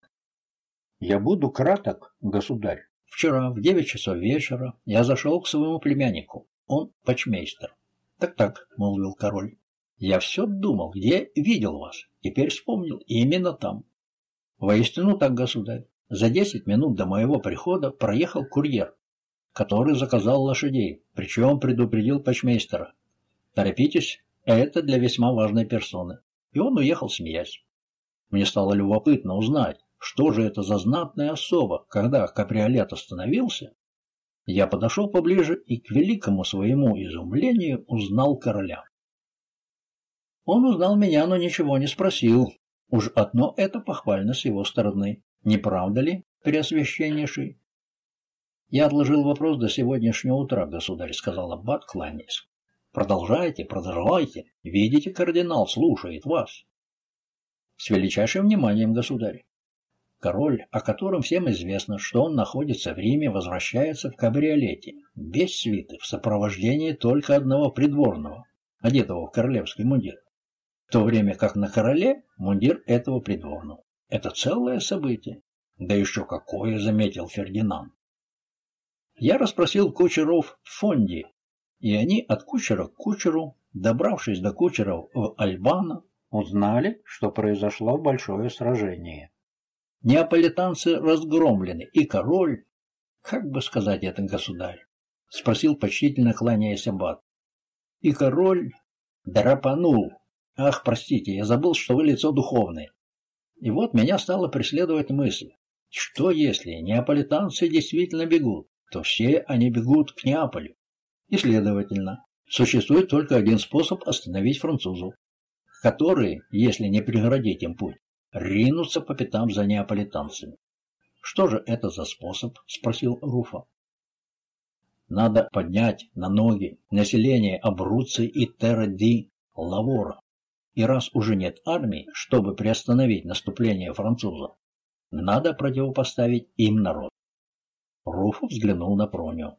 Я буду краток, государь. Вчера в девять часов вечера я зашел к своему племяннику. Он почмейстер. Так-так, молвил король. Я все думал, где видел вас. Теперь вспомнил, именно там. Воистину так, государь. За десять минут до моего прихода проехал курьер, который заказал лошадей, причем предупредил почмейстера. Торопитесь, это для весьма важной персоны. И он уехал, смеясь. Мне стало любопытно узнать, что же это за знатная особа, когда каприолет остановился. Я подошел поближе и к великому своему изумлению узнал короля. Он узнал меня, но ничего не спросил. Уж одно это похвально с его стороны. Не правда ли, преосвященнейший? Я отложил вопрос до сегодняшнего утра, государь, сказал аббат, кланяясь. Продолжайте, продолжайте. Видите, кардинал слушает вас. С величайшим вниманием, государь. Король, о котором всем известно, что он находится в Риме, возвращается в кабриолете, без свиты, в сопровождении только одного придворного, одетого в королевский мундир. То время как на короле мундир этого придворного. Это целое событие. Да еще какое, заметил Фердинанд. Я расспросил кучеров в фонде и они от кучера к кучеру, добравшись до кучеров в Альбана, узнали, что произошло большое сражение. Неаполитанцы разгромлены, и король, как бы сказать это, государь, спросил почтительно кланяясь аббат. И король драпанул. Ах, простите, я забыл, что вы лицо духовное. И вот меня стала преследовать мысль, что если неаполитанцы действительно бегут, то все они бегут к Неаполю. И, следовательно, существует только один способ остановить французов, которые, если не преградить им путь, ринутся по пятам за неаполитанцами. «Что же это за способ?» – спросил Руфа. «Надо поднять на ноги население Абруци и Терра-ди Лавора. И раз уже нет армии, чтобы приостановить наступление французов, надо противопоставить им народ». Руфа взглянул на Пронио.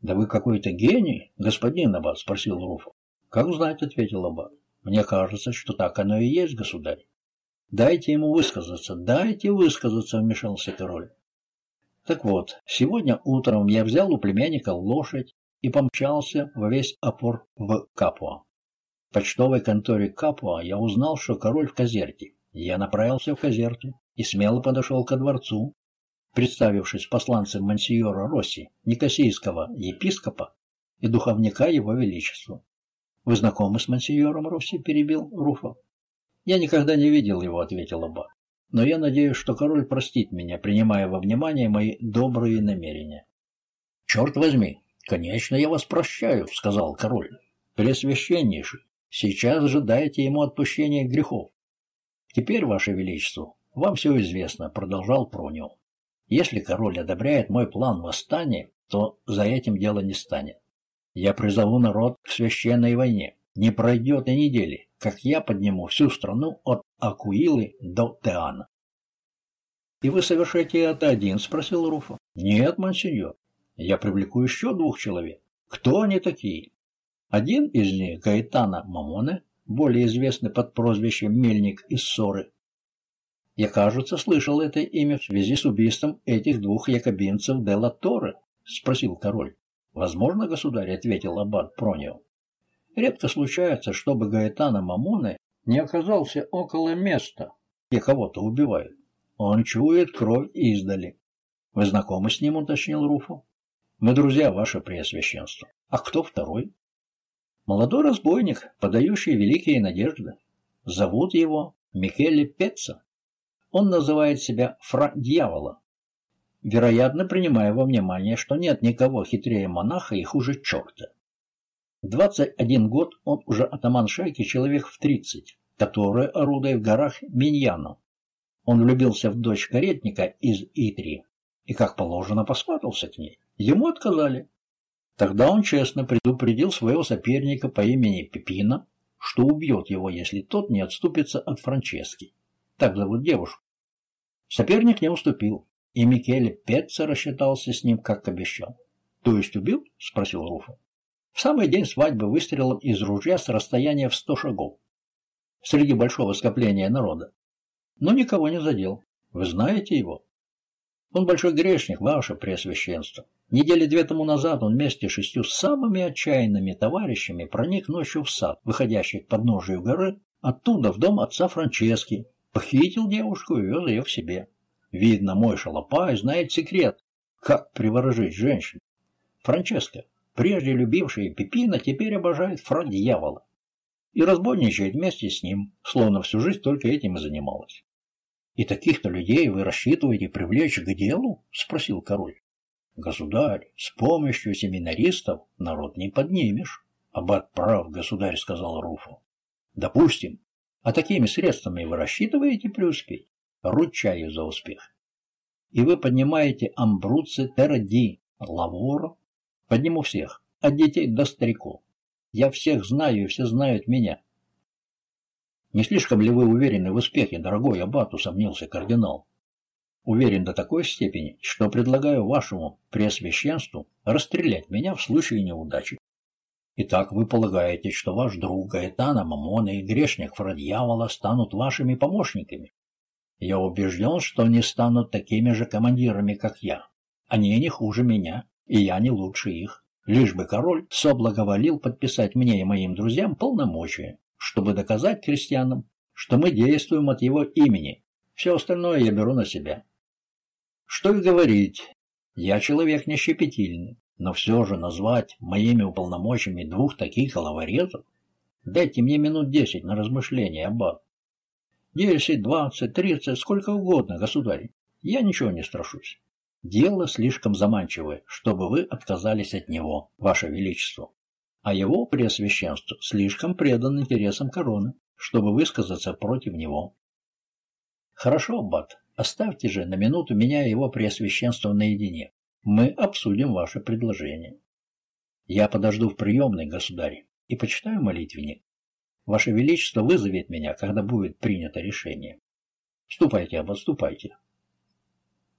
«Да вы какой-то гений, господин Аббат?» – спросил Руфа. «Как знать», – ответил Аббат. «Мне кажется, что так оно и есть, государь». «Дайте ему высказаться, дайте высказаться», – вмешался король. «Так вот, сегодня утром я взял у племянника лошадь и помчался во весь опор в Капуа. В почтовой конторе Капуа я узнал, что король в Казерте. Я направился в Казерту и смело подошел ко дворцу, представившись посланцем мансиора Росси, никосийского епископа и духовника его величеству. «Вы знакомы с мансиором Росси?» – перебил Руфа. «Я никогда не видел его», – ответил Аббат. «Но я надеюсь, что король простит меня, принимая во внимание мои добрые намерения». «Черт возьми! Конечно, я вас прощаю», — сказал король. «Пресвященнейший, сейчас же дайте ему отпущение грехов». «Теперь, ваше величество, вам все известно», — продолжал Пронио. «Если король одобряет мой план восстания, то за этим дело не станет. Я призову народ к священной войне. Не пройдет и недели, как я подниму всю страну от Акуилы до Теана. — И вы совершите это один? — спросил Руфа. — Нет, мансиньор. Я привлеку еще двух человек. Кто они такие? Один из них — Гаэтана Мамоне, более известный под прозвищем Мельник из Ссоры. Я, кажется, слышал это имя в связи с убийством этих двух якобинцев де ла Торре, — спросил король. «Возможно, государь», — ответил аббат Пронио. «Редко случается, чтобы Гаэтана Мамоне не оказался около места, где кого-то убивают. Он чует кровь издали». «Вы знакомы с ним?» — уточнил Руфу. «Мы друзья, ваше преосвященство. А кто второй?» «Молодой разбойник, подающий великие надежды. Зовут его Микеле Пеца. Он называет себя Фра-дьявола вероятно, принимая во внимание, что нет никого хитрее монаха и хуже черта. В 21 год он уже атаман шайки человек в 30, которые орудуя в горах Миньяну. Он влюбился в дочь каретника из Итри и, как положено, посватался к ней. Ему отказали. Тогда он честно предупредил своего соперника по имени Пепина, что убьет его, если тот не отступится от Франчески. Так зовут девушку. Соперник не уступил. И Микеле Петца рассчитался с ним, как обещал. «То есть убил?» — спросил Руфа. В самый день свадьбы выстрелом из ружья с расстояния в сто шагов. Среди большого скопления народа. Но никого не задел. Вы знаете его? Он большой грешник, ваше преосвященство. Недели две тому назад он вместе с шестью самыми отчаянными товарищами проник ночью в сад, выходящий к подножию горы, оттуда в дом отца Франчески, похитил девушку и вез ее к себе. Видно, мой шалопай знает секрет, как приворожить женщин. Франческа, прежде любившая Пепина, теперь обожает фра-дьявола. И разбойничает вместе с ним, словно всю жизнь только этим и занималась. «И таких-то людей вы рассчитываете привлечь к делу?» — спросил король. «Государь, с помощью семинаристов народ не поднимешь». «Аббат прав, государь», — сказал Руфу. «Допустим. А такими средствами вы рассчитываете преуспеть?» Ручаю за успех. И вы поднимаете амбруцы, терди, лавор. Подниму всех, от детей до стариков. Я всех знаю, и все знают меня. Не слишком ли вы уверены в успехе, дорогой аббат, усомнился кардинал. Уверен до такой степени, что предлагаю вашему преосвященству расстрелять меня в случае неудачи. Итак, вы полагаете, что ваш друг Гаэтана, Мамона и грешник Фрадьявола станут вашими помощниками? Я убежден, что они станут такими же командирами, как я. Они не хуже меня, и я не лучше их. Лишь бы король соблаговолил подписать мне и моим друзьям полномочия, чтобы доказать крестьянам, что мы действуем от его имени. Все остальное я беру на себя. Что и говорить, я человек не щепетильный, но все же назвать моими уполномоченными двух таких головорезов, дайте мне минут десять на размышление, аббат. Десять, двадцать, тридцать, сколько угодно, государь. Я ничего не страшусь. Дело слишком заманчивое, чтобы вы отказались от него, ваше величество. А его преосвященство слишком предан интересам короны, чтобы высказаться против него. Хорошо, Бат, оставьте же на минуту меня и его преосвященство наедине. Мы обсудим ваше предложение. Я подожду в приемной, государь, и почитаю молитвенник. Ваше Величество вызовет меня, когда будет принято решение. Ступайте, аббат, ступайте.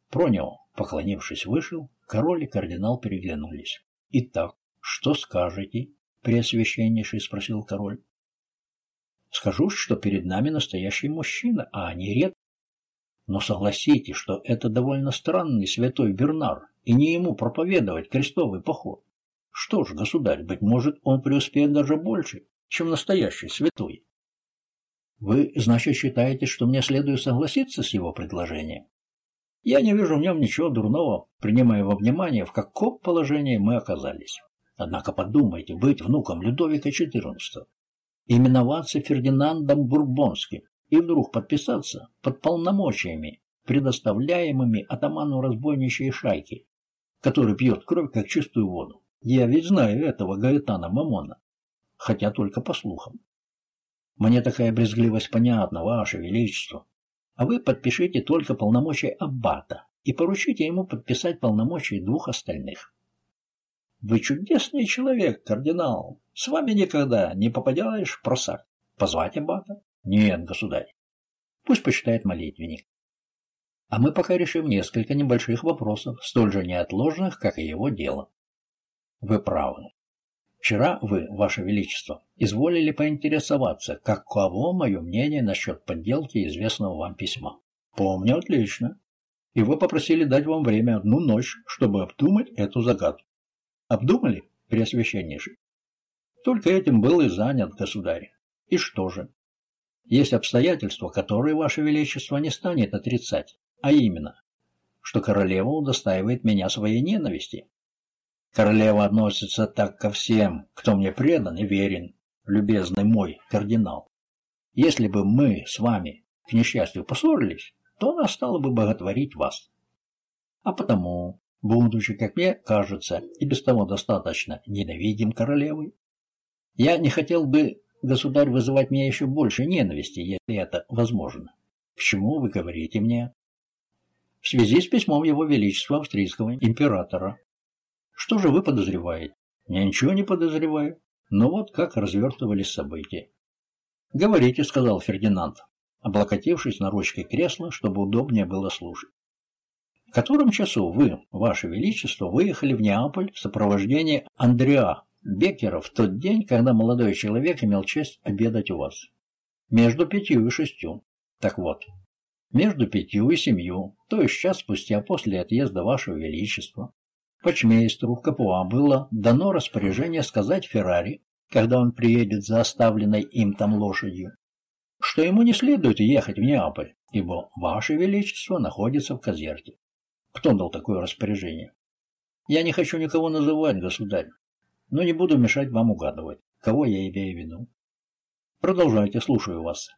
Пронио, поклонившись, вышел, король и кардинал переглянулись. «Итак, что скажете?» — преосвященнейший спросил король. «Скажу, что перед нами настоящий мужчина, а не ред. Но согласитесь, что это довольно странный святой Бернар, и не ему проповедовать крестовый поход. Что ж, государь, быть может, он преуспеет даже больше, чем настоящий святой. Вы, значит, считаете, что мне следует согласиться с его предложением? Я не вижу в нем ничего дурного, принимая во внимание, в каком положении мы оказались. Однако подумайте, быть внуком Людовика XIV, именоваться Фердинандом Бурбонским и вдруг подписаться под полномочиями, предоставляемыми атаману разбойничьей шайки, который пьет кровь как чистую воду. Я ведь знаю этого Гаэтана Мамона, хотя только по слухам. Мне такая брезгливость понятна, Ваше Величество. А вы подпишите только полномочия аббата и поручите ему подписать полномочия двух остальных. Вы чудесный человек, кардинал. С вами никогда не попадешь в просак. Позвать аббата? Нет, государь. Пусть почитает молитвенник. А мы пока решим несколько небольших вопросов, столь же неотложных, как и его дело. Вы правы. Вчера вы, Ваше Величество, изволили поинтересоваться, каково мое мнение насчет подделки известного вам письма. Помню отлично. И вы попросили дать вам время одну ночь, чтобы обдумать эту загадку. Обдумали, Преосвященнейший? Только этим был и занят государь. И что же? Есть обстоятельства, которые Ваше Величество не станет отрицать, а именно, что королева удостаивает меня своей ненависти, Королева относится так ко всем, кто мне предан и верен, любезный мой кардинал. Если бы мы с вами, к несчастью, поссорились, то она стала бы боготворить вас. А потому, будучи, как мне кажется, и без того достаточно ненавидим королевы, я не хотел бы, государь, вызывать мне еще больше ненависти, если это возможно. Почему вы говорите мне? В связи с письмом Его Величества Австрийского императора что же вы подозреваете? Я ничего не подозреваю. Но вот как развертывались события. «Говорите», — сказал Фердинанд, облокотившись на ручкой кресла, чтобы удобнее было слушать. «В котором часу вы, Ваше Величество, выехали в Неаполь в сопровождении Андреа Беккера в тот день, когда молодой человек имел честь обедать у вас?» «Между пятью и шестью». «Так вот, между пятью и семью, то есть час спустя после отъезда Вашего Величества, Почмейстру Капуа было дано распоряжение сказать Феррари, когда он приедет за оставленной им там лошадью, что ему не следует ехать в Неаполь, ибо Ваше Величество находится в Казерте. Кто дал такое распоряжение? Я не хочу никого называть, государь, но не буду мешать вам угадывать, кого я имею в виду. Продолжайте, слушаю вас.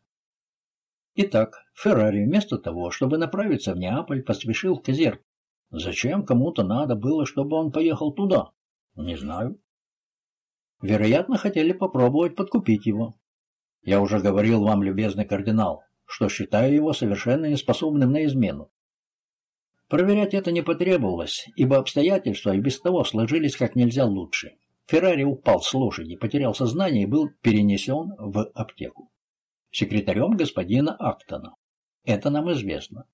Итак, Феррари вместо того, чтобы направиться в Неаполь, поспешил в Казерт, Зачем кому-то надо было, чтобы он поехал туда? Не знаю. Вероятно, хотели попробовать подкупить его. Я уже говорил вам, любезный кардинал, что считаю его совершенно неспособным на измену. Проверять это не потребовалось, ибо обстоятельства и без того сложились как нельзя лучше. Феррари упал с лошади, потерял сознание и был перенесен в аптеку. Секретарем господина Актона. Это нам известно.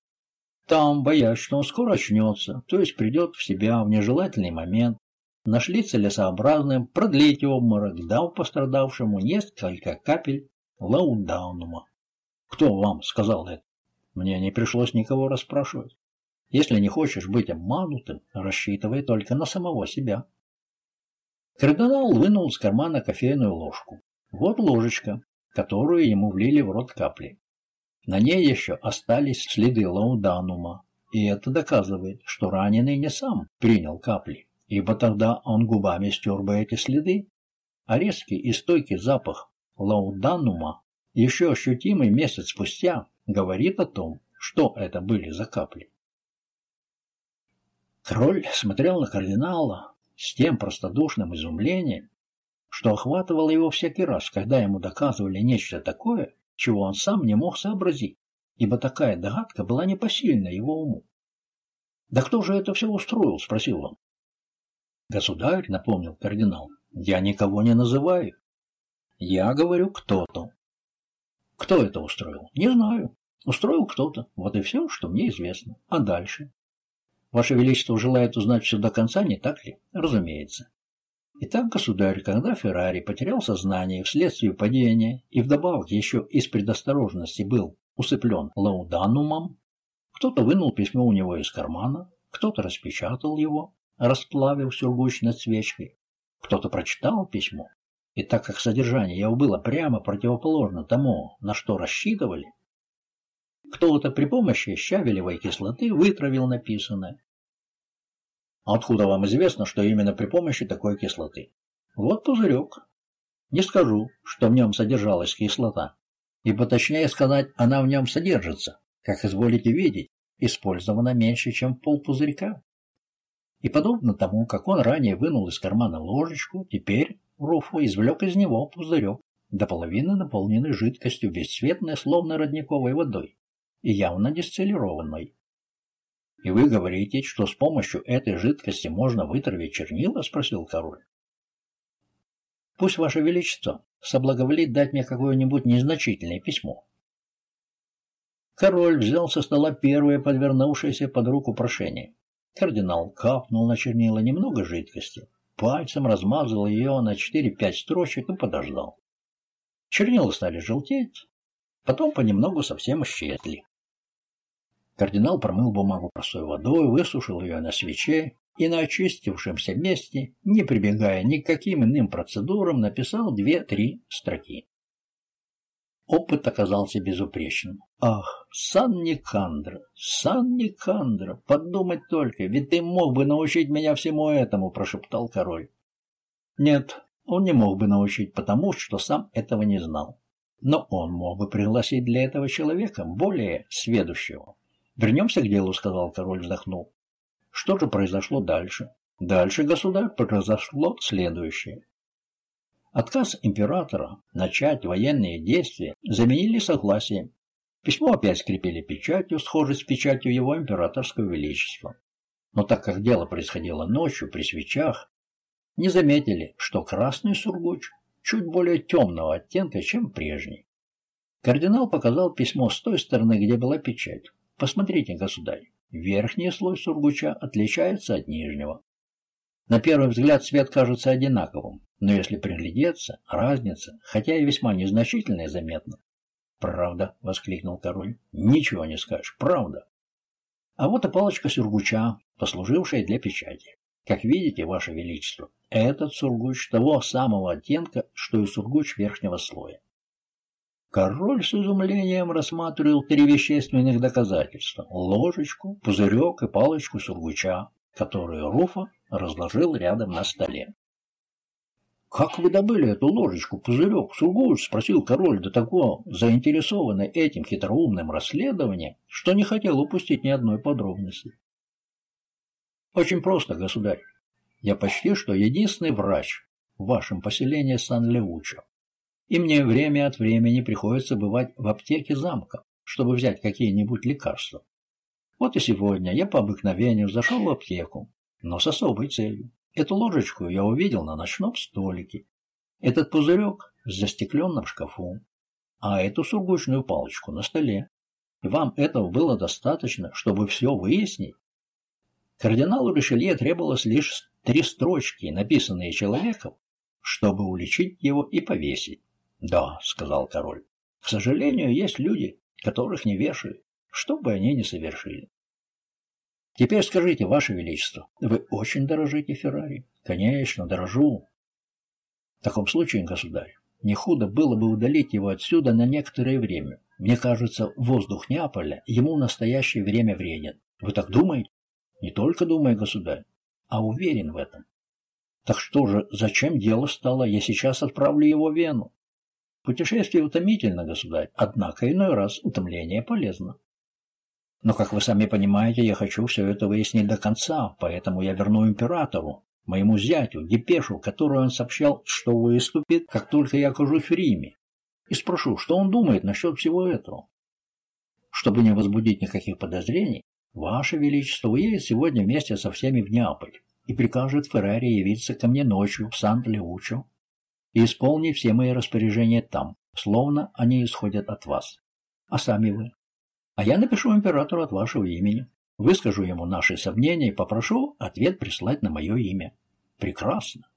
Там, боясь, что он скоро очнется, то есть придет в себя в нежелательный момент, нашли целесообразным продлить обморок, дав пострадавшему несколько капель лаудаунума. Кто вам сказал это? Мне не пришлось никого расспрашивать. Если не хочешь быть обманутым, рассчитывай только на самого себя. Кардинал вынул из кармана кофейную ложку. Вот ложечка, которую ему влили в рот капли. На ней еще остались следы лауданума, и это доказывает, что раненый не сам принял капли, ибо тогда он губами стер бы эти следы, а резкий и стойкий запах лауданума, еще ощутимый месяц спустя, говорит о том, что это были за капли. Король смотрел на кардинала с тем простодушным изумлением, что охватывало его всякий раз, когда ему доказывали нечто такое, чего он сам не мог сообразить, ибо такая догадка была непосильна его уму. «Да кто же это все устроил?» — спросил он. «Государь», — напомнил кардинал, — «я никого не называю. Я говорю кто-то». «Кто это устроил?» «Не знаю. Устроил кто-то. Вот и все, что мне известно. А дальше?» «Ваше Величество желает узнать все до конца, не так ли?» «Разумеется. Итак, государь, когда Феррари потерял сознание вследствие падения и вдобавок еще из предосторожности был усыплен лауданумом, кто-то вынул письмо у него из кармана, кто-то распечатал его, расплавив сургуч над свечкой, Кто-то прочитал письмо, и так как содержание его было прямо противоположно тому, на что рассчитывали, кто-то при помощи щавелевой кислоты вытравил написанное. Откуда вам известно, что именно при помощи такой кислоты? Вот пузырек. Не скажу, что в нем содержалась кислота, ибо точнее сказать, она в нем содержится, как изволите видеть, использована меньше, чем пол пузырька. И подобно тому, как он ранее вынул из кармана ложечку, теперь Руфу извлек из него пузырек, до половины наполненный жидкостью бесцветной, словно родниковой водой, и явно дистиллированной. «И вы говорите, что с помощью этой жидкости можно вытравить чернила?» — спросил король. «Пусть, Ваше Величество, соблаговолит дать мне какое-нибудь незначительное письмо». Король взял со стола первое подвернувшееся под руку прошение. Кардинал капнул на чернила немного жидкости, пальцем размазал ее на 4-5 строчек и подождал. Чернила стали желтеть, потом понемногу совсем исчезли. Кардинал промыл бумагу простой водой, высушил ее на свече и на очистившемся месте, не прибегая ни к каким иным процедурам, написал две-три строки. Опыт оказался безупречным. «Ах, Сан Никандра, Сан Никандра, подумать только, ведь ты мог бы научить меня всему этому», — прошептал король. Нет, он не мог бы научить, потому что сам этого не знал. Но он мог бы пригласить для этого человека, более сведущего. «Вернемся к делу», — сказал король, вздохнул. Что же произошло дальше? Дальше, государь, произошло следующее. Отказ императора начать военные действия заменили согласием. Письмо опять скрепили печатью, схожей с печатью его императорского величества. Но так как дело происходило ночью при свечах, не заметили, что красный сургуч чуть более темного оттенка, чем прежний. Кардинал показал письмо с той стороны, где была печать. Посмотрите, государь, верхний слой сургуча отличается от нижнего. На первый взгляд цвет кажется одинаковым, но если приглядеться, разница, хотя и весьма незначительная, заметна. «Правда!» — воскликнул король. «Ничего не скажешь, правда!» А вот и палочка сургуча, послужившая для печати. Как видите, Ваше Величество, этот сургуч того самого оттенка, что и сургуч верхнего слоя. Король с изумлением рассматривал три вещественных доказательства – ложечку, пузырек и палочку сургуча, которые Руфа разложил рядом на столе. «Как вы добыли эту ложечку, пузырек, сургуч?» – спросил король до такого заинтересованный этим хитроумным расследованием, что не хотел упустить ни одной подробности. «Очень просто, государь. Я почти что единственный врач в вашем поселении Сан-Леучо и мне время от времени приходится бывать в аптеке замка, чтобы взять какие-нибудь лекарства. Вот и сегодня я по обыкновению зашел в аптеку, но с особой целью. Эту ложечку я увидел на ночном столике, этот пузырек в застекленном шкафу, а эту сургучную палочку на столе. И вам этого было достаточно, чтобы все выяснить? Кардиналу Ришелье требовалось лишь три строчки, написанные человеком, чтобы уличить его и повесить. «Да», — сказал король, — «к сожалению, есть люди, которых не вешают, что бы они ни совершили». «Теперь скажите, Ваше Величество, вы очень дорожите Феррари?» «Конечно, дорожу». «В таком случае, государь, не худо было бы удалить его отсюда на некоторое время. Мне кажется, воздух Неаполя ему в настоящее время вреден. Вы так думаете?» «Не только думаю, государь, а уверен в этом». «Так что же, зачем дело стало? Я сейчас отправлю его в Вену. Путешествие утомительно, государь, однако иной раз утомление полезно. Но, как вы сами понимаете, я хочу все это выяснить до конца, поэтому я верну императору, моему зятю, депешу, которую он сообщал, что выступит, как только я окажусь в Риме, и спрошу, что он думает насчет всего этого. Чтобы не возбудить никаких подозрений, Ваше Величество уедет сегодня вместе со всеми в Неаполь и прикажет Феррари явиться ко мне ночью в Сан-Леучо и исполни все мои распоряжения там, словно они исходят от вас. А сами вы? А я напишу императору от вашего имени, выскажу ему наши сомнения и попрошу ответ прислать на мое имя. Прекрасно.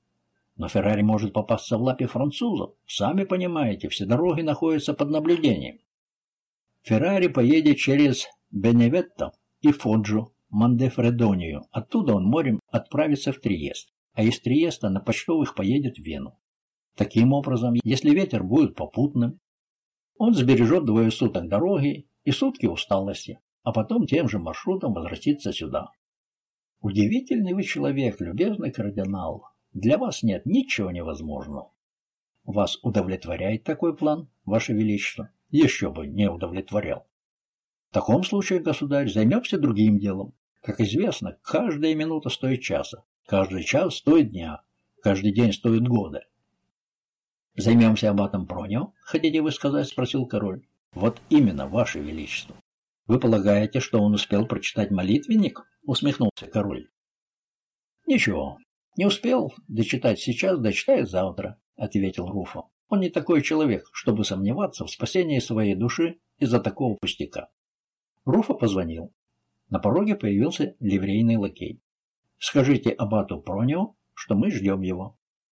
Но Феррари может попасться в лапе французов. Сами понимаете, все дороги находятся под наблюдением. Феррари поедет через Беневетто и Фоджу, Мандефредонию. Оттуда он морем отправится в Триест. а из Триеста на почтовых поедет в Вену. Таким образом, если ветер будет попутным, он сбережет двое суток дороги и сутки усталости, а потом тем же маршрутом возвратится сюда. Удивительный вы человек, любезный кардинал. Для вас нет ничего невозможного. Вас удовлетворяет такой план, Ваше Величество? Еще бы не удовлетворял. В таком случае, государь, займемся другим делом. Как известно, каждая минута стоит часа, каждый час стоит дня, каждый день стоит года. Займемся аббатом Пронио, хотите вы сказать, спросил король. Вот именно, ваше величество. Вы полагаете, что он успел прочитать молитвенник? Усмехнулся король. Ничего, не успел дочитать сейчас, дочитает завтра, ответил Руфо. Он не такой человек, чтобы сомневаться в спасении своей души из-за такого пустяка. Руфа позвонил. На пороге появился ливрейный лакей. «Скажите абату Пронио, что мы ждем его».